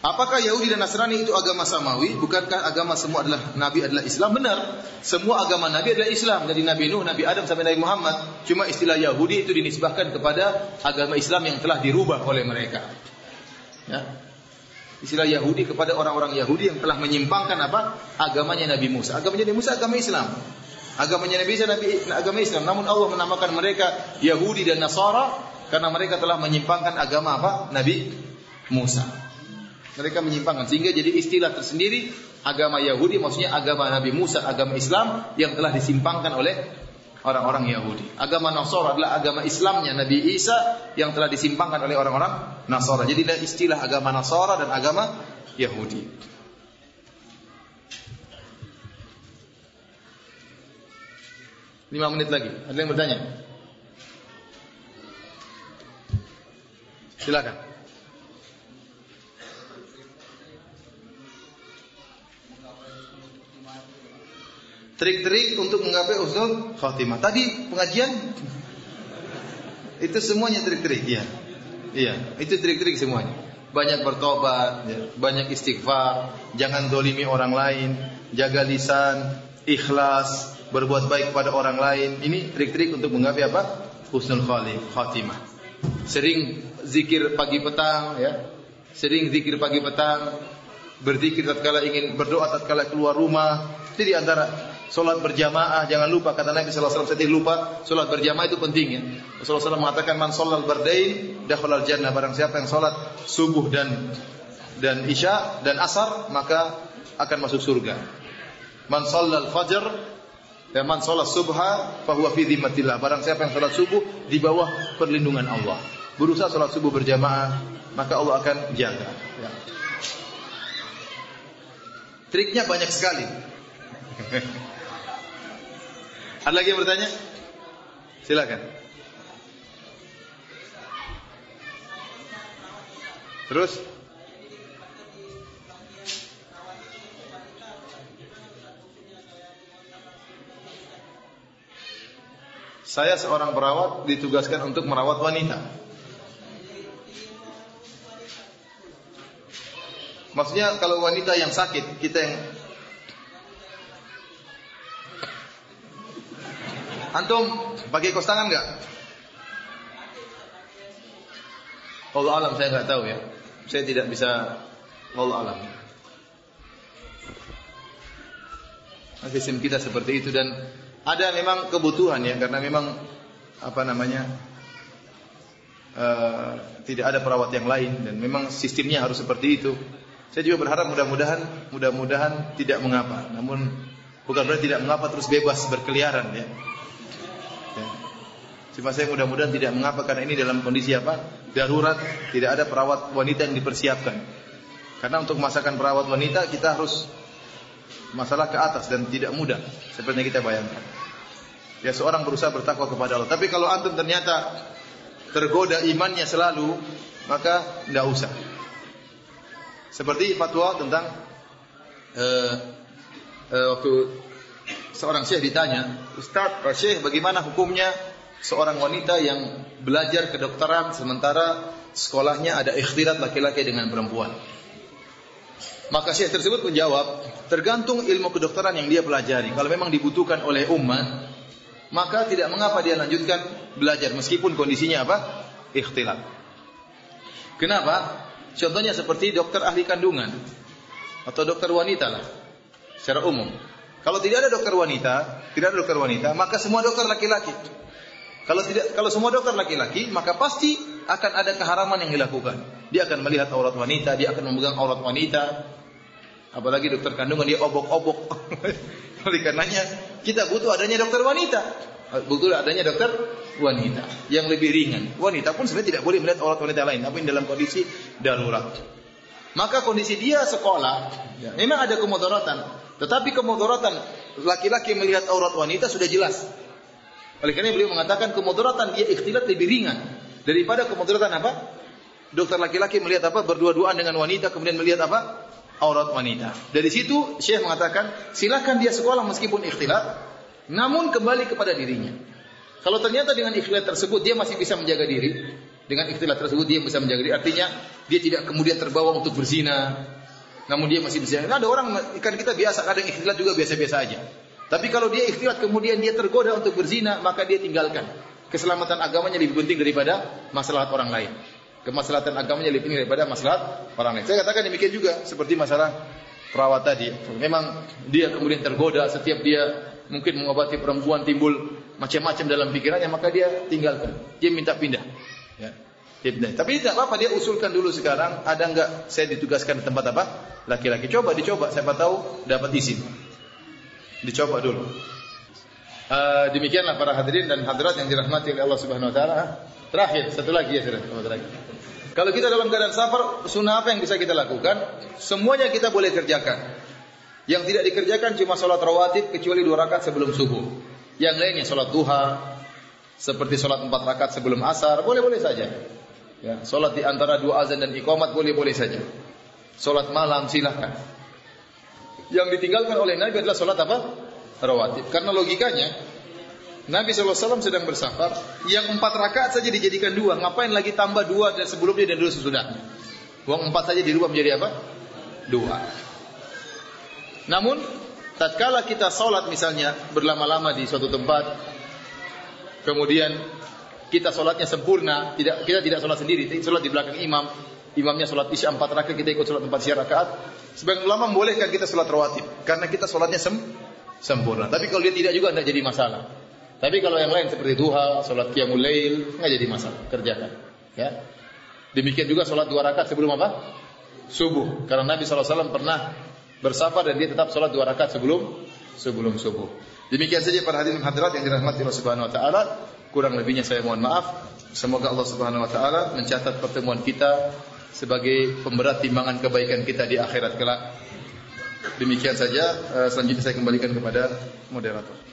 Apakah Yahudi dan Nasrani itu agama samawi? Bukankah agama semua adalah Nabi adalah Islam? Benar. Semua agama Nabi adalah Islam. Dari Nabi Nuh, Nabi Adam sampai Nabi Muhammad. Cuma istilah Yahudi itu dinisbahkan kepada agama Islam yang telah dirubah oleh mereka. Ya. Istilah Yahudi kepada orang-orang Yahudi yang telah menyimpangkan apa? Agamanya Nabi Musa. Agamanya Nabi Musa agama Islam. Agamanya Nabi Isa Nabi agama Islam. Namun Allah menamakan mereka Yahudi dan Nasara karena mereka telah menyimpangkan agama apa? Nabi Musa. Mereka menyimpangkan sehingga jadi istilah tersendiri agama Yahudi maksudnya agama Nabi Musa, agama Islam yang telah disimpangkan oleh orang-orang Yahudi. Agama Nasara adalah agama Islamnya Nabi Isa yang telah disimpangkan oleh orang-orang Nasara. Jadi istilah agama Nasara dan agama Yahudi. Lima menit lagi. Ada yang bertanya? Silakan. Trik-trik untuk menggapai usul khatimah. Tadi pengajian itu semuanya trik-trik ya. Iya, itu trik-trik semuanya. Banyak bertobat, ya. banyak istighfar, jangan dolimi orang lain, jaga lisan, ikhlas, berbuat baik kepada orang lain. Ini trik-trik untuk menggapai apa? Husnul khatimah. Sering zikir pagi petang ya. Sering zikir pagi petang, berzikir tatkala ingin berdoa tatkala keluar rumah. Itu di antara Solat berjamaah jangan lupa kata Nabi wasallam saya lupa solat berjamaah itu penting ya. Rasulullah SAW mengatakan man sholal bardain dakhala jannah barang siapa yang solat subuh dan dan isya dan asar maka akan masuk surga. Man sholal fajr dan man sholat subha fahuwa fi dhimmatillah. Barang siapa yang sholat subuh di bawah perlindungan Allah. Berusaha sholat subuh berjamaah, maka Allah akan jaga. Ya. Triknya banyak sekali. (laughs) Ada lagi yang bertanya? Silakan. Terus? Saya seorang perawat ditugaskan untuk merawat wanita. Maksudnya kalau wanita yang sakit, kita yang Antum pakai kos tangan enggak? Allah alam saya enggak tahu ya. Saya tidak bisa Allah alam. Sistem kita seperti itu dan ada memang kebutuhan ya karena memang apa namanya uh, tidak ada perawat yang lain dan memang sistemnya harus seperti itu. Saya juga berharap mudah-mudahan mudah-mudahan tidak mengapa. Namun bukan berarti tidak mengapa terus bebas berkeliaran ya. Cuma saya mudah-mudahan tidak mengapa karena ini dalam kondisi apa? Darurat, tidak ada perawat wanita yang dipersiapkan. Karena untuk masakan perawat wanita kita harus masalah ke atas dan tidak mudah seperti yang kita bayangkan. Ya seorang berusaha bertakwa kepada Allah. Tapi kalau antum ternyata tergoda imannya selalu, maka tidak usah. Seperti fatwa tentang uh, uh, waktu seorang syekh ditanya, Ustaz, Syekh bagaimana hukumnya seorang wanita yang belajar kedokteran sementara sekolahnya ada ikhtilat laki-laki dengan perempuan. Maka syekh tersebut menjawab, tergantung ilmu kedokteran yang dia pelajari. Kalau memang dibutuhkan oleh umat, maka tidak mengapa dia lanjutkan belajar meskipun kondisinya apa? Ikhtilat. Kenapa? Contohnya seperti dokter ahli kandungan atau dokter wanita lah secara umum. Kalau tidak ada dokter wanita, tidak ada dokter wanita, maka semua dokter laki-laki. Kalau tidak kalau semua dokter laki-laki, maka pasti akan ada keharaman yang dilakukan. Dia akan melihat aurat wanita, dia akan memegang aurat wanita. Apalagi dokter kandungan dia obok-obok. (laughs) Oleh karenanya kita butuh adanya dokter wanita. Butuh adanya dokter wanita yang lebih ringan. Wanita pun sebenarnya tidak boleh melihat aurat wanita lain, tapi dalam kondisi darurat. Maka kondisi dia sekolah, ya, memang ada kemudaratan. Tetapi kemudaratan laki-laki melihat aurat wanita sudah jelas. Oleh karena beliau mengatakan kemudaratan dia ikhtilat lebih ringan daripada kemudaratan apa? Dokter laki-laki melihat apa? Berdua-duaan dengan wanita kemudian melihat apa? Aurat wanita. Dari situ Syekh mengatakan silakan dia sekolah meskipun ikhtilat, namun kembali kepada dirinya. Kalau ternyata dengan ikhtilat tersebut dia masih bisa menjaga diri, dengan ikhtilat tersebut dia bisa menjaga diri. Artinya dia tidak kemudian terbawa untuk berzina. Namun dia masih bisa. Nah, ada orang kan kita biasa kadang ikhtilat juga biasa-biasa aja. Tapi kalau dia ikhtilat kemudian dia tergoda untuk berzina, maka dia tinggalkan. Keselamatan agamanya lebih penting daripada masalah orang lain. Kemaslahatan agamanya lebih penting daripada masalah orang lain. Saya katakan demikian juga seperti masalah perawat tadi. Memang dia kemudian tergoda setiap dia mungkin mengobati perempuan timbul macam-macam dalam pikirannya maka dia tinggalkan. Dia minta pindah. Ya. Tapi tidak apa-apa dia usulkan dulu sekarang ada enggak saya ditugaskan di tempat apa? Laki-laki. Coba dicoba siapa tahu dapat izin. Dicoba dulu. Uh, demikianlah para hadirin dan hadirat yang dirahmati oleh Allah Subhanahu wa taala. Terakhir, satu lagi ya terakhir. Kalau kita dalam keadaan safar, sunnah apa yang bisa kita lakukan? Semuanya kita boleh kerjakan. Yang tidak dikerjakan cuma sholat rawatib kecuali dua rakaat sebelum subuh. Yang lainnya sholat duha, seperti sholat empat rakaat sebelum asar, boleh-boleh saja. Ya, sholat di antara dua azan dan iqamat boleh-boleh saja. Sholat malam silahkan. Yang ditinggalkan oleh Nabi adalah sholat apa? Rawatib. Karena logikanya, Nabi SAW sedang bersafar, yang empat rakaat saja dijadikan dua. Ngapain lagi tambah dua dan sebelumnya dan dua sesudahnya? Uang empat saja dirubah menjadi apa? Dua. Namun, tatkala kita sholat misalnya berlama-lama di suatu tempat, kemudian kita sholatnya sempurna, tidak kita tidak sholat sendiri, sholat di belakang imam, imamnya sholat isya empat rakaat, kita ikut sholat empat rakaat. Sebagian ulama membolehkan kita sholat rawatib, karena kita sholatnya sem sempurna. Tapi kalau dia tidak juga tidak jadi masalah. Tapi kalau yang lain seperti duha, sholat qiyamul lail, nggak jadi masalah, kerjakan. Ya. Demikian juga sholat dua rakaat sebelum apa? Subuh. Karena Nabi SAW pernah bersafar dan dia tetap sholat dua rakaat sebelum sebelum subuh. Demikian saja para hadirin hadirat yang dirahmati Allah Subhanahu wa taala. Kurang lebihnya saya mohon maaf. Semoga Allah Subhanahu wa taala mencatat pertemuan kita sebagai pemberat timbangan kebaikan kita di akhirat kelak. Demikian saja. Eh, selanjutnya saya kembalikan kepada moderator.